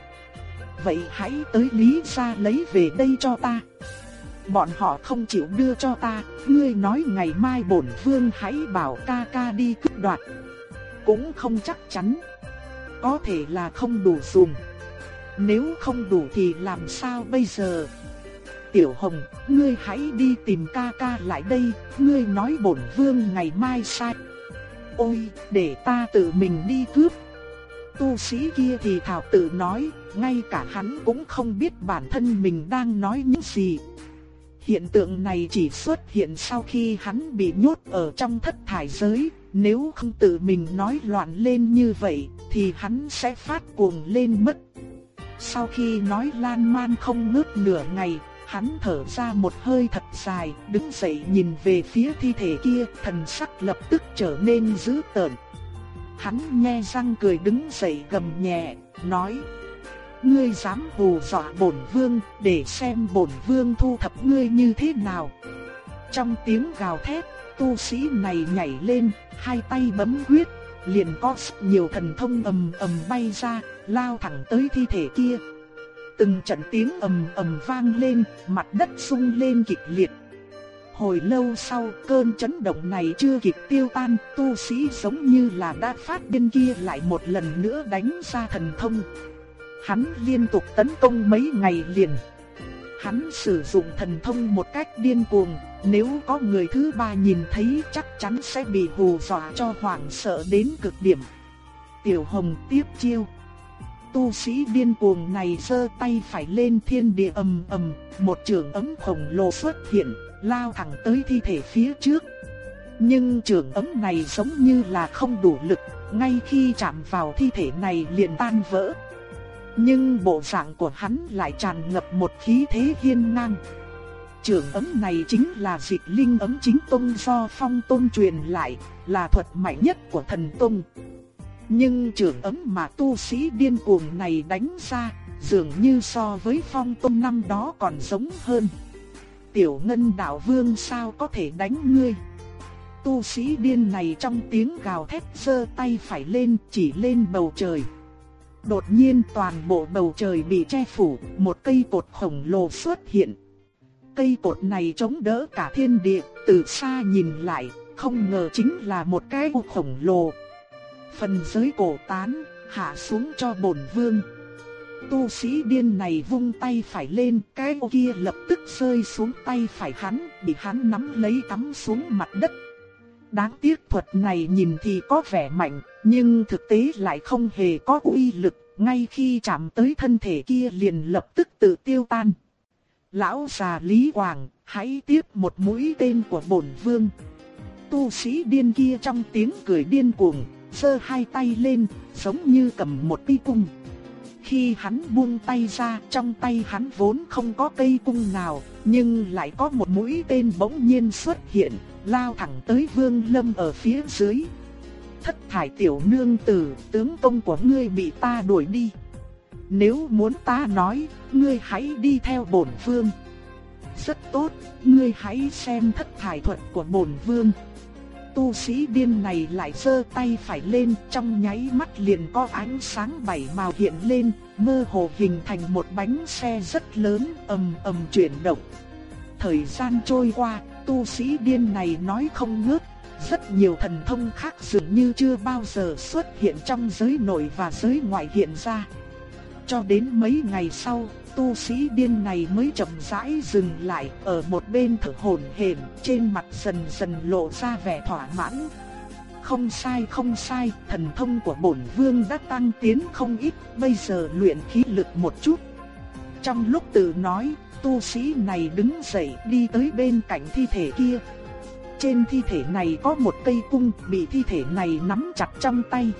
Vậy hãy tới Lý gia lấy về đây cho ta. Bọn họ không chịu đưa cho ta, ngươi nói ngày mai bổn vương hãy bảo ca ca đi cướp đoạt. Cũng không chắc chắn có thể là không đủ dùng. Nếu không đủ thì làm sao bây giờ? Tiểu Hồng, ngươi hãy đi tìm ca ca lại đây, ngươi nói bổn vương ngày mai sai. Ôi, để ta tự mình đi cướp. Tu sĩ kia thì thảo tự nói, ngay cả hắn cũng không biết bản thân mình đang nói những gì. Hiện tượng này chỉ xuất hiện sau khi hắn bị nhốt ở trong thất thải giới, nếu không tự mình nói loạn lên như vậy, thì hắn sẽ phát cuồng lên mất. Sau khi nói lan man không ngớt nửa ngày, hắn thở ra một hơi thật dài, đứng dậy nhìn về phía thi thể kia, thần sắc lập tức trở nên dữ tợn. Hắn nghe răng cười đứng dậy gầm nhẹ, nói: "Ngươi dám hù dọa bổn vương, để xem bổn vương thu thập ngươi như thế nào." Trong tiếng gào thét, tu sĩ này nhảy lên, hai tay bấm huyết, liền có rất nhiều thần thông ầm ầm bay ra, lao thẳng tới thi thể kia. Từng trận tiếng ầm ầm vang lên, mặt đất rung lên kịch liệt. Hồi lâu sau, cơn chấn động này chưa kịp tiêu tan, tu sĩ giống như là đã phát điên kia lại một lần nữa đánh ra thần thông. Hắn liên tục tấn công mấy ngày liền. Hắn sử dụng thần thông một cách điên cuồng, nếu có người thứ ba nhìn thấy chắc chắn sẽ bị hù dọa cho hoảng sợ đến cực điểm. Tiểu Hồng tiếp chiêu. Tu sĩ điên cuồng này giơ tay phải lên thiên địa ầm ầm, một trường ấm khổng lồ xuất hiện, lao thẳng tới thi thể phía trước. Nhưng trường ấm này giống như là không đủ lực, ngay khi chạm vào thi thể này liền tan vỡ. Nhưng bộ dạng của hắn lại tràn ngập một khí thế hiên ngang. Trường ấm này chính là dịch linh ấm chính tông do phong tôn truyền lại, là thuật mạnh nhất của thần tông. Nhưng trường ấm mà tu sĩ điên cuồng này đánh ra, dường như so với phong tôn năm đó còn giống hơn. Tiểu ngân đạo vương sao có thể đánh ngươi? Tu sĩ điên này trong tiếng gào thét giơ tay phải lên chỉ lên bầu trời. Đột nhiên toàn bộ bầu trời bị che phủ, một cây cột khổng lồ xuất hiện. Cây cột này chống đỡ cả thiên địa, từ xa nhìn lại, không ngờ chính là một cái ô khổng lồ. Phần giới cổ tán, hạ xuống cho bổn vương. Tu sĩ điên này vung tay phải lên, cái ô kia lập tức rơi xuống tay phải hắn, bị hắn nắm lấy cắm xuống mặt đất. Đáng tiếc thuật này nhìn thì có vẻ mạnh, nhưng thực tế lại không hề có uy lực, ngay khi chạm tới thân thể kia liền lập tức tự tiêu tan. Lão già Lý Hoàng, hãy tiếp một mũi tên của bổn vương. Tu sĩ điên kia trong tiếng cười điên cuồng, giơ hai tay lên, giống như cầm một cây cung. Khi hắn buông tay ra, trong tay hắn vốn không có cây cung nào, nhưng lại có một mũi tên bỗng nhiên xuất hiện, lao thẳng tới Vương Lâm ở phía dưới. Thất thải tiểu nương tử, tướng công của ngươi bị ta đuổi đi. Nếu muốn ta nói, ngươi hãy đi theo bổn vương. Rất tốt, ngươi hãy xem thất thải thuật của bổn vương. Tu sĩ điên này lại giơ tay phải lên, trong nháy mắt liền có ánh sáng bảy màu hiện lên, mơ hồ hình thành một bánh xe rất lớn, ầm ầm chuyển động. Thời gian trôi qua, tu sĩ điên này nói không ngớt, rất nhiều thần thông khác dường như chưa bao giờ xuất hiện trong giới nội và giới ngoại hiện ra. Cho đến mấy ngày sau, tu sĩ điên này mới chậm rãi dừng lại ở một bên thở hổn hển, trên mặt dần dần lộ ra vẻ thỏa mãn. Không sai không sai, thần thông của bổn vương đã tăng tiến không ít, bây giờ luyện khí lực một chút. Trong lúc tự nói, tu sĩ này đứng dậy đi tới bên cạnh thi thể kia. Trên thi thể này có một cây cung bị thi thể này nắm chặt trong tay.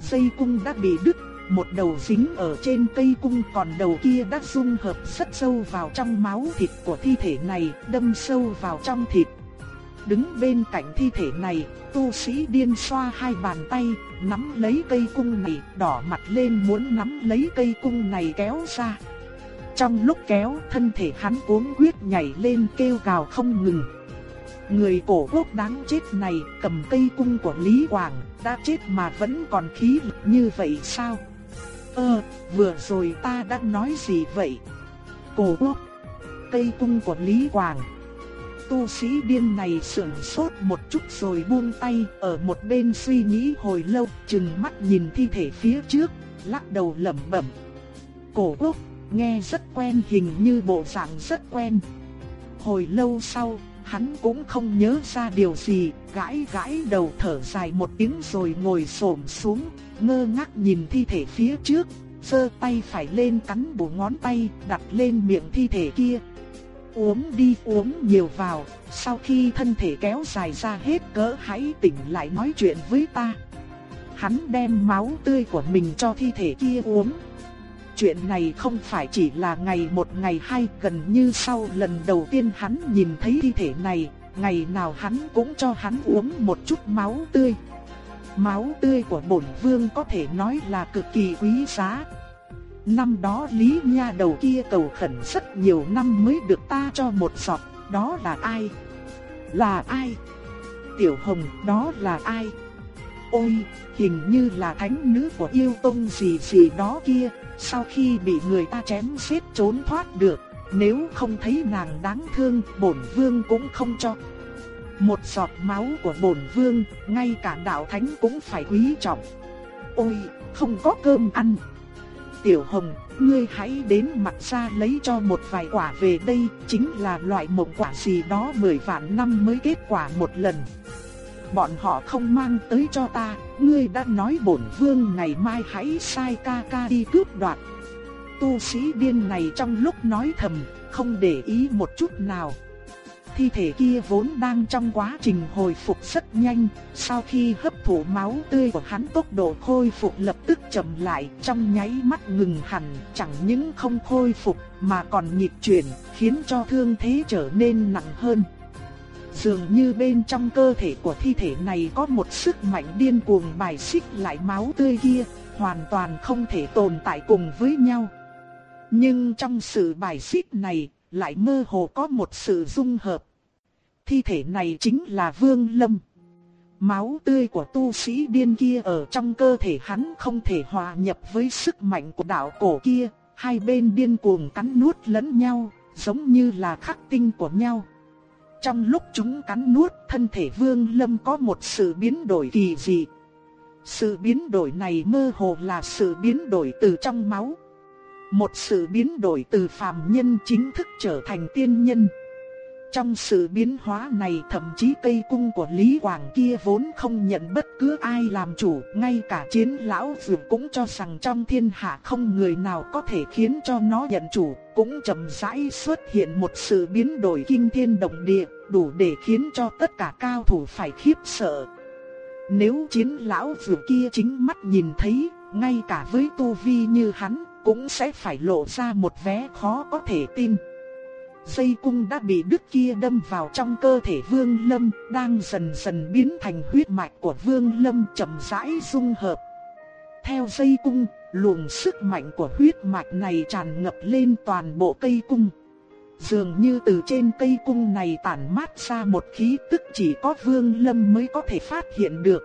Dây cung đã bị đứt một đầu dính ở trên cây cung còn đầu kia đã dung hợp rất sâu vào trong máu thịt của thi thể này, đâm sâu vào trong thịt. Đứng bên cạnh thi thể này, tu sĩ điên xoa hai bàn tay, nắm lấy cây cung này, đỏ mặt lên muốn nắm lấy cây cung này kéo ra. Trong lúc kéo, thân thể hắn cuống quyết nhảy lên kêu gào không ngừng. Người cổ quốc đáng chết này cầm cây cung của Lý Hoàng, đã chết mà vẫn còn khí lực như vậy sao? Ơ, vừa rồi ta đã nói gì vậy? Cổ quốc, cây cung của Lý Hoàng. Tu sĩ điên này sườn sốt một chút rồi buông tay, ở một bên suy nghĩ hồi lâu, chừng mắt nhìn thi thể phía trước, lắc đầu lẩm bẩm. Cổ quốc, nghe rất quen hình như bộ dạng rất quen. Hồi lâu sau, hắn cũng không nhớ ra điều gì, gãi gãi đầu thở dài một tiếng rồi ngồi xổm xuống, ngơ ngác nhìn thi thể phía trước, giơ tay phải lên cắn bộ ngón tay, đặt lên miệng thi thể kia. Uống đi uống nhiều vào, sau khi thân thể kéo dài ra hết cỡ hãy tỉnh lại nói chuyện với ta. Hắn đem máu tươi của mình cho thi thể kia uống. Chuyện này không phải chỉ là ngày một ngày hai gần như sau lần đầu tiên hắn nhìn thấy thi thể này, ngày nào hắn cũng cho hắn uống một chút máu tươi. Máu tươi của bổn vương có thể nói là cực kỳ quý giá. Năm đó Lý Nha đầu kia cầu khẩn rất nhiều năm mới được ta cho một giọt, đó là ai? Là ai? Tiểu Hồng, đó là ai? Ôi, hình như là thánh nữ của yêu tông gì gì đó kia, sau khi bị người ta chém giết trốn thoát được, nếu không thấy nàng đáng thương, bổn vương cũng không cho. Một giọt máu của bổn vương, ngay cả đạo thánh cũng phải quý trọng. Ôi, không có cơm ăn. Tiểu Hồng, ngươi hãy đến mặt ra lấy cho một vài quả về đây, chính là loại mộng quả gì đó mười vạn năm mới kết quả một lần. Bọn họ không mang tới cho ta, ngươi đã nói bổn vương ngày mai hãy sai ca ca đi cướp đoạt. Tu sĩ điên này trong lúc nói thầm, không để ý một chút nào. thi thể kia vốn đang trong quá trình hồi phục rất nhanh, sau khi hấp thụ máu tươi của hắn tốc độ khôi phục lập tức chậm lại, trong nháy mắt ngừng hẳn, chẳng những không khôi phục mà còn nhịp chuyển, khiến cho thương thế trở nên nặng hơn. Dường như bên trong cơ thể của thi thể này có một sức mạnh điên cuồng bài xích lại máu tươi kia, hoàn toàn không thể tồn tại cùng với nhau. Nhưng trong sự bài xích này, lại mơ hồ có một sự dung hợp. Thi thể này chính là Vương Lâm. Máu tươi của tu sĩ điên kia ở trong cơ thể hắn không thể hòa nhập với sức mạnh của đạo cổ kia, hai bên điên cuồng cắn nuốt lẫn nhau, giống như là khắc tinh của nhau. Trong lúc chúng cắn nuốt, thân thể Vương Lâm có một sự biến đổi kỳ dị. Sự biến đổi này mơ hồ là sự biến đổi từ trong máu. Một sự biến đổi từ phàm nhân chính thức trở thành tiên nhân. Trong sự biến hóa này thậm chí cây cung của Lý Quảng kia vốn không nhận bất cứ ai làm chủ, ngay cả chiến lão dược cũng cho rằng trong thiên hạ không người nào có thể khiến cho nó nhận chủ, cũng chậm rãi xuất hiện một sự biến đổi kinh thiên động địa, đủ để khiến cho tất cả cao thủ phải khiếp sợ. Nếu chiến lão dược kia chính mắt nhìn thấy, ngay cả với tu vi như hắn, cũng sẽ phải lộ ra một vé khó có thể tin. Dây cung đã bị đứt kia đâm vào trong cơ thể Vương Lâm, đang dần dần biến thành huyết mạch của Vương Lâm chậm rãi dung hợp. Theo dây cung, luồng sức mạnh của huyết mạch này tràn ngập lên toàn bộ cây cung. Dường như từ trên cây cung này tản mát ra một khí tức chỉ có Vương Lâm mới có thể phát hiện được.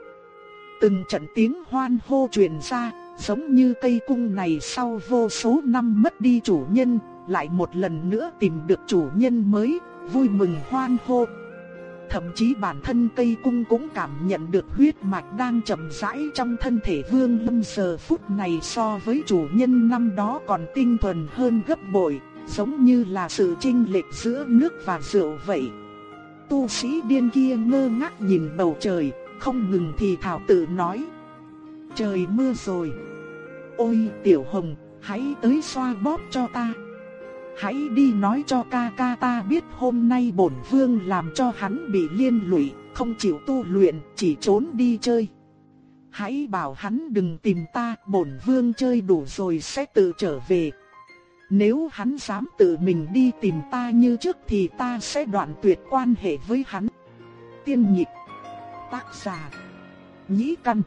Từng trận tiếng hoan hô truyền ra, giống như cây cung này sau vô số năm mất đi chủ nhân, lại một lần nữa tìm được chủ nhân mới, vui mừng hoan hô. Thậm chí bản thân cây cung cũng cảm nhận được huyết mạch đang chậm rãi trong thân thể Vương Lâm giờ phút này so với chủ nhân năm đó còn tinh thuần hơn gấp bội, giống như là sự chênh lệch giữa nước và rượu vậy. Tu sĩ điên kia ngơ ngác nhìn bầu trời, không ngừng thì thảo tự nói. Trời mưa rồi. Ôi tiểu hồng, hãy tới xoa bóp cho ta. Hãy đi nói cho ca ca ta biết hôm nay bổn vương làm cho hắn bị liên lụy, không chịu tu luyện, chỉ trốn đi chơi. Hãy bảo hắn đừng tìm ta, bổn vương chơi đủ rồi sẽ tự trở về. Nếu hắn dám tự mình đi tìm ta như trước thì ta sẽ đoạn tuyệt quan hệ với hắn. Tiên nhịp Tác giả Nhĩ Căn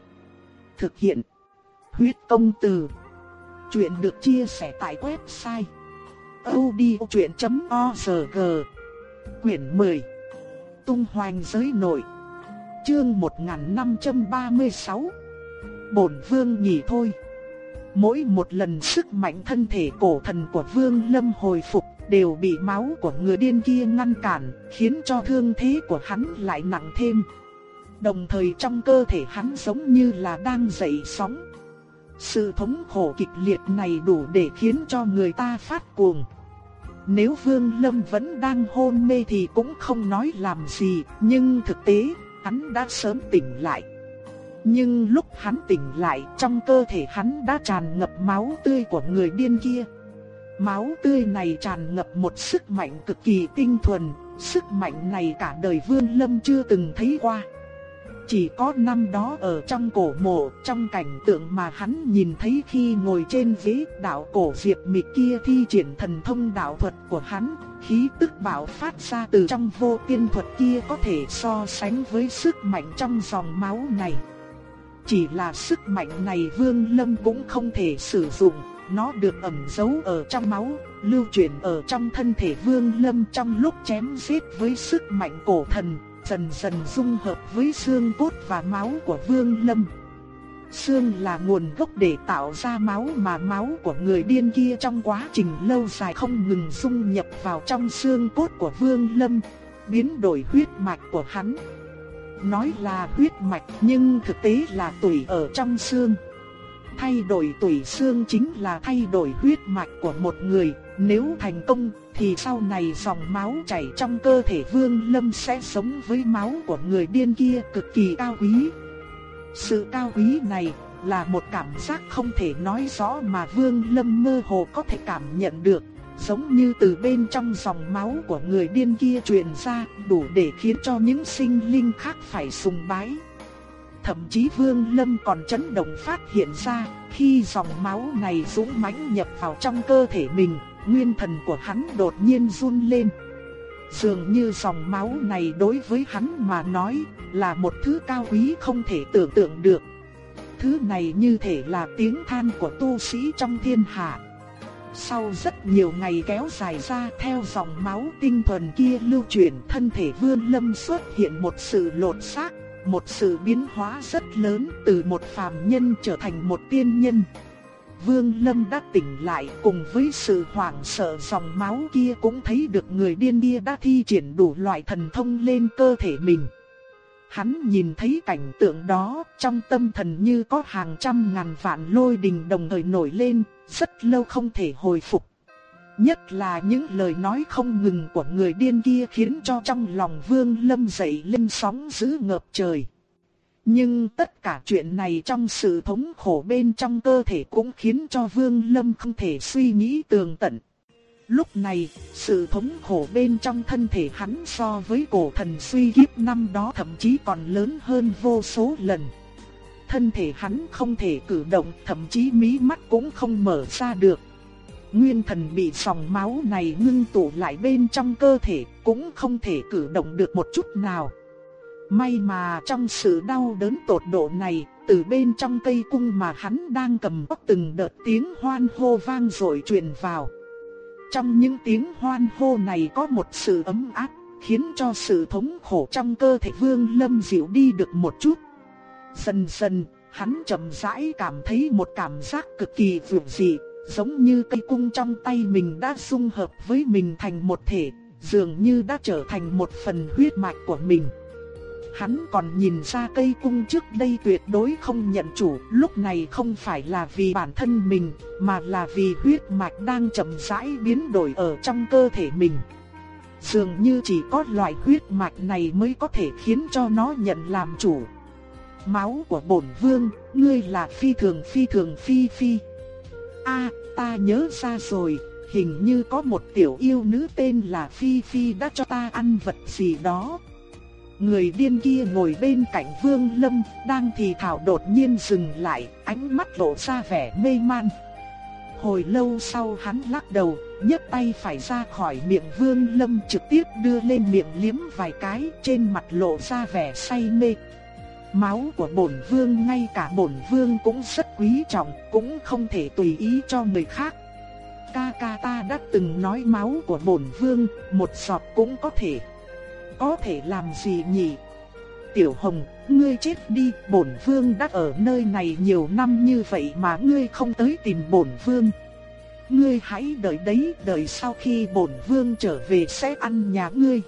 Thực hiện Huyết công từ Chuyện được chia sẻ tại website odchuyện.org Quyển 10 Tung hoành giới nội Chương 1536 Bổn vương nhỉ thôi Mỗi một lần sức mạnh thân thể cổ thần của vương lâm hồi phục đều bị máu của người điên kia ngăn cản, khiến cho thương thế của hắn lại nặng thêm. Đồng thời trong cơ thể hắn giống như là đang dậy sóng. Sự thống khổ kịch liệt này đủ để khiến cho người ta phát cuồng. Nếu Vương Lâm vẫn đang hôn mê thì cũng không nói làm gì, nhưng thực tế, hắn đã sớm tỉnh lại. Nhưng lúc hắn tỉnh lại, trong cơ thể hắn đã tràn ngập máu tươi của người điên kia. Máu tươi này tràn ngập một sức mạnh cực kỳ tinh thuần, sức mạnh này cả đời Vương Lâm chưa từng thấy qua. Chỉ có năm đó ở trong cổ mộ, trong cảnh tượng mà hắn nhìn thấy khi ngồi trên ghế đạo cổ diệp mịch kia thi triển thần thông đạo thuật của hắn, khí tức bạo phát ra từ trong vô tiên thuật kia có thể so sánh với sức mạnh trong dòng máu này. Chỉ là sức mạnh này Vương Lâm cũng không thể sử dụng, nó được ẩn giấu ở trong máu, lưu chuyển ở trong thân thể Vương Lâm trong lúc chém giết với sức mạnh cổ thần, dần dần dung hợp với xương cốt và máu của Vương Lâm. Xương là nguồn gốc để tạo ra máu mà máu của người điên kia trong quá trình lâu dài không ngừng dung nhập vào trong xương cốt của Vương Lâm, biến đổi huyết mạch của hắn. Nói là huyết mạch nhưng thực tế là tủy ở trong xương. Thay đổi tủy xương chính là thay đổi huyết mạch của một người, nếu thành công thì sau này dòng máu chảy trong cơ thể Vương Lâm sẽ sống với máu của người điên kia cực kỳ cao quý. Sự cao quý này là một cảm giác không thể nói rõ mà Vương Lâm mơ hồ có thể cảm nhận được, giống như từ bên trong dòng máu của người điên kia truyền ra, đủ để khiến cho những sinh linh khác phải sùng bái. Thậm chí Vương Lâm còn chấn động phát hiện ra, khi dòng máu này dũng mãnh nhập vào trong cơ thể mình, nguyên thần của hắn đột nhiên run lên. Dường như dòng máu này đối với hắn mà nói là một thứ cao quý không thể tưởng tượng được. Thứ này như thể là tiếng than của tu sĩ trong thiên hạ. Sau rất nhiều ngày kéo dài ra theo dòng máu tinh thuần kia lưu chuyển thân thể vương lâm xuất hiện một sự lột xác, một sự biến hóa rất lớn từ một phàm nhân trở thành một tiên nhân. Vương Lâm đã tỉnh lại cùng với sự hoảng sợ dòng máu kia cũng thấy được người điên kia đã thi triển đủ loại thần thông lên cơ thể mình. Hắn nhìn thấy cảnh tượng đó, trong tâm thần như có hàng trăm ngàn vạn lôi đình đồng thời nổi lên, rất lâu không thể hồi phục. Nhất là những lời nói không ngừng của người điên kia khiến cho trong lòng Vương Lâm dậy lên sóng dữ ngập trời. Nhưng tất cả chuyện này trong sự thống khổ bên trong cơ thể cũng khiến cho Vương Lâm không thể suy nghĩ tường tận. Lúc này, sự thống khổ bên trong thân thể hắn so với cổ thần suy kiếp năm đó thậm chí còn lớn hơn vô số lần. Thân thể hắn không thể cử động, thậm chí mí mắt cũng không mở ra được. Nguyên thần bị sòng máu này ngưng tụ lại bên trong cơ thể, cũng không thể cử động được một chút nào. May mà trong sự đau đớn tột độ này, từ bên trong cây cung mà hắn đang cầm bóc từng đợt tiếng hoan hô vang rồi truyền vào. Trong những tiếng hoan hô này có một sự ấm áp, khiến cho sự thống khổ trong cơ thể Vương Lâm dịu đi được một chút. Dần dần, hắn chậm rãi cảm thấy một cảm giác cực kỳ vượt dị, giống như cây cung trong tay mình đã dung hợp với mình thành một thể, dường như đã trở thành một phần huyết mạch của mình. Hắn còn nhìn ra cây cung trước đây tuyệt đối không nhận chủ, lúc này không phải là vì bản thân mình, mà là vì huyết mạch đang chậm rãi biến đổi ở trong cơ thể mình. Dường như chỉ có loại huyết mạch này mới có thể khiến cho nó nhận làm chủ. Máu của bổn vương, ngươi là phi thường phi thường phi phi. A, ta nhớ ra rồi, hình như có một tiểu yêu nữ tên là Phi Phi đã cho ta ăn vật gì đó. Người điên kia ngồi bên cạnh Vương Lâm, đang thì thảo đột nhiên dừng lại, ánh mắt lộ ra vẻ mê man. Hồi lâu sau hắn lắc đầu, nhấc tay phải ra khỏi miệng Vương Lâm trực tiếp đưa lên miệng liếm vài cái, trên mặt lộ ra vẻ say mê. Máu của bổn vương ngay cả bổn vương cũng rất quý trọng, cũng không thể tùy ý cho người khác. Ca ca ta đã từng nói máu của bổn vương, một giọt cũng có thể có thể làm gì nhỉ? Tiểu Hồng, ngươi chết đi, bổn vương đã ở nơi này nhiều năm như vậy mà ngươi không tới tìm bổn vương. Ngươi hãy đợi đấy, đợi sau khi bổn vương trở về sẽ ăn nhà ngươi.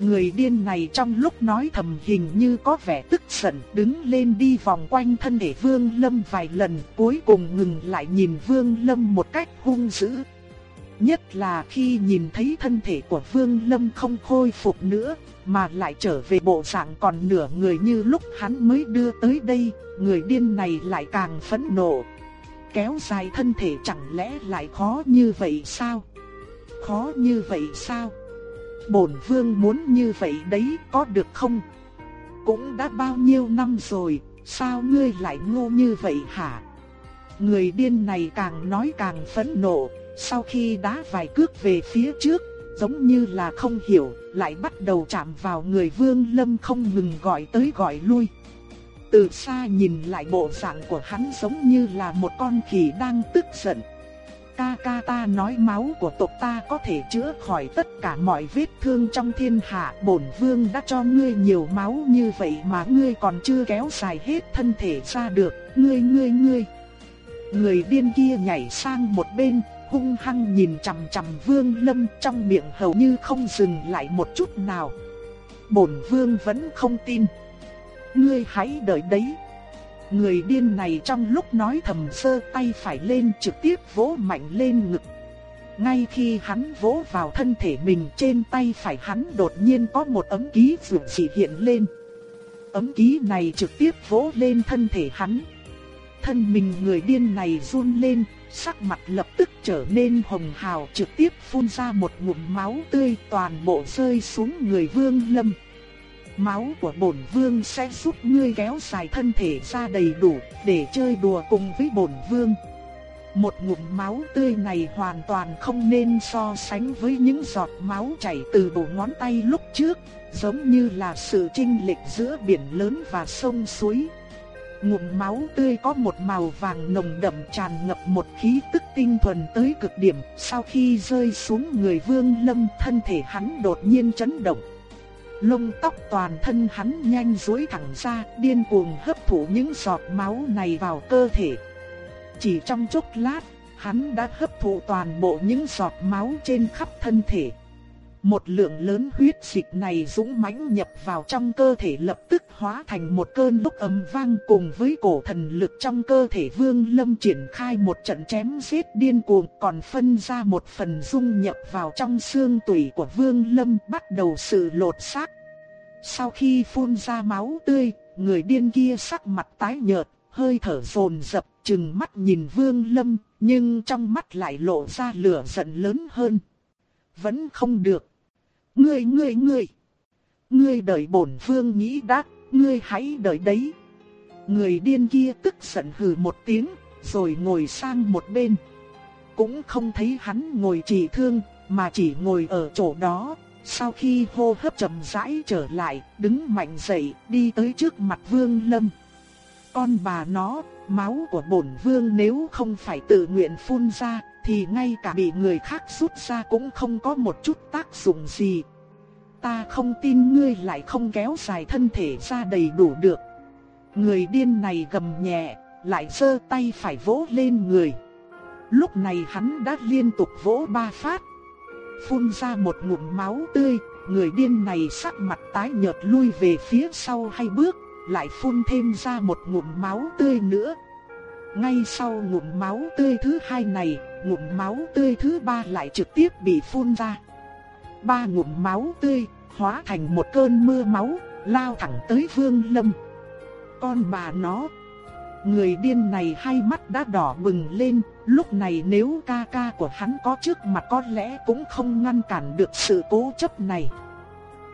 Người điên này trong lúc nói thầm hình như có vẻ tức giận, đứng lên đi vòng quanh thân thể Vương Lâm vài lần, cuối cùng ngừng lại nhìn Vương Lâm một cách hung dữ. Nhất là khi nhìn thấy thân thể của Vương Lâm không khôi phục nữa, mà lại trở về bộ dạng còn nửa người như lúc hắn mới đưa tới đây, người điên này lại càng phẫn nộ. Kéo dài thân thể chẳng lẽ lại khó như vậy sao? Khó như vậy sao? Bổn vương muốn như vậy đấy có được không? Cũng đã bao nhiêu năm rồi, sao ngươi lại ngu như vậy hả? Người điên này càng nói càng phẫn nộ, sau khi đá vài cước về phía trước, giống như là không hiểu, lại bắt đầu chạm vào người Vương Lâm không ngừng gọi tới gọi lui. Từ xa nhìn lại bộ dạng của hắn giống như là một con khỉ đang tức giận. Ca ca ta nói máu của tộc ta có thể chữa khỏi tất cả mọi vết thương trong thiên hạ. Bổn vương đã cho ngươi nhiều máu như vậy mà ngươi còn chưa kéo dài hết thân thể ra được. Ngươi ngươi ngươi. Người điên kia nhảy sang một bên, hung hăng nhìn chằm chằm Vương Lâm trong miệng hầu như không dừng lại một chút nào. Bổn Vương vẫn không tin. Ngươi hãy đợi đấy. Người điên này trong lúc nói thầm sơ tay phải lên trực tiếp vỗ mạnh lên ngực. Ngay khi hắn vỗ vào thân thể mình trên tay phải hắn đột nhiên có một ấm ký vượt dị hiện lên. Ấm ký này trực tiếp vỗ lên thân thể hắn. Thân mình người điên này run lên, sắc mặt lập tức trở nên hồng hào trực tiếp phun ra một ngụm máu tươi toàn bộ rơi xuống người Vương Lâm. Máu của bổn vương sẽ giúp ngươi kéo dài thân thể ra đầy đủ để chơi đùa cùng với bổn vương. Một ngụm máu tươi này hoàn toàn không nên so sánh với những giọt máu chảy từ bộ ngón tay lúc trước, giống như là sự chênh lệch giữa biển lớn và sông suối. Ngụm máu tươi có một màu vàng nồng đậm tràn ngập một khí tức tinh thuần tới cực điểm, sau khi rơi xuống người Vương Lâm, thân thể hắn đột nhiên chấn động. Lông tóc toàn thân hắn nhanh duỗi thẳng ra, điên cuồng hấp thụ những giọt máu này vào cơ thể. Chỉ trong chốc lát, hắn đã hấp thụ toàn bộ những giọt máu trên khắp thân thể. Một lượng lớn huyết dịch này dũng mãnh nhập vào trong cơ thể lập tức hóa thành một cơn lúc âm vang cùng với cổ thần lực trong cơ thể Vương Lâm triển khai một trận chém giết điên cuồng còn phân ra một phần dung nhập vào trong xương tủy của Vương Lâm bắt đầu sự lột xác. Sau khi phun ra máu tươi, người điên kia sắc mặt tái nhợt, hơi thở rồn rập chừng mắt nhìn Vương Lâm, nhưng trong mắt lại lộ ra lửa giận lớn hơn. Vẫn không được. Ngươi ngươi ngươi. Ngươi đợi bổn vương nghĩ đã, ngươi hãy đợi đấy. Người điên kia tức giận hừ một tiếng, rồi ngồi sang một bên. Cũng không thấy hắn ngồi trị thương, mà chỉ ngồi ở chỗ đó. Sau khi hô hấp chậm rãi trở lại, đứng mạnh dậy, đi tới trước mặt Vương Lâm. Con bà nó, máu của bổn vương nếu không phải tự nguyện phun ra, thì ngay cả bị người khác rút ra cũng không có một chút tác dụng gì. Ta không tin ngươi lại không kéo dài thân thể ra đầy đủ được. Người điên này gầm nhẹ, lại giơ tay phải vỗ lên người. Lúc này hắn đã liên tục vỗ ba phát. Phun ra một ngụm máu tươi, người điên này sắc mặt tái nhợt lui về phía sau hai bước, lại phun thêm ra một ngụm máu tươi nữa. Ngay sau ngụm máu tươi thứ hai này, ngụm máu tươi thứ ba lại trực tiếp bị phun ra. Ba ngụm máu tươi, hóa thành một cơn mưa máu, lao thẳng tới Vương Lâm. Con bà nó, người điên này hai mắt đã đỏ bừng lên, lúc này nếu ca ca của hắn có trước mặt có lẽ cũng không ngăn cản được sự cố chấp này.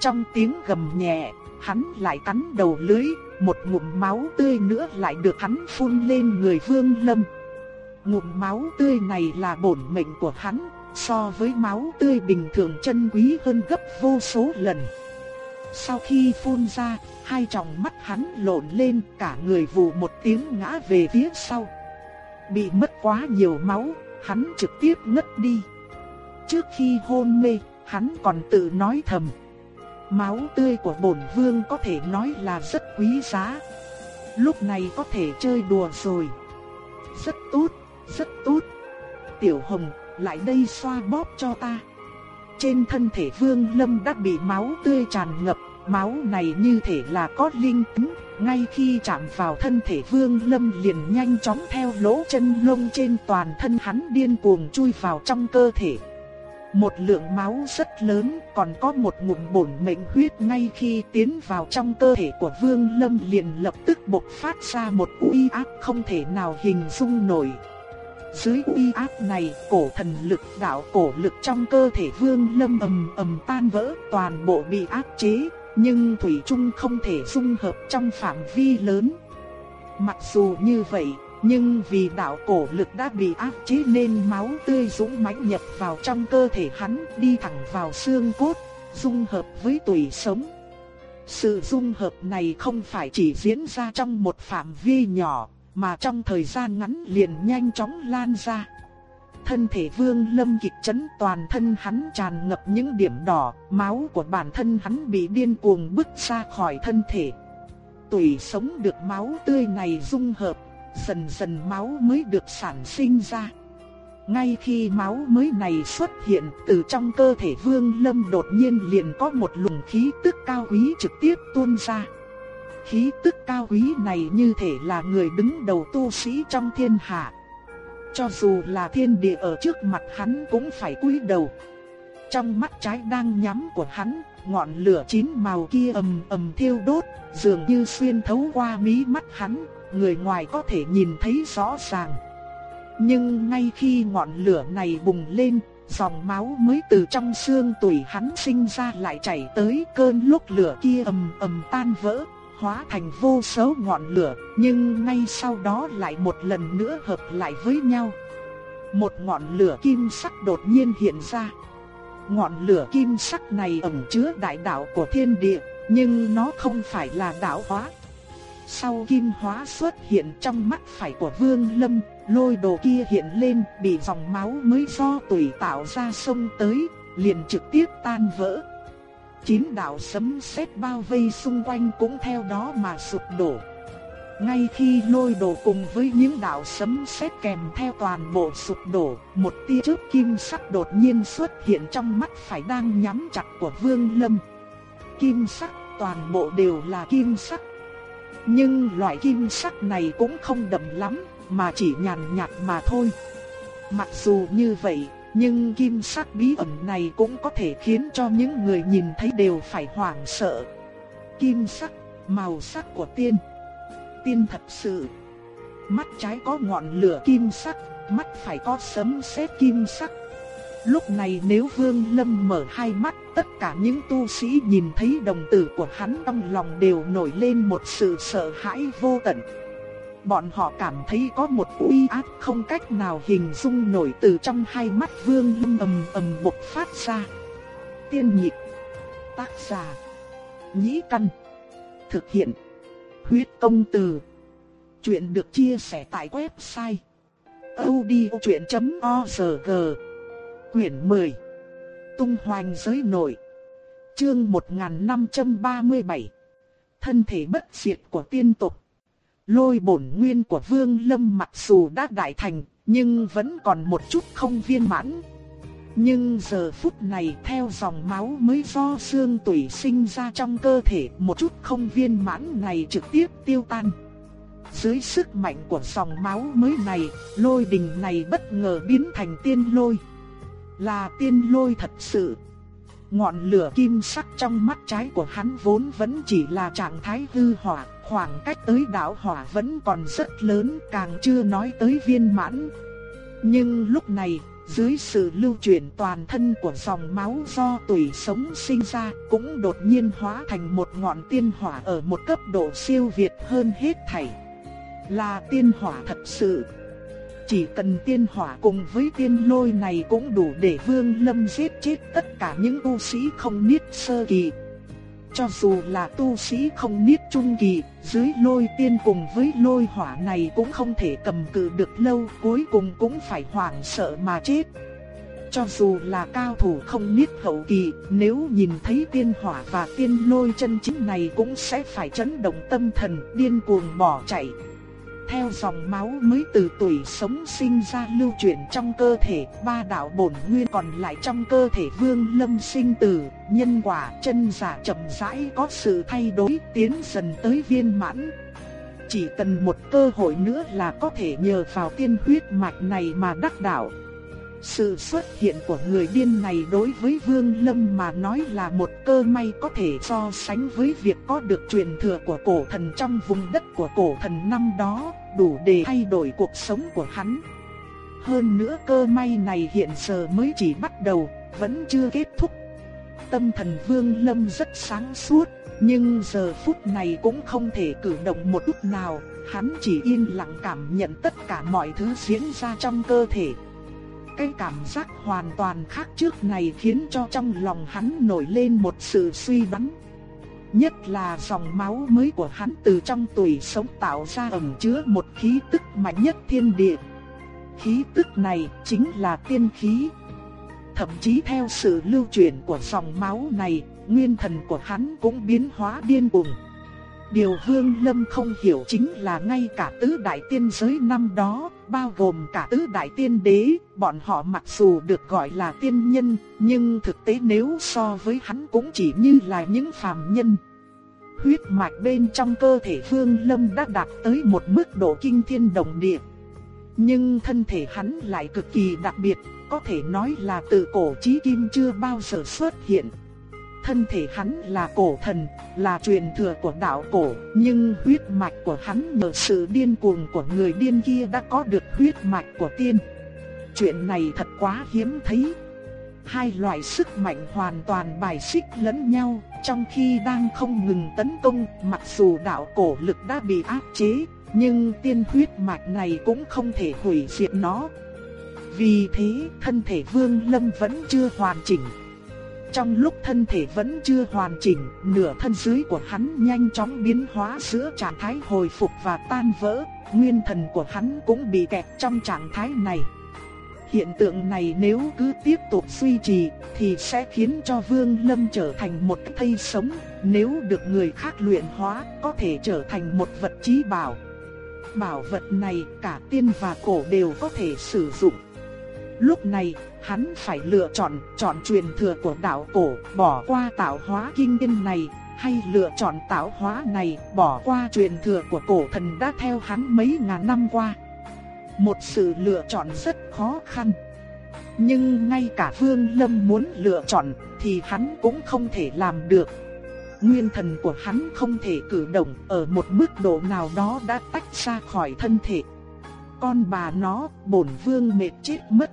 Trong tiếng gầm nhẹ, hắn lại cắn đầu lưới, một ngụm máu tươi nữa lại được hắn phun lên người Vương Lâm. Ngụm máu tươi này là bổn mệnh của hắn, so với máu tươi bình thường chân quý hơn gấp vô số lần. Sau khi phun ra, hai tròng mắt hắn lộn lên, cả người vù một tiếng ngã về phía sau. Bị mất quá nhiều máu, hắn trực tiếp ngất đi. Trước khi hôn mê, hắn còn tự nói thầm. Máu tươi của bổn vương có thể nói là rất quý giá. Lúc này có thể chơi đùa rồi. Rất tốt, rất tốt. Tiểu Hồng, lại đây xoa bóp cho ta. Trên thân thể Vương Lâm đã bị máu tươi tràn ngập, máu này như thể là có linh tính, ngay khi chạm vào thân thể Vương Lâm liền nhanh chóng theo lỗ chân lông trên toàn thân hắn điên cuồng chui vào trong cơ thể. Một lượng máu rất lớn, còn có một ngụm bổn mệnh huyết ngay khi tiến vào trong cơ thể của Vương Lâm liền lập tức bộc phát ra một uy áp không thể nào hình dung nổi. Dưới uy áp này, cổ thần lực đạo cổ lực trong cơ thể Vương Lâm ầm ầm tan vỡ, toàn bộ bị áp chế, nhưng thủy chung không thể dung hợp trong phạm vi lớn. Mặc dù như vậy, nhưng vì đạo cổ lực đã bị áp chế nên máu tươi dũng mãnh nhập vào trong cơ thể hắn, đi thẳng vào xương cốt, dung hợp với tủy sống. Sự dung hợp này không phải chỉ diễn ra trong một phạm vi nhỏ, mà trong thời gian ngắn liền nhanh chóng lan ra. Thân thể Vương Lâm kịch chấn toàn thân hắn tràn ngập những điểm đỏ, máu của bản thân hắn bị điên cuồng bứt ra khỏi thân thể. Tủy sống được máu tươi này dung hợp, dần dần máu mới được sản sinh ra. Ngay khi máu mới này xuất hiện từ trong cơ thể Vương Lâm đột nhiên liền có một luồng khí tức cao quý trực tiếp tuôn ra. Khí tức cao quý này như thể là người đứng đầu tu sĩ trong thiên hạ. Cho dù là thiên địa ở trước mặt hắn cũng phải cúi đầu. Trong mắt trái đang nhắm của hắn, ngọn lửa chín màu kia ầm ầm thiêu đốt, dường như xuyên thấu qua mí mắt hắn, người ngoài có thể nhìn thấy rõ ràng. Nhưng ngay khi ngọn lửa này bùng lên, dòng máu mới từ trong xương tủy hắn sinh ra lại chảy tới cơn lúc lửa kia ầm ầm tan vỡ, hóa thành vô số ngọn lửa, nhưng ngay sau đó lại một lần nữa hợp lại với nhau. Một ngọn lửa kim sắc đột nhiên hiện ra. Ngọn lửa kim sắc này ẩn chứa đại đạo của thiên địa, nhưng nó không phải là đạo hóa. Sau kim hóa xuất hiện trong mắt phải của Vương Lâm, lôi đồ kia hiện lên, bị dòng máu mới do tùy tạo ra sông tới, liền trực tiếp tan vỡ. Chín đạo sấm sét bao vây xung quanh cũng theo đó mà sụp đổ. Ngay khi lôi đồ cùng với những đạo sấm sét kèm theo toàn bộ sụp đổ, một tia chớp kim sắc đột nhiên xuất hiện trong mắt phải đang nhắm chặt của Vương Lâm. Kim sắc, toàn bộ đều là kim sắc. Nhưng loại kim sắc này cũng không đậm lắm, mà chỉ nhàn nhạt mà thôi. Mặc dù như vậy, nhưng kim sắc bí ẩn này cũng có thể khiến cho những người nhìn thấy đều phải hoảng sợ. Kim sắc, màu sắc của tiên. Tiên thật sự. Mắt trái có ngọn lửa kim sắc, mắt phải có sấm sét kim sắc. Lúc này nếu Vương Lâm mở hai mắt, tất cả những tu sĩ nhìn thấy đồng tử của hắn trong lòng đều nổi lên một sự sợ hãi vô tận bọn họ cảm thấy có một uy áp không cách nào hình dung nổi từ trong hai mắt vương lâm ầm ầm bộc phát ra. Tiên nhịp, tác giả, nhĩ căn, thực hiện, huyết công từ. Chuyện được chia sẻ tại website audiochuyện.org Quyển 10 Tung hoành giới nội Chương 1537 Thân thể bất diệt của tiên tộc Lôi bổn nguyên của Vương Lâm mặc dù đã đại thành, nhưng vẫn còn một chút không viên mãn. Nhưng giờ phút này theo dòng máu mới do xương tủy sinh ra trong cơ thể, một chút không viên mãn này trực tiếp tiêu tan. Dưới sức mạnh của dòng máu mới này, lôi đình này bất ngờ biến thành tiên lôi. Là tiên lôi thật sự. Ngọn lửa kim sắc trong mắt trái của hắn vốn vẫn chỉ là trạng thái hư hỏa, khoảng cách tới đạo hỏa vẫn còn rất lớn, càng chưa nói tới viên mãn. Nhưng lúc này, dưới sự lưu chuyển toàn thân của dòng máu do tủy sống sinh ra, cũng đột nhiên hóa thành một ngọn tiên hỏa ở một cấp độ siêu việt hơn hết thảy. Là tiên hỏa thật sự. Chỉ cần tiên hỏa cùng với tiên lôi này cũng đủ để Vương Lâm giết chết tất cả những tu sĩ không niết sơ kỳ. Cho dù là tu sĩ không niết trung kỳ, dưới lôi tiên cùng với lôi hỏa này cũng không thể cầm cự được lâu, cuối cùng cũng phải hoảng sợ mà chết. Cho dù là cao thủ không niết hậu kỳ, nếu nhìn thấy tiên hỏa và tiên lôi chân chính này cũng sẽ phải chấn động tâm thần, điên cuồng bỏ chạy theo dòng máu mới từ tuổi sống sinh ra lưu chuyển trong cơ thể, ba đạo bổn nguyên còn lại trong cơ thể Vương Lâm sinh tử, nhân quả chân giả chậm rãi có sự thay đổi, tiến dần tới viên mãn. Chỉ cần một cơ hội nữa là có thể nhờ vào tiên huyết mạch này mà đắc đạo. Sự xuất hiện của người điên này đối với Vương Lâm mà nói là một cơ may có thể so sánh với việc có được truyền thừa của cổ thần trong vùng đất của cổ thần năm đó, đủ để thay đổi cuộc sống của hắn. Hơn nữa cơ may này hiện giờ mới chỉ bắt đầu, vẫn chưa kết thúc. Tâm thần Vương Lâm rất sáng suốt, nhưng giờ phút này cũng không thể cử động một chút nào, hắn chỉ yên lặng cảm nhận tất cả mọi thứ diễn ra trong cơ thể. Cái cảm giác hoàn toàn khác trước này khiến cho trong lòng hắn nổi lên một sự suy đoán. Nhất là dòng máu mới của hắn từ trong tuổi sống tạo ra ẩn chứa một khí tức mạnh nhất thiên địa. Khí tức này chính là tiên khí. Thậm chí theo sự lưu chuyển của dòng máu này, nguyên thần của hắn cũng biến hóa điên cuồng. Điều Hương Lâm không hiểu chính là ngay cả tứ đại tiên giới năm đó, bao gồm cả tứ đại tiên đế, bọn họ mặc dù được gọi là tiên nhân, nhưng thực tế nếu so với hắn cũng chỉ như là những phàm nhân. Huyết mạch bên trong cơ thể Hương Lâm đã đạt tới một mức độ kinh thiên động địa. Nhưng thân thể hắn lại cực kỳ đặc biệt, có thể nói là từ cổ chí kim chưa bao giờ xuất hiện thân thể hắn là cổ thần, là truyền thừa của đạo cổ, nhưng huyết mạch của hắn nhờ sự điên cuồng của người điên kia đã có được huyết mạch của tiên. Chuyện này thật quá hiếm thấy. Hai loại sức mạnh hoàn toàn bài xích lẫn nhau, trong khi đang không ngừng tấn công, mặc dù đạo cổ lực đã bị áp chế, nhưng tiên huyết mạch này cũng không thể hủy diệt nó. Vì thế, thân thể Vương Lâm vẫn chưa hoàn chỉnh. Trong lúc thân thể vẫn chưa hoàn chỉnh, nửa thân dưới của hắn nhanh chóng biến hóa giữa trạng thái hồi phục và tan vỡ, nguyên thần của hắn cũng bị kẹt trong trạng thái này. Hiện tượng này nếu cứ tiếp tục duy trì thì sẽ khiến cho Vương Lâm trở thành một thây sống, nếu được người khác luyện hóa có thể trở thành một vật trí bảo. Bảo vật này cả tiên và cổ đều có thể sử dụng. Lúc này, hắn phải lựa chọn, chọn truyền thừa của đạo cổ, bỏ qua tạo hóa kinh tiên này, hay lựa chọn tạo hóa này, bỏ qua truyền thừa của cổ thần đã theo hắn mấy ngàn năm qua. Một sự lựa chọn rất khó khăn. Nhưng ngay cả Vương Lâm muốn lựa chọn thì hắn cũng không thể làm được. Nguyên thần của hắn không thể cử động ở một mức độ nào đó đã tách ra khỏi thân thể. Con bà nó, bổn vương mệt chết mất.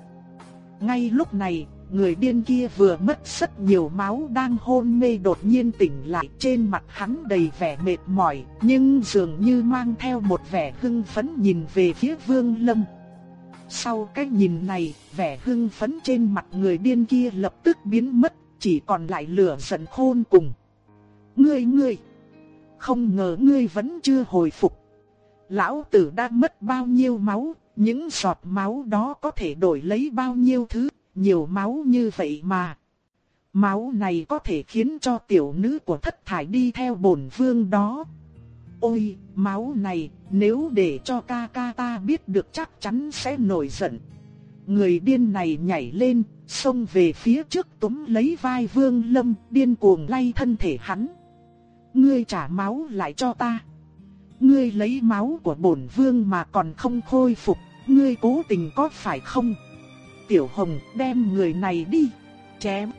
Ngay lúc này, người điên kia vừa mất rất nhiều máu đang hôn mê đột nhiên tỉnh lại trên mặt hắn đầy vẻ mệt mỏi, nhưng dường như mang theo một vẻ hưng phấn nhìn về phía Vương Lâm. Sau cái nhìn này, vẻ hưng phấn trên mặt người điên kia lập tức biến mất, chỉ còn lại lửa giận khôn cùng. Ngươi ngươi, không ngờ ngươi vẫn chưa hồi phục. Lão tử đã mất bao nhiêu máu, những giọt máu đó có thể đổi lấy bao nhiêu thứ, nhiều máu như vậy mà. Máu này có thể khiến cho tiểu nữ của thất thải đi theo bổn vương đó. Ôi, máu này, nếu để cho ca ca ta biết được chắc chắn sẽ nổi giận. Người điên này nhảy lên, xông về phía trước túm lấy vai vương lâm, điên cuồng lay thân thể hắn. Ngươi trả máu lại cho ta. Ngươi lấy máu của bổn vương mà còn không khôi phục, ngươi cố tình có phải không? Tiểu Hồng đem người này đi, chém.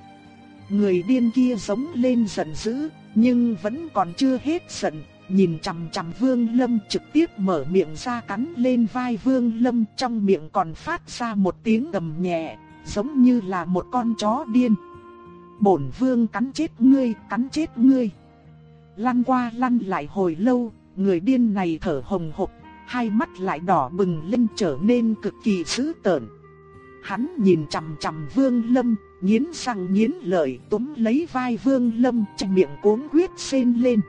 Người điên kia giống lên giận dữ, nhưng vẫn còn chưa hết giận, nhìn chằm chằm Vương Lâm trực tiếp mở miệng ra cắn lên vai Vương Lâm trong miệng còn phát ra một tiếng gầm nhẹ, giống như là một con chó điên. Bổn Vương cắn chết ngươi, cắn chết ngươi. Lăn qua lăn lại hồi lâu, người điên này thở hồng hộc, hai mắt lại đỏ bừng lên trở nên cực kỳ dữ tợn. Hắn nhìn chằm chằm Vương Lâm, nghiến răng nghiến lợi túm lấy vai Vương Lâm, trong miệng cuống huyết xên lên.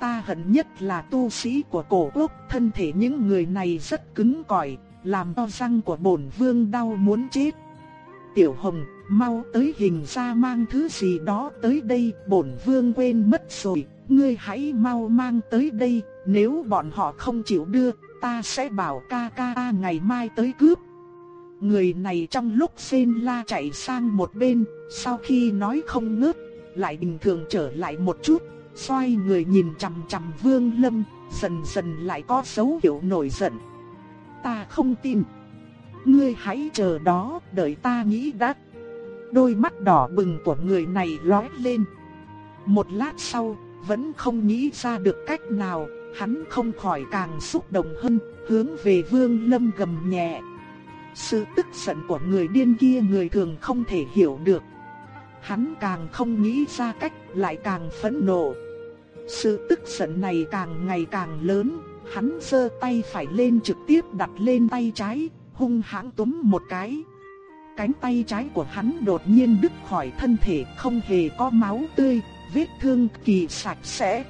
Ta hận nhất là tu sĩ của cổ quốc, thân thể những người này rất cứng cỏi, làm to răng của bổn vương đau muốn chết. Tiểu Hồng, mau tới hình ra mang thứ gì đó tới đây, bổn vương quên mất rồi, ngươi hãy mau mang tới đây, nếu bọn họ không chịu đưa, ta sẽ bảo ca ca ngày mai tới cướp. Người này trong lúc xên la chạy sang một bên, sau khi nói không ngớt, lại bình thường trở lại một chút, xoay người nhìn chằm chằm Vương Lâm, dần dần lại có dấu hiệu nổi giận. Ta không tin. Ngươi hãy chờ đó, đợi ta nghĩ đã. Đôi mắt đỏ bừng của người này lóe lên. Một lát sau, vẫn không nghĩ ra được cách nào, hắn không khỏi càng xúc động hơn, hướng về Vương Lâm gầm nhẹ. Sự tức giận của người điên kia người thường không thể hiểu được. Hắn càng không nghĩ ra cách, lại càng phẫn nộ. Sự tức giận này càng ngày càng lớn, hắn giơ tay phải lên trực tiếp đặt lên tay trái, hung hãn túm một cái. Cánh tay trái của hắn đột nhiên đứt khỏi thân thể, không hề có máu tươi, vết thương kỳ sạch sẽ.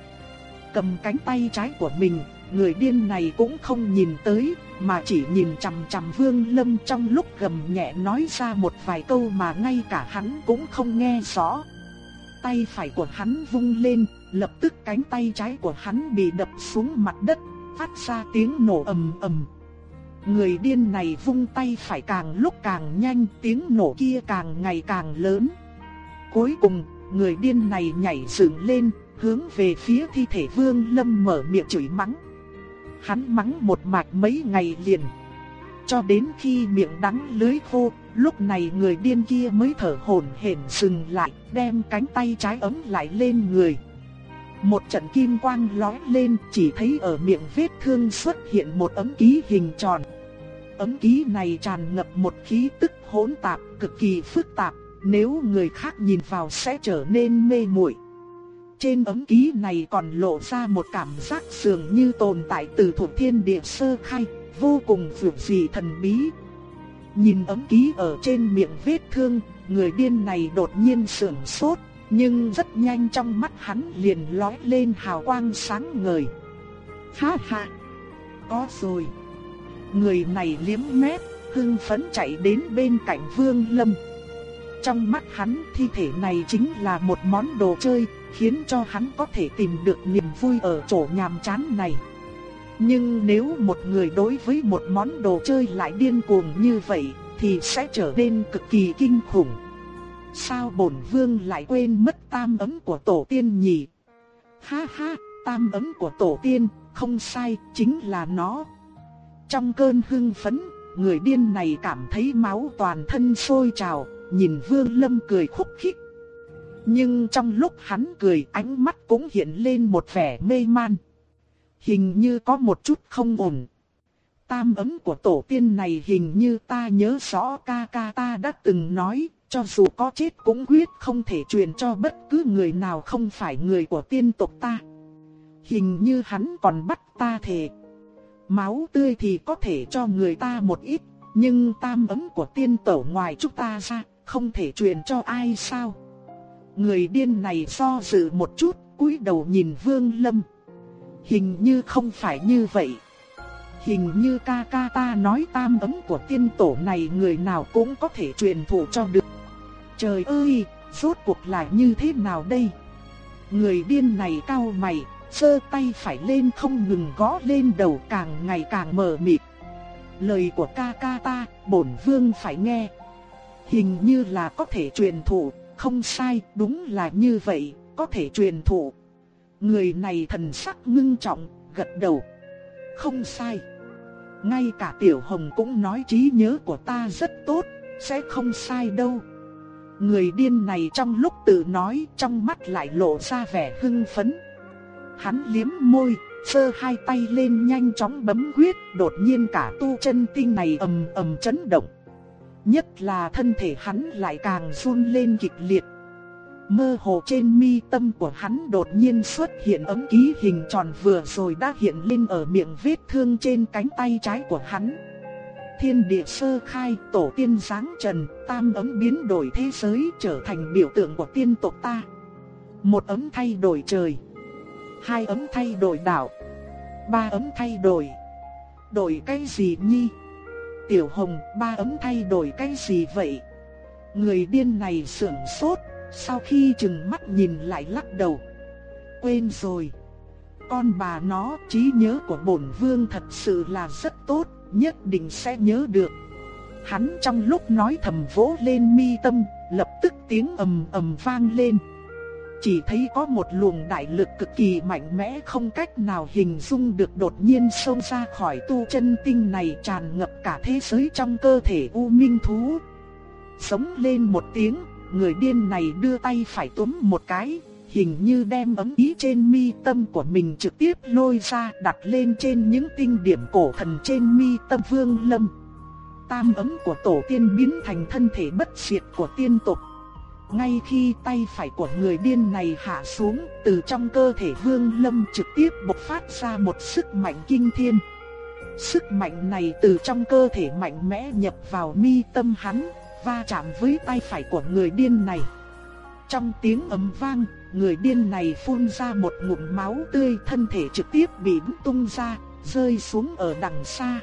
Cầm cánh tay trái của mình, người điên này cũng không nhìn tới, mà chỉ nhìn chằm chằm Vương Lâm trong lúc gầm nhẹ nói ra một vài câu mà ngay cả hắn cũng không nghe rõ. Tay phải của hắn vung lên, lập tức cánh tay trái của hắn bị đập xuống mặt đất, phát ra tiếng nổ ầm ầm. Người điên này vung tay phải càng lúc càng nhanh, tiếng nổ kia càng ngày càng lớn. Cuối cùng, người điên này nhảy dựng lên, hướng về phía thi thể Vương Lâm mở miệng chửi mắng. Hắn mắng một mạch mấy ngày liền. Cho đến khi miệng đắng lưới khô, Lúc này người điên kia mới thở hổn hển dừng lại, đem cánh tay trái ấm lại lên người. Một trận kim quang lóe lên, chỉ thấy ở miệng vết thương xuất hiện một ấm ký hình tròn. Ấm ký này tràn ngập một khí tức hỗn tạp, cực kỳ phức tạp, nếu người khác nhìn vào sẽ trở nên mê muội. Trên ấm ký này còn lộ ra một cảm giác dường như tồn tại từ thuộc thiên địa sơ khai, vô cùng dường dị thần bí. Nhìn ấm ký ở trên miệng vết thương, người điên này đột nhiên sườn sốt, nhưng rất nhanh trong mắt hắn liền lóe lên hào quang sáng ngời. Ha ha! Có rồi! Người này liếm mép, hưng phấn chạy đến bên cạnh Vương Lâm. Trong mắt hắn thi thể này chính là một món đồ chơi, khiến cho hắn có thể tìm được niềm vui ở chỗ nhàm chán này. Nhưng nếu một người đối với một món đồ chơi lại điên cuồng như vậy, thì sẽ trở nên cực kỳ kinh khủng. Sao bổn vương lại quên mất tam ấm của tổ tiên nhỉ? Ha ha, tam ấm của tổ tiên, không sai, chính là nó. Trong cơn hưng phấn, người điên này cảm thấy máu toàn thân sôi trào, nhìn Vương Lâm cười khúc khích. Nhưng trong lúc hắn cười ánh mắt cũng hiện lên một vẻ mê man. Hình như có một chút không ổn. Tam ấm của tổ tiên này hình như ta nhớ rõ ca ca ta đã từng nói, cho dù có chết cũng quyết không thể truyền cho bất cứ người nào không phải người của tiên tộc ta. Hình như hắn còn bắt ta thề. Máu tươi thì có thể cho người ta một ít, nhưng tam ấm của tiên tổ ngoài chúng ta ra, không thể truyền cho ai sao. Người điên này do dự một chút, cúi đầu nhìn Vương Lâm. Hình như không phải như vậy. Hình như ca ca ta nói tam ấm của tiên tổ này người nào cũng có thể truyền thụ cho được. Trời ơi, rốt cuộc là như thế nào đây? Người điên này cao mày, sơ tay phải lên không ngừng gõ lên đầu càng ngày càng mờ mịt. Lời của ca ca ta, bổn vương phải nghe. Hình như là có thể truyền thụ, không sai, đúng là như vậy, có thể truyền thụ. Người này thần sắc ngưng trọng, gật đầu. Không sai. Ngay cả Tiểu Hồng cũng nói trí nhớ của ta rất tốt, sẽ không sai đâu. Người điên này trong lúc tự nói, trong mắt lại lộ ra vẻ hưng phấn. Hắn liếm môi, sơ hai tay lên nhanh chóng bấm huyết, đột nhiên cả tu chân tinh này ầm ầm chấn động. Nhất là thân thể hắn lại càng run lên kịch liệt. Mơ hồ trên mi tâm của hắn đột nhiên xuất hiện ấm ký hình tròn vừa rồi đã hiện lên ở miệng vết thương trên cánh tay trái của hắn. Thiên địa sơ khai, tổ tiên sáng trần, tam ấm biến đổi thế giới trở thành biểu tượng của tiên tộc ta. Một ấm thay đổi trời, hai ấm thay đổi đảo, ba ấm thay đổi. Đổi cái gì nhi? Tiểu Hồng, ba ấm thay đổi cái gì vậy? Người điên này sưởng sốt, sau khi chừng mắt nhìn lại lắc đầu. Quên rồi. Con bà nó, trí nhớ của bổn vương thật sự là rất tốt, nhất định sẽ nhớ được. Hắn trong lúc nói thầm vỗ lên mi tâm, lập tức tiếng ầm ầm vang lên. Chỉ thấy có một luồng đại lực cực kỳ mạnh mẽ không cách nào hình dung được đột nhiên xông ra khỏi tu chân tinh này tràn ngập cả thế giới trong cơ thể U Minh Thú. Sống lên một tiếng, người điên này đưa tay phải túm một cái, hình như đem ấm ý trên mi tâm của mình trực tiếp lôi ra đặt lên trên những tinh điểm cổ thần trên mi tâm vương lâm. Tam ấm của tổ tiên biến thành thân thể bất diệt của tiên tộc. Ngay khi tay phải của người điên này hạ xuống, từ trong cơ thể vương lâm trực tiếp bộc phát ra một sức mạnh kinh thiên. Sức mạnh này từ trong cơ thể mạnh mẽ nhập vào mi tâm hắn, va chạm với tay phải của người điên này. Trong tiếng ầm vang, người điên này phun ra một ngụm máu tươi thân thể trực tiếp bị tung ra, rơi xuống ở đằng xa.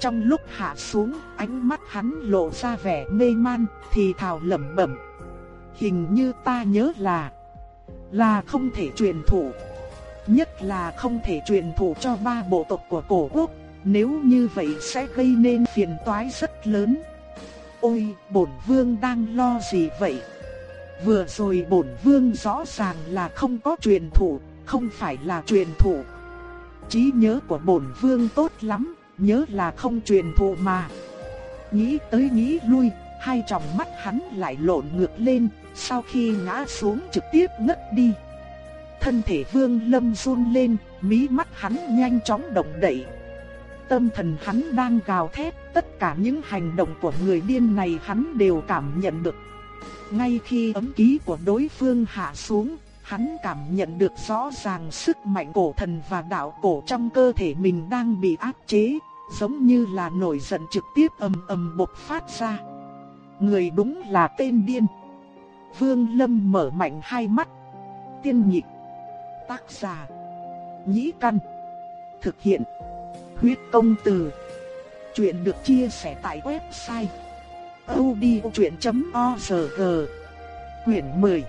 Trong lúc hạ xuống, ánh mắt hắn lộ ra vẻ mê man, thì thào lẩm bẩm. Hình như ta nhớ là, là không thể truyền thụ. Nhất là không thể truyền thụ cho ba bộ tộc của cổ quốc, nếu như vậy sẽ gây nên phiền toái rất lớn. Ôi, bổn vương đang lo gì vậy? Vừa rồi bổn vương rõ ràng là không có truyền thủ, không phải là truyền thủ. Trí nhớ của bổn vương tốt lắm, nhớ là không truyền thụ mà. Nghĩ tới nghĩ lui, hai tròng mắt hắn lại lộn ngược lên, sau khi ngã xuống trực tiếp ngất đi. Thân thể Vương Lâm run lên, mí mắt hắn nhanh chóng động đậy. Tâm thần hắn đang gào thét, tất cả những hành động của người điên này hắn đều cảm nhận được. Ngay khi ấm ký của đối phương hạ xuống, hắn cảm nhận được rõ ràng sức mạnh cổ thần và đạo cổ trong cơ thể mình đang bị áp chế, giống như là nổi giận trực tiếp ầm ầm bộc phát ra. Người đúng là tên điên. Vương Lâm mở mạnh hai mắt. Tiên nhị Tác giả. Nhĩ căn. Thực hiện. Huyết công từ. Chuyện được chia sẻ tại website. odchuyện.org Quyển 10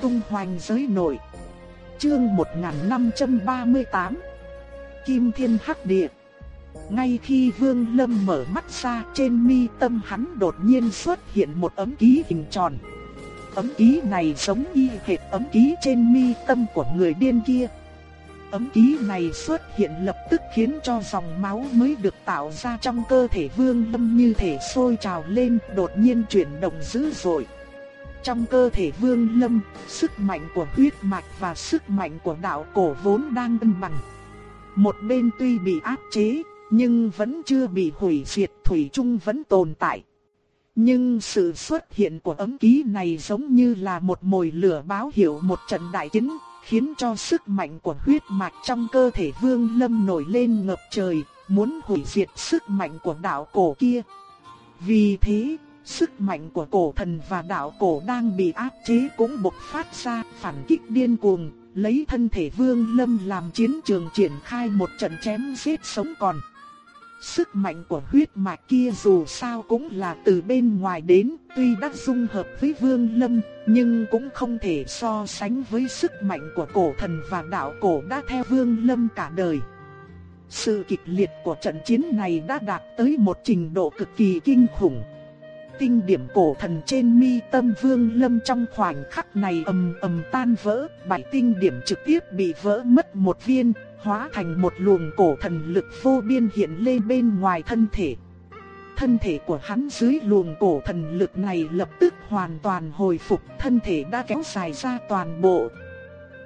Tung hoành giới nội Chương 1538 Kim Thiên Hắc Địa ngay khi Vương Lâm mở mắt ra, trên mi tâm hắn đột nhiên xuất hiện một ấm ký hình tròn. Ấm ký này giống y hệt ấm ký trên mi tâm của người điên kia. Ấm ký này xuất hiện lập tức khiến cho dòng máu mới được tạo ra trong cơ thể Vương Lâm như thể sôi trào lên, đột nhiên chuyển động dữ dội. Trong cơ thể Vương Lâm, sức mạnh của huyết mạch và sức mạnh của đạo cổ vốn đang cân bằng. Một bên tuy bị áp chế, nhưng vẫn chưa bị hủy diệt, thủy chung vẫn tồn tại. Nhưng sự xuất hiện của ấm ký này giống như là một mồi lửa báo hiệu một trận đại chiến, khiến cho sức mạnh của huyết mạch trong cơ thể Vương Lâm nổi lên ngập trời, muốn hủy diệt sức mạnh của đạo cổ kia. Vì thế, sức mạnh của cổ thần và đạo cổ đang bị áp chế cũng bộc phát ra, phản kích điên cuồng, lấy thân thể Vương Lâm làm chiến trường triển khai một trận chém giết sống còn. Sức mạnh của huyết mạch kia dù sao cũng là từ bên ngoài đến, tuy đã dung hợp với Vương Lâm, nhưng cũng không thể so sánh với sức mạnh của cổ thần và đạo cổ đã theo Vương Lâm cả đời. Sự kịch liệt của trận chiến này đã đạt tới một trình độ cực kỳ kinh khủng. Tinh điểm cổ thần trên mi tâm Vương Lâm trong khoảnh khắc này ầm ầm tan vỡ, bảy tinh điểm trực tiếp bị vỡ mất một viên, hóa thành một luồng cổ thần lực vô biên hiện lên bên ngoài thân thể. Thân thể của hắn dưới luồng cổ thần lực này lập tức hoàn toàn hồi phục, thân thể đã kéo dài ra toàn bộ.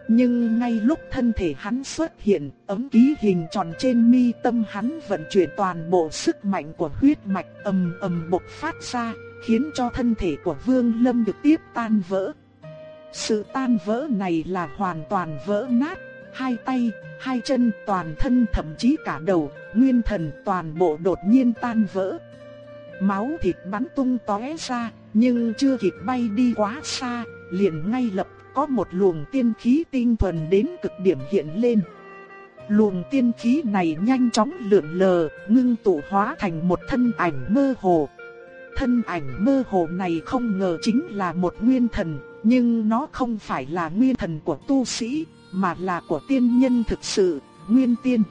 Nhưng ngay lúc thân thể hắn xuất hiện, ấm ký hình tròn trên mi tâm hắn vận chuyển toàn bộ sức mạnh của huyết mạch ầm ầm bộc phát ra, khiến cho thân thể của Vương Lâm được tiếp tan vỡ. Sự tan vỡ này là hoàn toàn vỡ nát, hai tay, hai chân, toàn thân thậm chí cả đầu, nguyên thần toàn bộ đột nhiên tan vỡ. Máu thịt bắn tung tóe ra, nhưng chưa kịp bay đi quá xa, liền ngay lập có một luồng tiên khí tinh thuần đến cực điểm hiện lên. Luồng tiên khí này nhanh chóng lượn lờ, ngưng tụ hóa thành một thân ảnh mơ hồ. Thân ảnh mơ hồ này không ngờ chính là một nguyên thần, nhưng nó không phải là nguyên thần của tu sĩ, mà là của tiên nhân thực sự, Nguyên Tiên.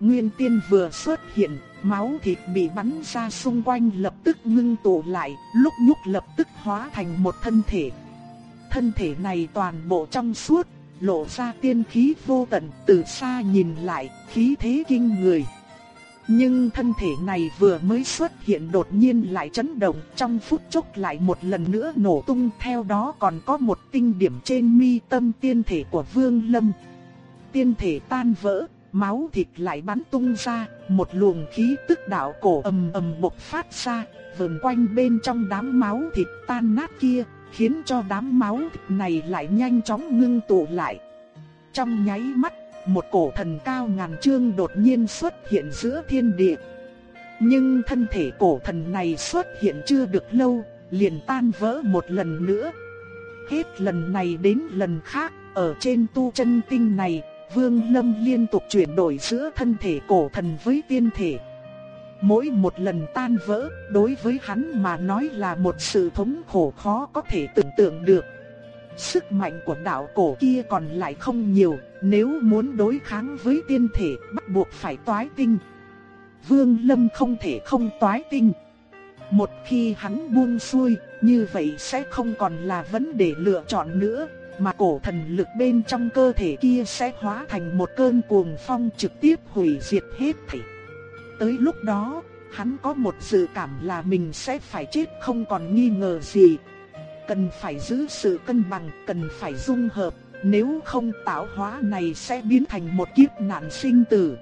Nguyên Tiên vừa xuất hiện, máu thịt bị bắn ra xung quanh lập tức ngưng tụ lại, lúc nhúc lập tức hóa thành một thân thể. Thân thể này toàn bộ trong suốt, lộ ra tiên khí vô tận, từ xa nhìn lại, khí thế kinh người. Nhưng thân thể này vừa mới xuất hiện đột nhiên lại chấn động, trong phút chốc lại một lần nữa nổ tung, theo đó còn có một tinh điểm trên mi tâm tiên thể của Vương Lâm. Tiên thể tan vỡ, máu thịt lại bắn tung ra, một luồng khí tức đạo cổ ầm ầm bộc phát ra, vần quanh bên trong đám máu thịt tan nát kia, khiến cho đám máu thịt này lại nhanh chóng ngưng tụ lại. Trong nháy mắt một cổ thần cao ngàn trượng đột nhiên xuất hiện giữa thiên địa. Nhưng thân thể cổ thần này xuất hiện chưa được lâu, liền tan vỡ một lần nữa. Hết lần này đến lần khác, ở trên tu chân tinh này, Vương Lâm liên tục chuyển đổi giữa thân thể cổ thần với tiên thể. Mỗi một lần tan vỡ, đối với hắn mà nói là một sự thống khổ khó có thể tưởng tượng được. Sức mạnh của đạo cổ kia còn lại không nhiều, nếu muốn đối kháng với tiên thể bắt buộc phải toái tinh. Vương Lâm không thể không toái tinh. Một khi hắn buông xuôi, như vậy sẽ không còn là vấn đề lựa chọn nữa, mà cổ thần lực bên trong cơ thể kia sẽ hóa thành một cơn cuồng phong trực tiếp hủy diệt hết thảy. Tới lúc đó, hắn có một dự cảm là mình sẽ phải chết không còn nghi ngờ gì. Cần phải giữ sự cân bằng, cần phải dung hợp, nếu không tạo hóa này sẽ biến thành một kiếp nạn sinh tử.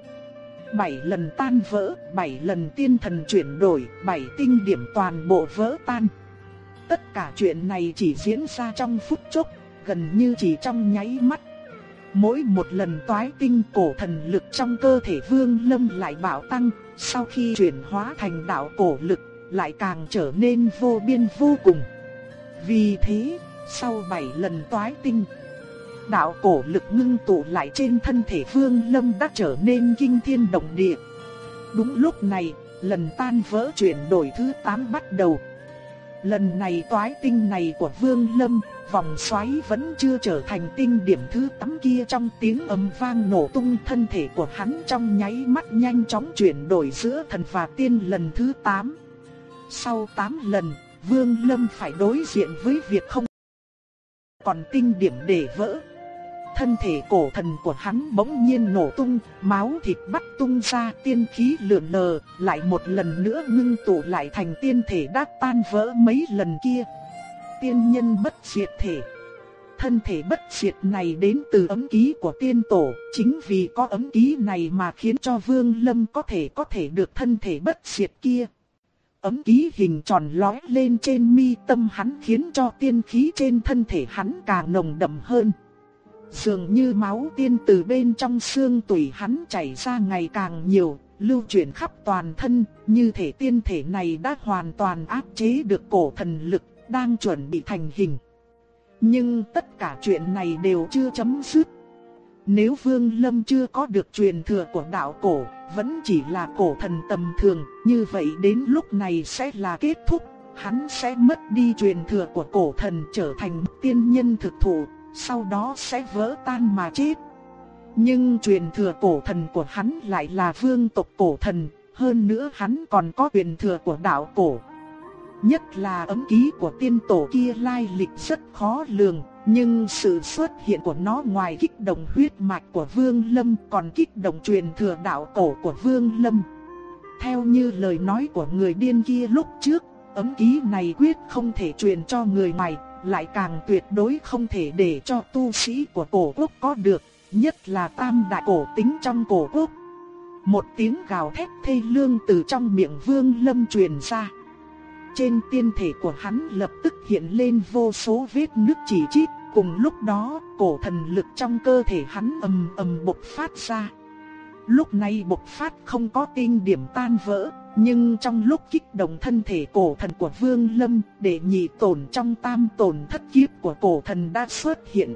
Bảy lần tan vỡ, bảy lần tiên thần chuyển đổi, bảy tinh điểm toàn bộ vỡ tan. Tất cả chuyện này chỉ diễn ra trong phút chốc, gần như chỉ trong nháy mắt. Mỗi một lần toái tinh cổ thần lực trong cơ thể Vương Lâm lại bạo tăng, sau khi chuyển hóa thành đạo cổ lực, lại càng trở nên vô biên vô cùng. Vì thế, sau 7 lần toái tinh, đạo cổ lực ngưng tụ lại trên thân thể Vương Lâm đã trở nên kinh thiên động địa. Đúng lúc này, lần tan vỡ chuyển đổi thứ 8 bắt đầu. Lần này toái tinh này của Vương Lâm, vòng xoáy vẫn chưa trở thành tinh điểm thứ 8 kia trong tiếng ầm vang nổ tung thân thể của hắn trong nháy mắt nhanh chóng chuyển đổi giữa thần và tiên lần thứ 8. Sau 8 lần, Vương Lâm phải đối diện với việc không còn tinh điểm để vỡ. Thân thể cổ thần của hắn bỗng nhiên nổ tung, máu thịt bắt tung ra tiên khí lượn lờ, lại một lần nữa ngưng tụ lại thành tiên thể đã tan vỡ mấy lần kia. Tiên nhân bất diệt thể Thân thể bất diệt này đến từ ấm ký của tiên tổ, chính vì có ấm ký này mà khiến cho Vương Lâm có thể có thể được thân thể bất diệt kia. Ấm ký hình tròn lóe lên trên mi tâm hắn khiến cho tiên khí trên thân thể hắn càng nồng đậm hơn. Dường như máu tiên từ bên trong xương tủy hắn chảy ra ngày càng nhiều, lưu chuyển khắp toàn thân, như thể tiên thể này đã hoàn toàn áp chế được cổ thần lực, đang chuẩn bị thành hình. Nhưng tất cả chuyện này đều chưa chấm dứt. Nếu Vương Lâm chưa có được truyền thừa của đạo cổ, vẫn chỉ là cổ thần tầm thường, như vậy đến lúc này sẽ là kết thúc, hắn sẽ mất đi truyền thừa của cổ thần trở thành tiên nhân thực thụ, sau đó sẽ vỡ tan mà chết. Nhưng truyền thừa cổ thần của hắn lại là vương tộc cổ thần, hơn nữa hắn còn có truyền thừa của đạo cổ. Nhất là ấm ký của tiên tổ kia lai lịch rất khó lường, nhưng sự xuất hiện của nó ngoài kích động huyết mạch của Vương Lâm còn kích động truyền thừa đạo cổ của Vương Lâm. Theo như lời nói của người điên kia lúc trước, ấm ký này quyết không thể truyền cho người ngoài, lại càng tuyệt đối không thể để cho tu sĩ của cổ quốc có được, nhất là tam đại cổ tính trong cổ quốc. Một tiếng gào thét thê lương từ trong miệng Vương Lâm truyền ra. Trên tiên thể của hắn lập tức hiện lên vô số vết nước chỉ chít, cùng lúc đó, cổ thần lực trong cơ thể hắn ầm ầm bộc phát ra. Lúc này bộc phát không có tinh điểm tan vỡ, nhưng trong lúc kích động thân thể cổ thần của Vương Lâm, để nhị tổn trong tam tổn thất kiếp của cổ thần đã xuất hiện.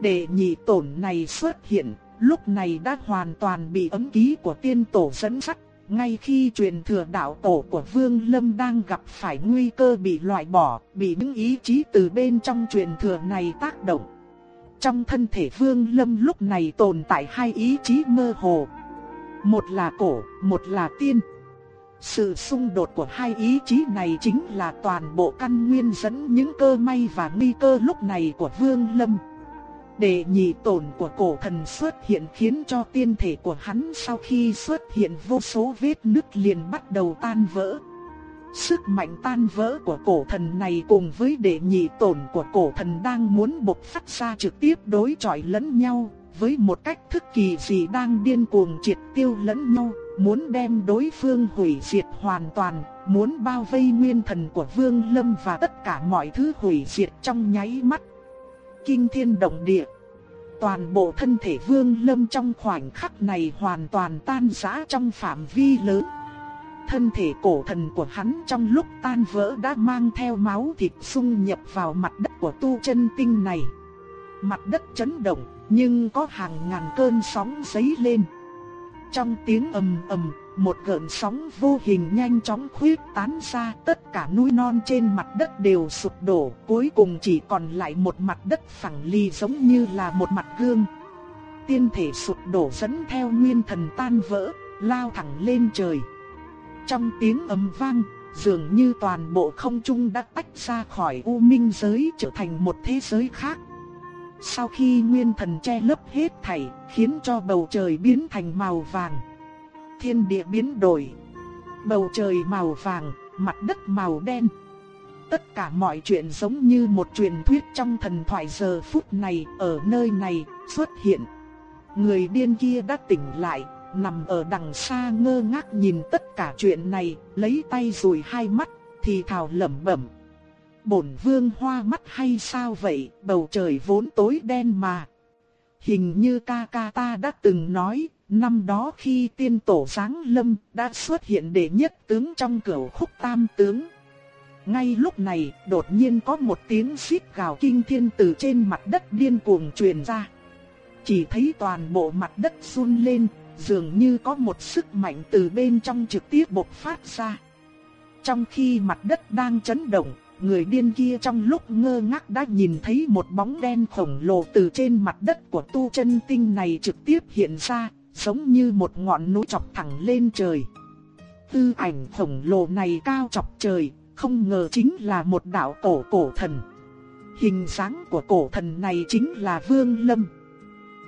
Để nhị tổn này xuất hiện, lúc này đã hoàn toàn bị ấm ký của tiên tổ dẫn dắt, ngay khi truyền thừa đạo tổ của Vương Lâm đang gặp phải nguy cơ bị loại bỏ, bị những ý chí từ bên trong truyền thừa này tác động. Trong thân thể Vương Lâm lúc này tồn tại hai ý chí mơ hồ. Một là cổ, một là tiên. Sự xung đột của hai ý chí này chính là toàn bộ căn nguyên dẫn những cơ may và nguy cơ lúc này của Vương Lâm. Đệ nhị tổn của cổ thần xuất hiện khiến cho tiên thể của hắn sau khi xuất hiện vô số vết nứt liền bắt đầu tan vỡ. Sức mạnh tan vỡ của cổ thần này cùng với đệ nhị tổn của cổ thần đang muốn bộc phát ra trực tiếp đối chọi lẫn nhau, với một cách thức kỳ dị đang điên cuồng triệt tiêu lẫn nhau, muốn đem đối phương hủy diệt hoàn toàn, muốn bao vây nguyên thần của Vương Lâm và tất cả mọi thứ hủy diệt trong nháy mắt kinh thiên động địa. Toàn bộ thân thể Vương Lâm trong khoảnh khắc này hoàn toàn tan rã trong phạm vi lớn. Thân thể cổ thần của hắn trong lúc tan vỡ đã mang theo máu thịt xung nhập vào mặt đất của tu chân tinh này. Mặt đất chấn động, nhưng có hàng ngàn cơn sóng dấy lên. Trong tiếng ầm ầm, một gợn sóng vô hình nhanh chóng khuyết tán ra, tất cả núi non trên mặt đất đều sụp đổ, cuối cùng chỉ còn lại một mặt đất phẳng lì giống như là một mặt gương. Tiên thể sụp đổ dẫn theo nguyên thần tan vỡ, lao thẳng lên trời. Trong tiếng ầm vang, dường như toàn bộ không trung đã tách ra khỏi u minh giới trở thành một thế giới khác. Sau khi nguyên thần che lấp hết thảy, khiến cho bầu trời biến thành màu vàng thiên địa biến đổi. Bầu trời màu vàng, mặt đất màu đen. Tất cả mọi chuyện giống như một truyền thuyết trong thần thoại giờ phút này ở nơi này xuất hiện. Người điên kia đã tỉnh lại, nằm ở đằng xa ngơ ngác nhìn tất cả chuyện này, lấy tay rồi hai mắt, thì thào lẩm bẩm. Bổn vương hoa mắt hay sao vậy, bầu trời vốn tối đen mà. Hình như ca ca ta đã từng nói, năm đó khi tiên tổ giáng lâm đã xuất hiện đệ nhất tướng trong cửu khúc tam tướng. Ngay lúc này, đột nhiên có một tiếng xít gào kinh thiên từ trên mặt đất điên cuồng truyền ra. Chỉ thấy toàn bộ mặt đất run lên, dường như có một sức mạnh từ bên trong trực tiếp bộc phát ra. Trong khi mặt đất đang chấn động, người điên kia trong lúc ngơ ngác đã nhìn thấy một bóng đen khổng lồ từ trên mặt đất của tu chân tinh này trực tiếp hiện ra, giống như một ngọn núi chọc thẳng lên trời. Tư ảnh khổng lồ này cao chọc trời, không ngờ chính là một đạo cổ cổ thần. Hình dáng của cổ thần này chính là Vương Lâm.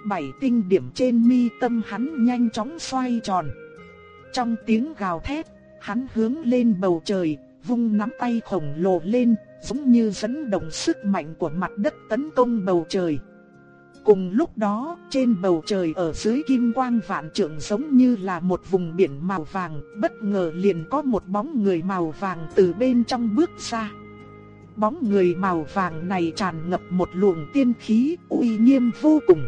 Bảy tinh điểm trên mi tâm hắn nhanh chóng xoay tròn. Trong tiếng gào thét, hắn hướng lên bầu trời, vung nắm tay khổng lồ lên, giống như dẫn động sức mạnh của mặt đất tấn công bầu trời. Cùng lúc đó, trên bầu trời ở dưới kim quang vạn trượng giống như là một vùng biển màu vàng, bất ngờ liền có một bóng người màu vàng từ bên trong bước ra. Bóng người màu vàng này tràn ngập một luồng tiên khí uy nghiêm vô cùng.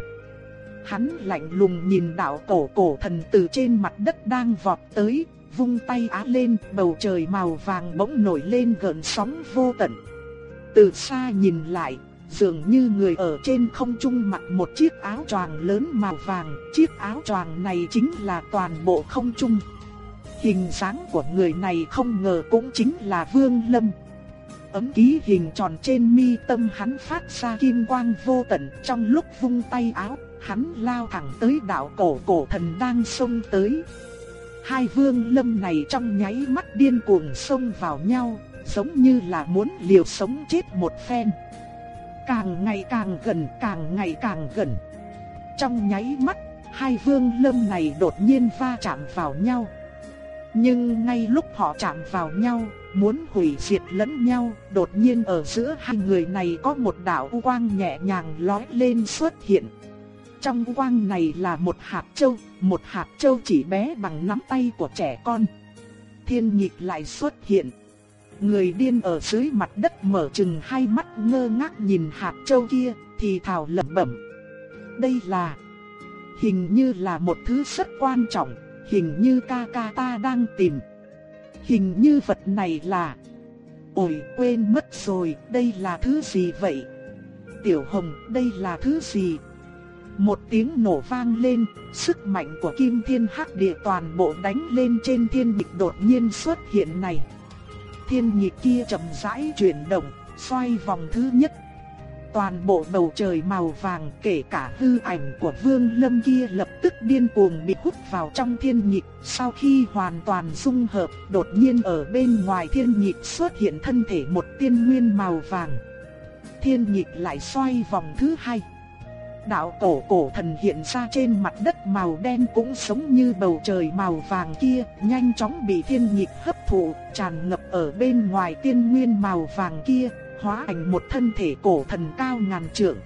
Hắn lạnh lùng nhìn đạo cổ cổ thần từ trên mặt đất đang vọt tới, vung tay á lên, bầu trời màu vàng bỗng nổi lên gợn sóng vô tận. Từ xa nhìn lại, dường như người ở trên không trung mặc một chiếc áo choàng lớn màu vàng, chiếc áo choàng này chính là toàn bộ không trung. Hình dáng của người này không ngờ cũng chính là Vương Lâm. Ấm ký hình tròn trên mi tâm hắn phát ra kim quang vô tận trong lúc vung tay áo, hắn lao thẳng tới đạo cổ cổ thần đang xông tới. Hai vương lâm này trong nháy mắt điên cuồng xông vào nhau, giống như là muốn liều sống chết một phen. Càng ngày càng gần, càng ngày càng gần. Trong nháy mắt, hai vương lâm này đột nhiên va chạm vào nhau. Nhưng ngay lúc họ chạm vào nhau, muốn hủy diệt lẫn nhau, đột nhiên ở giữa hai người này có một đạo quang nhẹ nhàng lói lên xuất hiện. Trong quang này là một hạt châu, một hạt châu chỉ bé bằng nắm tay của trẻ con. Thiên nhịp lại xuất hiện. Người điên ở dưới mặt đất mở chừng hai mắt ngơ ngác nhìn hạt châu kia, thì thào lẩm bẩm. Đây là... Hình như là một thứ rất quan trọng, hình như ca ca ta đang tìm. Hình như vật này là... Ôi quên mất rồi, đây là thứ gì vậy? Tiểu Hồng, đây là thứ gì? Một tiếng nổ vang lên, sức mạnh của Kim Thiên Hắc Địa toàn bộ đánh lên trên thiên nhịp đột nhiên xuất hiện này. Thiên nhịp kia chậm rãi chuyển động, xoay vòng thứ nhất. Toàn bộ bầu trời màu vàng kể cả hư ảnh của Vương Lâm kia lập tức điên cuồng bị hút vào trong thiên nhịp. Sau khi hoàn toàn dung hợp, đột nhiên ở bên ngoài thiên nhịp xuất hiện thân thể một tiên nguyên màu vàng. Thiên nhịp lại xoay vòng thứ hai đạo cổ cổ thần hiện ra trên mặt đất màu đen cũng giống như bầu trời màu vàng kia, nhanh chóng bị thiên nhịp hấp thụ, tràn ngập ở bên ngoài tiên nguyên màu vàng kia, hóa thành một thân thể cổ thần cao ngàn trượng.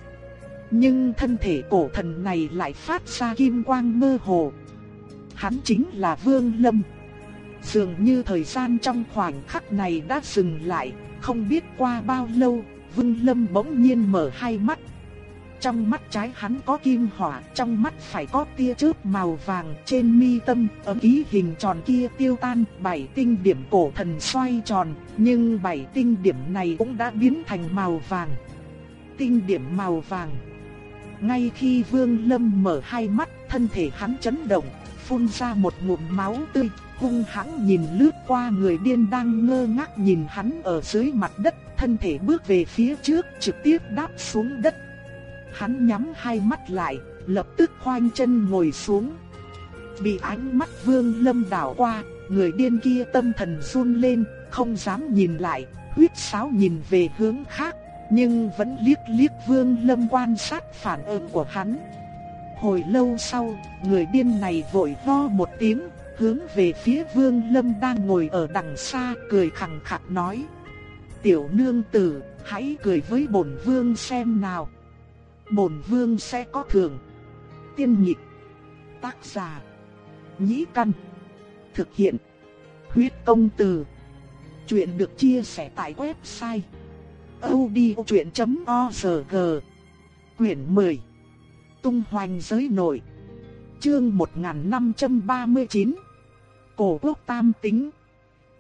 Nhưng thân thể cổ thần này lại phát ra kim quang mơ hồ. Hắn chính là Vương Lâm. Dường như thời gian trong khoảnh khắc này đã dừng lại, không biết qua bao lâu, Vương Lâm bỗng nhiên mở hai mắt, trong mắt trái hắn có kim hỏa, trong mắt phải có tia chớp màu vàng, trên mi tâm ấm ký hình tròn kia tiêu tan, bảy tinh điểm cổ thần xoay tròn, nhưng bảy tinh điểm này cũng đã biến thành màu vàng. Tinh điểm màu vàng. Ngay khi Vương Lâm mở hai mắt, thân thể hắn chấn động, phun ra một ngụm máu tươi, hung hãng nhìn lướt qua người điên đang ngơ ngác nhìn hắn ở dưới mặt đất, thân thể bước về phía trước, trực tiếp đáp xuống đất Hắn nhắm hai mắt lại, lập tức khoanh chân ngồi xuống. Bị ánh mắt vương lâm đảo qua, người điên kia tâm thần run lên, không dám nhìn lại, huyết sáo nhìn về hướng khác, nhưng vẫn liếc liếc vương lâm quan sát phản ứng của hắn. Hồi lâu sau, người điên này vội ho một tiếng, hướng về phía Vương Lâm đang ngồi ở đằng xa cười khẳng khặc nói. Tiểu nương tử, hãy cười với bổn vương xem nào. Bổn vương sẽ có thưởng. Tiên nhịp. Tác giả. Nhĩ căn. Thực hiện. Huyết công từ. Chuyện được chia sẻ tại website. odchuyện.org Quyển 10 Tung hoành giới nội Chương 1539 Cổ quốc tam tính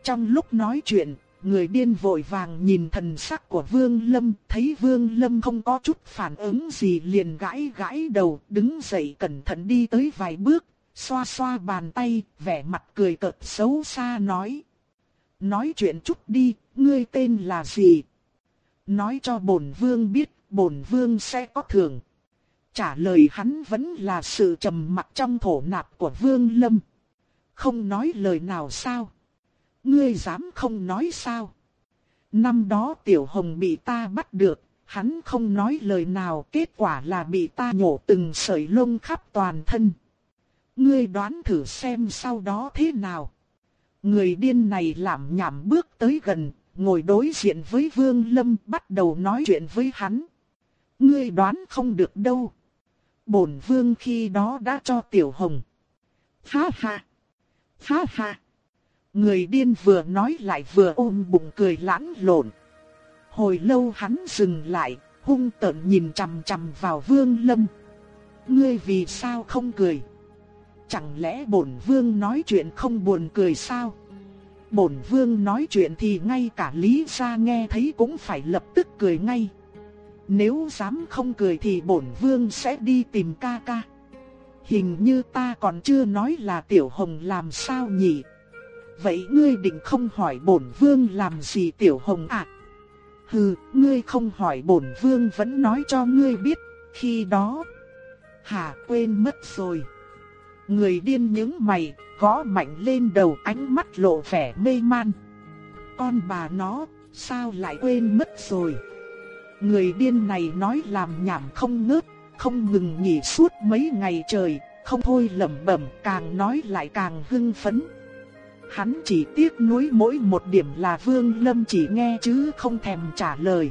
Trong lúc nói chuyện, người điên vội vàng nhìn thần sắc của Vương Lâm, thấy Vương Lâm không có chút phản ứng gì liền gãi gãi đầu, đứng dậy cẩn thận đi tới vài bước, xoa xoa bàn tay, vẻ mặt cười cợt xấu xa nói. Nói chuyện chút đi, ngươi tên là gì? Nói cho bổn vương biết, bổn vương sẽ có thưởng. Trả lời hắn vẫn là sự trầm mặc trong thổ nạp của vương lâm. Không nói lời nào sao? Ngươi dám không nói sao? Năm đó tiểu hồng bị ta bắt được, hắn không nói lời nào, kết quả là bị ta nhổ từng sợi lông khắp toàn thân. Ngươi đoán thử xem sau đó thế nào? Người điên này làm nhảm bước tới gần, ngồi đối diện với Vương Lâm bắt đầu nói chuyện với hắn. Ngươi đoán không được đâu. Bổn Vương khi đó đã cho Tiểu Hồng. Ha ha! Ha ha! Người điên vừa nói lại vừa ôm bụng cười lãng lộn. Hồi lâu hắn dừng lại, hung tợn nhìn chằm chằm vào Vương Lâm. Ngươi vì sao không cười? Chẳng lẽ bổn vương nói chuyện không buồn cười sao? Bổn vương nói chuyện thì ngay cả Lý gia nghe thấy cũng phải lập tức cười ngay. Nếu dám không cười thì bổn vương sẽ đi tìm ca ca. Hình như ta còn chưa nói là tiểu hồng làm sao nhỉ? Vậy ngươi định không hỏi bổn vương làm gì tiểu hồng à? Hừ, ngươi không hỏi bổn vương vẫn nói cho ngươi biết, khi đó... Hà quên mất rồi. Người điên những mày, gõ mạnh lên đầu ánh mắt lộ vẻ mê man. Con bà nó, sao lại quên mất rồi? Người điên này nói làm nhảm không ngớt, không ngừng nghỉ suốt mấy ngày trời, không thôi lẩm bẩm càng nói lại càng hưng phấn. Hắn chỉ tiếc nuối mỗi một điểm là Vương Lâm chỉ nghe chứ không thèm trả lời.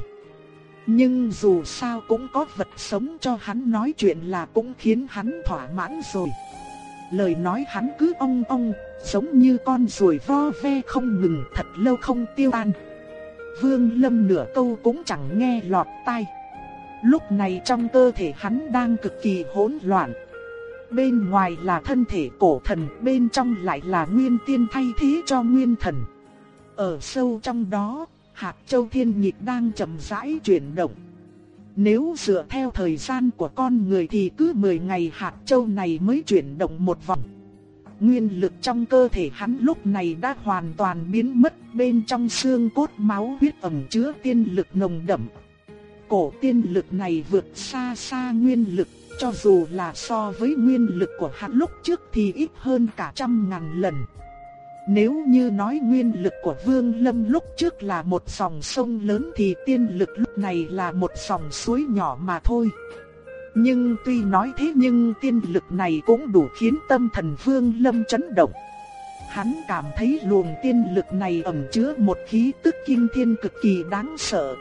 Nhưng dù sao cũng có vật sống cho hắn nói chuyện là cũng khiến hắn thỏa mãn rồi lời nói hắn cứ ong ong, giống như con ruồi vo ve không ngừng thật lâu không tiêu tan. Vương Lâm nửa câu cũng chẳng nghe lọt tai. Lúc này trong cơ thể hắn đang cực kỳ hỗn loạn. Bên ngoài là thân thể cổ thần, bên trong lại là nguyên tiên thay thế cho nguyên thần. Ở sâu trong đó, hạt châu thiên nhịp đang chậm rãi chuyển động. Nếu dựa theo thời gian của con người thì cứ 10 ngày hạt châu này mới chuyển động một vòng. Nguyên lực trong cơ thể hắn lúc này đã hoàn toàn biến mất bên trong xương cốt máu huyết ẩm chứa tiên lực nồng đậm. Cổ tiên lực này vượt xa xa nguyên lực, cho dù là so với nguyên lực của hắn lúc trước thì ít hơn cả trăm ngàn lần. Nếu như nói nguyên lực của Vương Lâm lúc trước là một dòng sông lớn thì tiên lực lúc này là một dòng suối nhỏ mà thôi. Nhưng tuy nói thế nhưng tiên lực này cũng đủ khiến tâm thần Vương Lâm chấn động. Hắn cảm thấy luồng tiên lực này ẩn chứa một khí tức kinh thiên cực kỳ đáng sợ.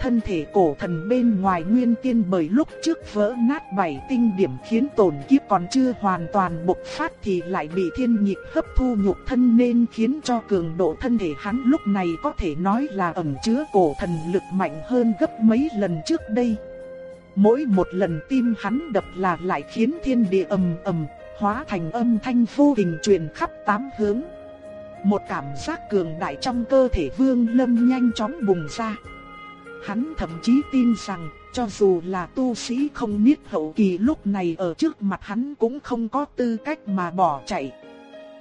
Thân thể cổ thần bên ngoài nguyên tiên bởi lúc trước vỡ nát bảy tinh điểm khiến tổn kiếp còn chưa hoàn toàn bộc phát thì lại bị thiên nhịp hấp thu nhục thân nên khiến cho cường độ thân thể hắn lúc này có thể nói là ẩn chứa cổ thần lực mạnh hơn gấp mấy lần trước đây. Mỗi một lần tim hắn đập là lại khiến thiên địa ầm ầm, hóa thành âm thanh vô hình truyền khắp tám hướng. Một cảm giác cường đại trong cơ thể Vương Lâm nhanh chóng bùng ra. Hắn thậm chí tin rằng, cho dù là tu sĩ không niết hậu kỳ lúc này ở trước mặt hắn cũng không có tư cách mà bỏ chạy.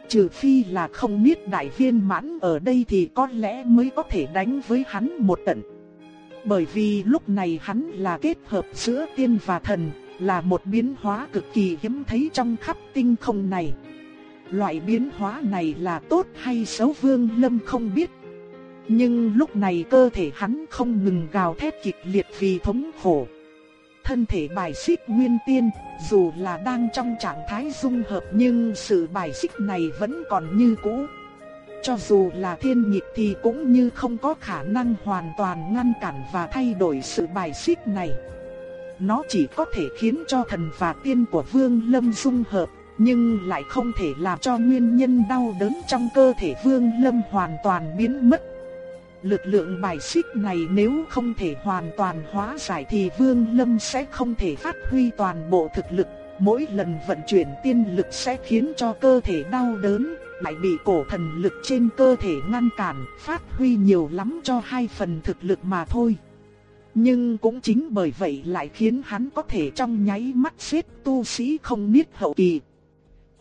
Trừ phi là không niết đại viên mãn ở đây thì có lẽ mới có thể đánh với hắn một trận. Bởi vì lúc này hắn là kết hợp giữa tiên và thần, là một biến hóa cực kỳ hiếm thấy trong khắp tinh không này. Loại biến hóa này là tốt hay xấu Vương Lâm không biết, nhưng lúc này cơ thể hắn không ngừng gào thét kịch liệt vì thống khổ. thân thể bài xích nguyên tiên, dù là đang trong trạng thái dung hợp nhưng sự bài xích này vẫn còn như cũ. Cho dù là thiên nhịp thì cũng như không có khả năng hoàn toàn ngăn cản và thay đổi sự bài xích này. Nó chỉ có thể khiến cho thần và tiên của Vương Lâm dung hợp, nhưng lại không thể làm cho nguyên nhân đau đớn trong cơ thể Vương Lâm hoàn toàn biến mất. Lực lượng bài xích này nếu không thể hoàn toàn hóa giải thì Vương Lâm sẽ không thể phát huy toàn bộ thực lực. Mỗi lần vận chuyển tiên lực sẽ khiến cho cơ thể đau đớn, lại bị cổ thần lực trên cơ thể ngăn cản, phát huy nhiều lắm cho hai phần thực lực mà thôi. Nhưng cũng chính bởi vậy lại khiến hắn có thể trong nháy mắt xếp tu sĩ không niết hậu kỳ.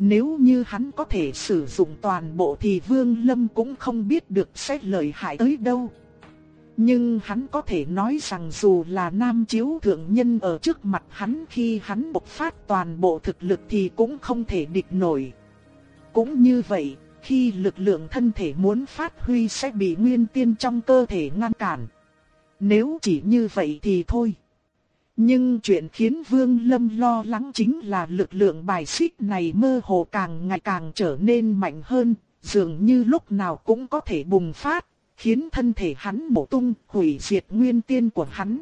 Nếu như hắn có thể sử dụng toàn bộ thì Vương Lâm cũng không biết được sẽ lợi hại tới đâu. Nhưng hắn có thể nói rằng dù là nam chiếu thượng nhân ở trước mặt hắn khi hắn bộc phát toàn bộ thực lực thì cũng không thể địch nổi. Cũng như vậy, khi lực lượng thân thể muốn phát huy sẽ bị nguyên tiên trong cơ thể ngăn cản. Nếu chỉ như vậy thì thôi. Nhưng chuyện khiến Vương Lâm lo lắng chính là lực lượng bài xích này mơ hồ càng ngày càng trở nên mạnh hơn, dường như lúc nào cũng có thể bùng phát, khiến thân thể hắn bổ tung, hủy diệt nguyên tiên của hắn.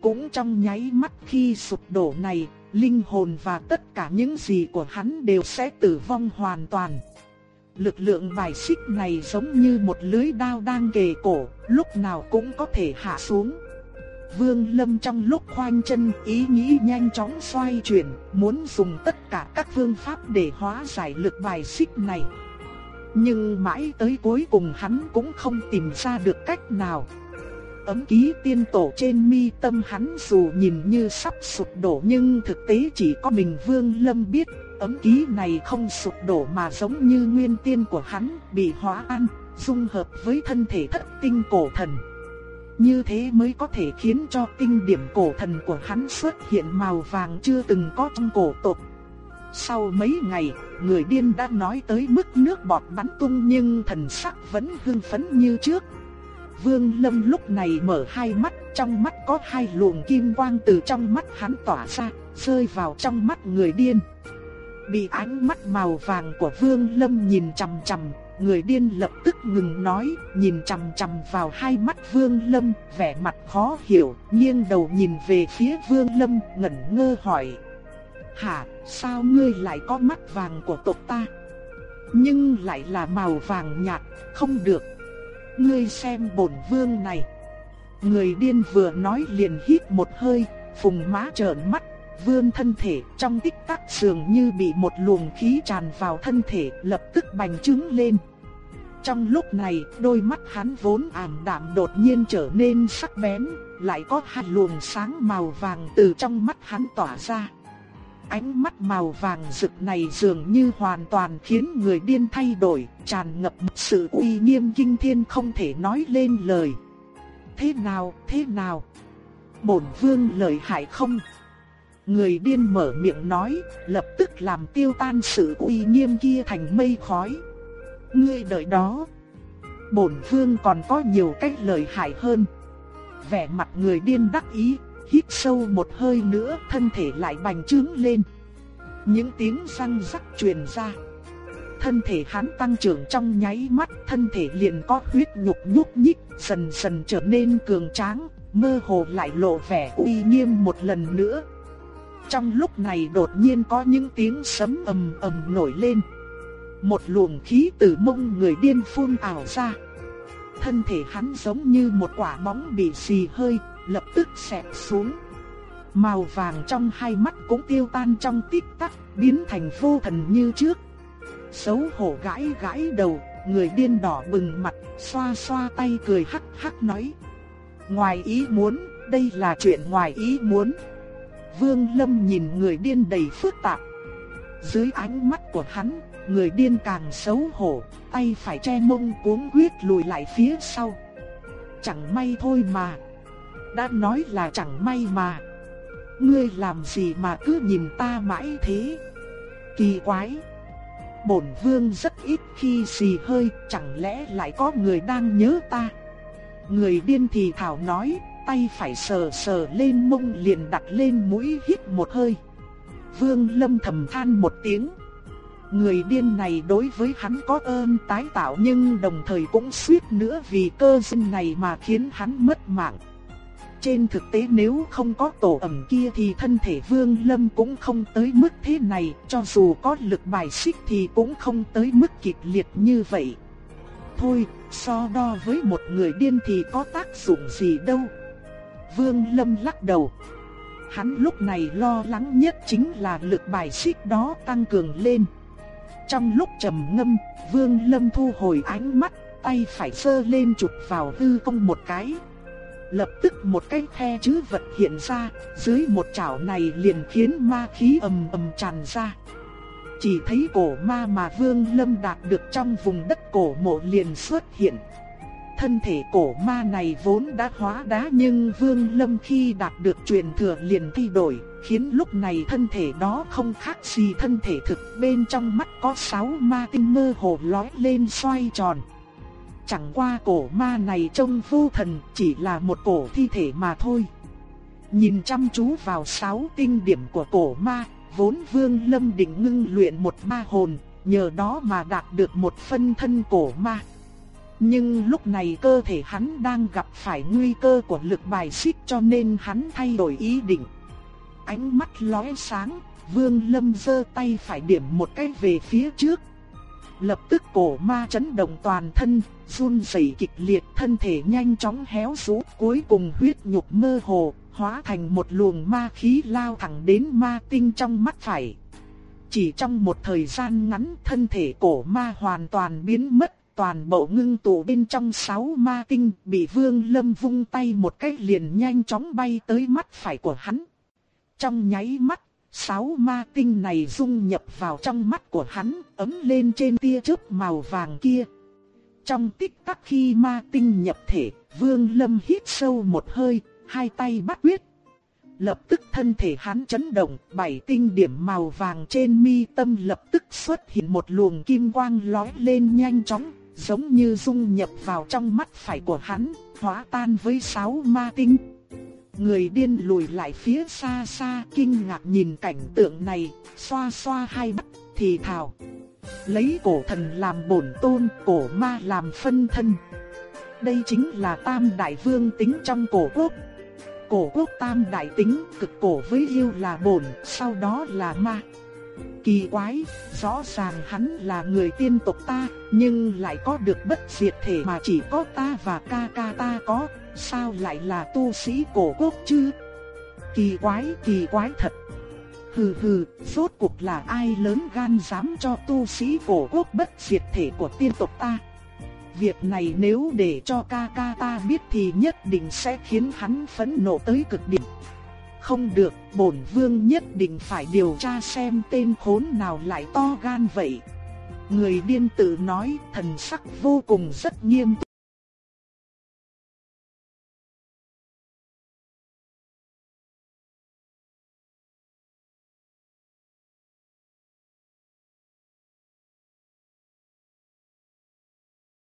Cũng trong nháy mắt khi sụp đổ này, linh hồn và tất cả những gì của hắn đều sẽ tử vong hoàn toàn. Lực lượng bài xích này giống như một lưới đao đang kề cổ, lúc nào cũng có thể hạ xuống. Vương Lâm trong lúc khoanh chân ý nghĩ nhanh chóng xoay chuyển, muốn dùng tất cả các phương pháp để hóa giải lực bài xích này. Nhưng mãi tới cuối cùng hắn cũng không tìm ra được cách nào. Ấm ký tiên tổ trên mi tâm hắn dù nhìn như sắp sụp đổ nhưng thực tế chỉ có mình Vương Lâm biết, ấm ký này không sụp đổ mà giống như nguyên tiên của hắn bị hóa ăn, dung hợp với thân thể thất tinh cổ thần. Như thế mới có thể khiến cho tinh điểm cổ thần của hắn xuất hiện màu vàng chưa từng có trong cổ tộc. Sau mấy ngày, người điên đã nói tới mức nước bọt bắn tung nhưng thần sắc vẫn hưng phấn như trước. Vương Lâm lúc này mở hai mắt, trong mắt có hai luồng kim quang từ trong mắt hắn tỏa ra, rơi vào trong mắt người điên. Bị ánh mắt màu vàng của Vương Lâm nhìn chằm chằm, người điên lập tức ngừng nói, nhìn chằm chằm vào hai mắt Vương Lâm, vẻ mặt khó hiểu, nghiêng đầu nhìn về phía Vương Lâm, ngẩn ngơ hỏi. Hả, sao ngươi lại có mắt vàng của tộc ta? Nhưng lại là màu vàng nhạt, không được. Ngươi xem bổn vương này. Người điên vừa nói liền hít một hơi, phùng má trợn mắt, vương thân thể trong tích tắc dường như bị một luồng khí tràn vào thân thể lập tức bành trướng lên. Trong lúc này, đôi mắt hắn vốn ảm đạm đột nhiên trở nên sắc bén, lại có hai luồng sáng màu vàng từ trong mắt hắn tỏa ra. Ánh mắt màu vàng rực này dường như hoàn toàn khiến người điên thay đổi, tràn ngập một sự uy nghiêm kinh thiên không thể nói lên lời. Thế nào, thế nào? Bổn vương lợi hại không? Người điên mở miệng nói, lập tức làm tiêu tan sự uy nghiêm kia thành mây khói. Ngươi đợi đó. Bổn vương còn có nhiều cách lợi hại hơn. Vẻ mặt người điên đắc ý, hít sâu một hơi nữa, thân thể lại bành trướng lên. Những tiếng răng rắc truyền ra. Thân thể hắn tăng trưởng trong nháy mắt, thân thể liền có huyết nhục nhúc nhích, dần dần trở nên cường tráng, mơ hồ lại lộ vẻ uy nghiêm một lần nữa. Trong lúc này đột nhiên có những tiếng sấm ầm ầm nổi lên. Một luồng khí từ mông người điên phun ảo ra. Thân thể hắn giống như một quả bóng bị xì hơi, lập tức xẹp xuống. Màu vàng trong hai mắt cũng tiêu tan trong tích tắc, biến thành vô thần như trước. Xấu hổ gãi gãi đầu, người điên đỏ bừng mặt, xoa xoa tay cười hắc hắc nói. Ngoài ý muốn, đây là chuyện ngoài ý muốn. Vương Lâm nhìn người điên đầy phức tạp. Dưới ánh mắt của hắn, người điên càng xấu hổ, tay phải che mông cuống quyết lùi lại phía sau. Chẳng may thôi mà. Đã nói là chẳng may mà. Ngươi làm gì mà cứ nhìn ta mãi thế? Kỳ quái. Bổn vương rất ít khi xì hơi, chẳng lẽ lại có người đang nhớ ta? Người điên thì thảo nói, tay phải sờ sờ lên mông liền đặt lên mũi hít một hơi. Vương Lâm thầm than một tiếng. Người điên này đối với hắn có ơn tái tạo nhưng đồng thời cũng suýt nữa vì cơ duyên này mà khiến hắn mất mạng. Trên thực tế nếu không có tổ ẩm kia thì thân thể Vương Lâm cũng không tới mức thế này, cho dù có lực bài xích thì cũng không tới mức kịch liệt như vậy. Thôi, so đo với một người điên thì có tác dụng gì đâu. Vương Lâm lắc đầu. Hắn lúc này lo lắng nhất chính là lực bài xích đó tăng cường lên. Trong lúc trầm ngâm, Vương Lâm thu hồi ánh mắt, tay phải sơ lên chụp vào hư không một cái. Lập tức một cái khe chữ vật hiện ra, dưới một chảo này liền khiến ma khí ầm ầm tràn ra. Chỉ thấy cổ ma mà Vương Lâm đạt được trong vùng đất cổ mộ liền xuất hiện. Thân thể cổ ma này vốn đã hóa đá nhưng Vương Lâm khi đạt được truyền thừa liền thay đổi, khiến lúc này thân thể đó không khác gì thân thể thực. Bên trong mắt có sáu ma tinh mơ hồ lói lên xoay tròn. Chẳng qua cổ ma này trông vô thần chỉ là một cổ thi thể mà thôi. Nhìn chăm chú vào sáu tinh điểm của cổ ma, vốn Vương Lâm định ngưng luyện một ma hồn, nhờ đó mà đạt được một phân thân cổ ma. Nhưng lúc này cơ thể hắn đang gặp phải nguy cơ của lực bài xích cho nên hắn thay đổi ý định. Ánh mắt lóe sáng, Vương Lâm giơ tay phải điểm một cái về phía trước. Lập tức cổ ma chấn động toàn thân, run rẩy kịch liệt, thân thể nhanh chóng héo rũ, cuối cùng huyết nhục mơ hồ, hóa thành một luồng ma khí lao thẳng đến ma tinh trong mắt phải. Chỉ trong một thời gian ngắn, thân thể cổ ma hoàn toàn biến mất, toàn bộ ngưng tụ bên trong sáu ma tinh, bị Vương Lâm vung tay một cái liền nhanh chóng bay tới mắt phải của hắn. Trong nháy mắt, sáu ma tinh này dung nhập vào trong mắt của hắn, ấm lên trên tia chớp màu vàng kia. Trong tích tắc khi ma tinh nhập thể, Vương Lâm hít sâu một hơi, hai tay bắt quyết. Lập tức thân thể hắn chấn động, bảy tinh điểm màu vàng trên mi tâm lập tức xuất hiện một luồng kim quang lóe lên nhanh chóng, giống như dung nhập vào trong mắt phải của hắn, hóa tan với sáu ma tinh. Người điên lùi lại phía xa xa kinh ngạc nhìn cảnh tượng này, xoa xoa hai mắt, thì thào. Lấy cổ thần làm bổn tôn, cổ ma làm phân thân. Đây chính là tam đại vương tính trong cổ quốc. Cổ quốc tam đại tính, cực cổ với yêu là bổn, sau đó là ma. Kỳ quái, rõ ràng hắn là người tiên tộc ta, nhưng lại có được bất diệt thể mà chỉ có ta và ca ca ta có, sao lại là tu sĩ cổ quốc chứ? Kỳ quái, kỳ quái thật. Hừ hừ, rốt cuộc là ai lớn gan dám cho tu sĩ cổ quốc bất diệt thể của tiên tộc ta? Việc này nếu để cho ca ca ta biết thì nhất định sẽ khiến hắn phẫn nộ tới cực điểm. Không được, bổn vương nhất định phải điều tra xem tên khốn nào lại to gan vậy. Người điên tử nói thần sắc vô cùng rất nghiêm túc.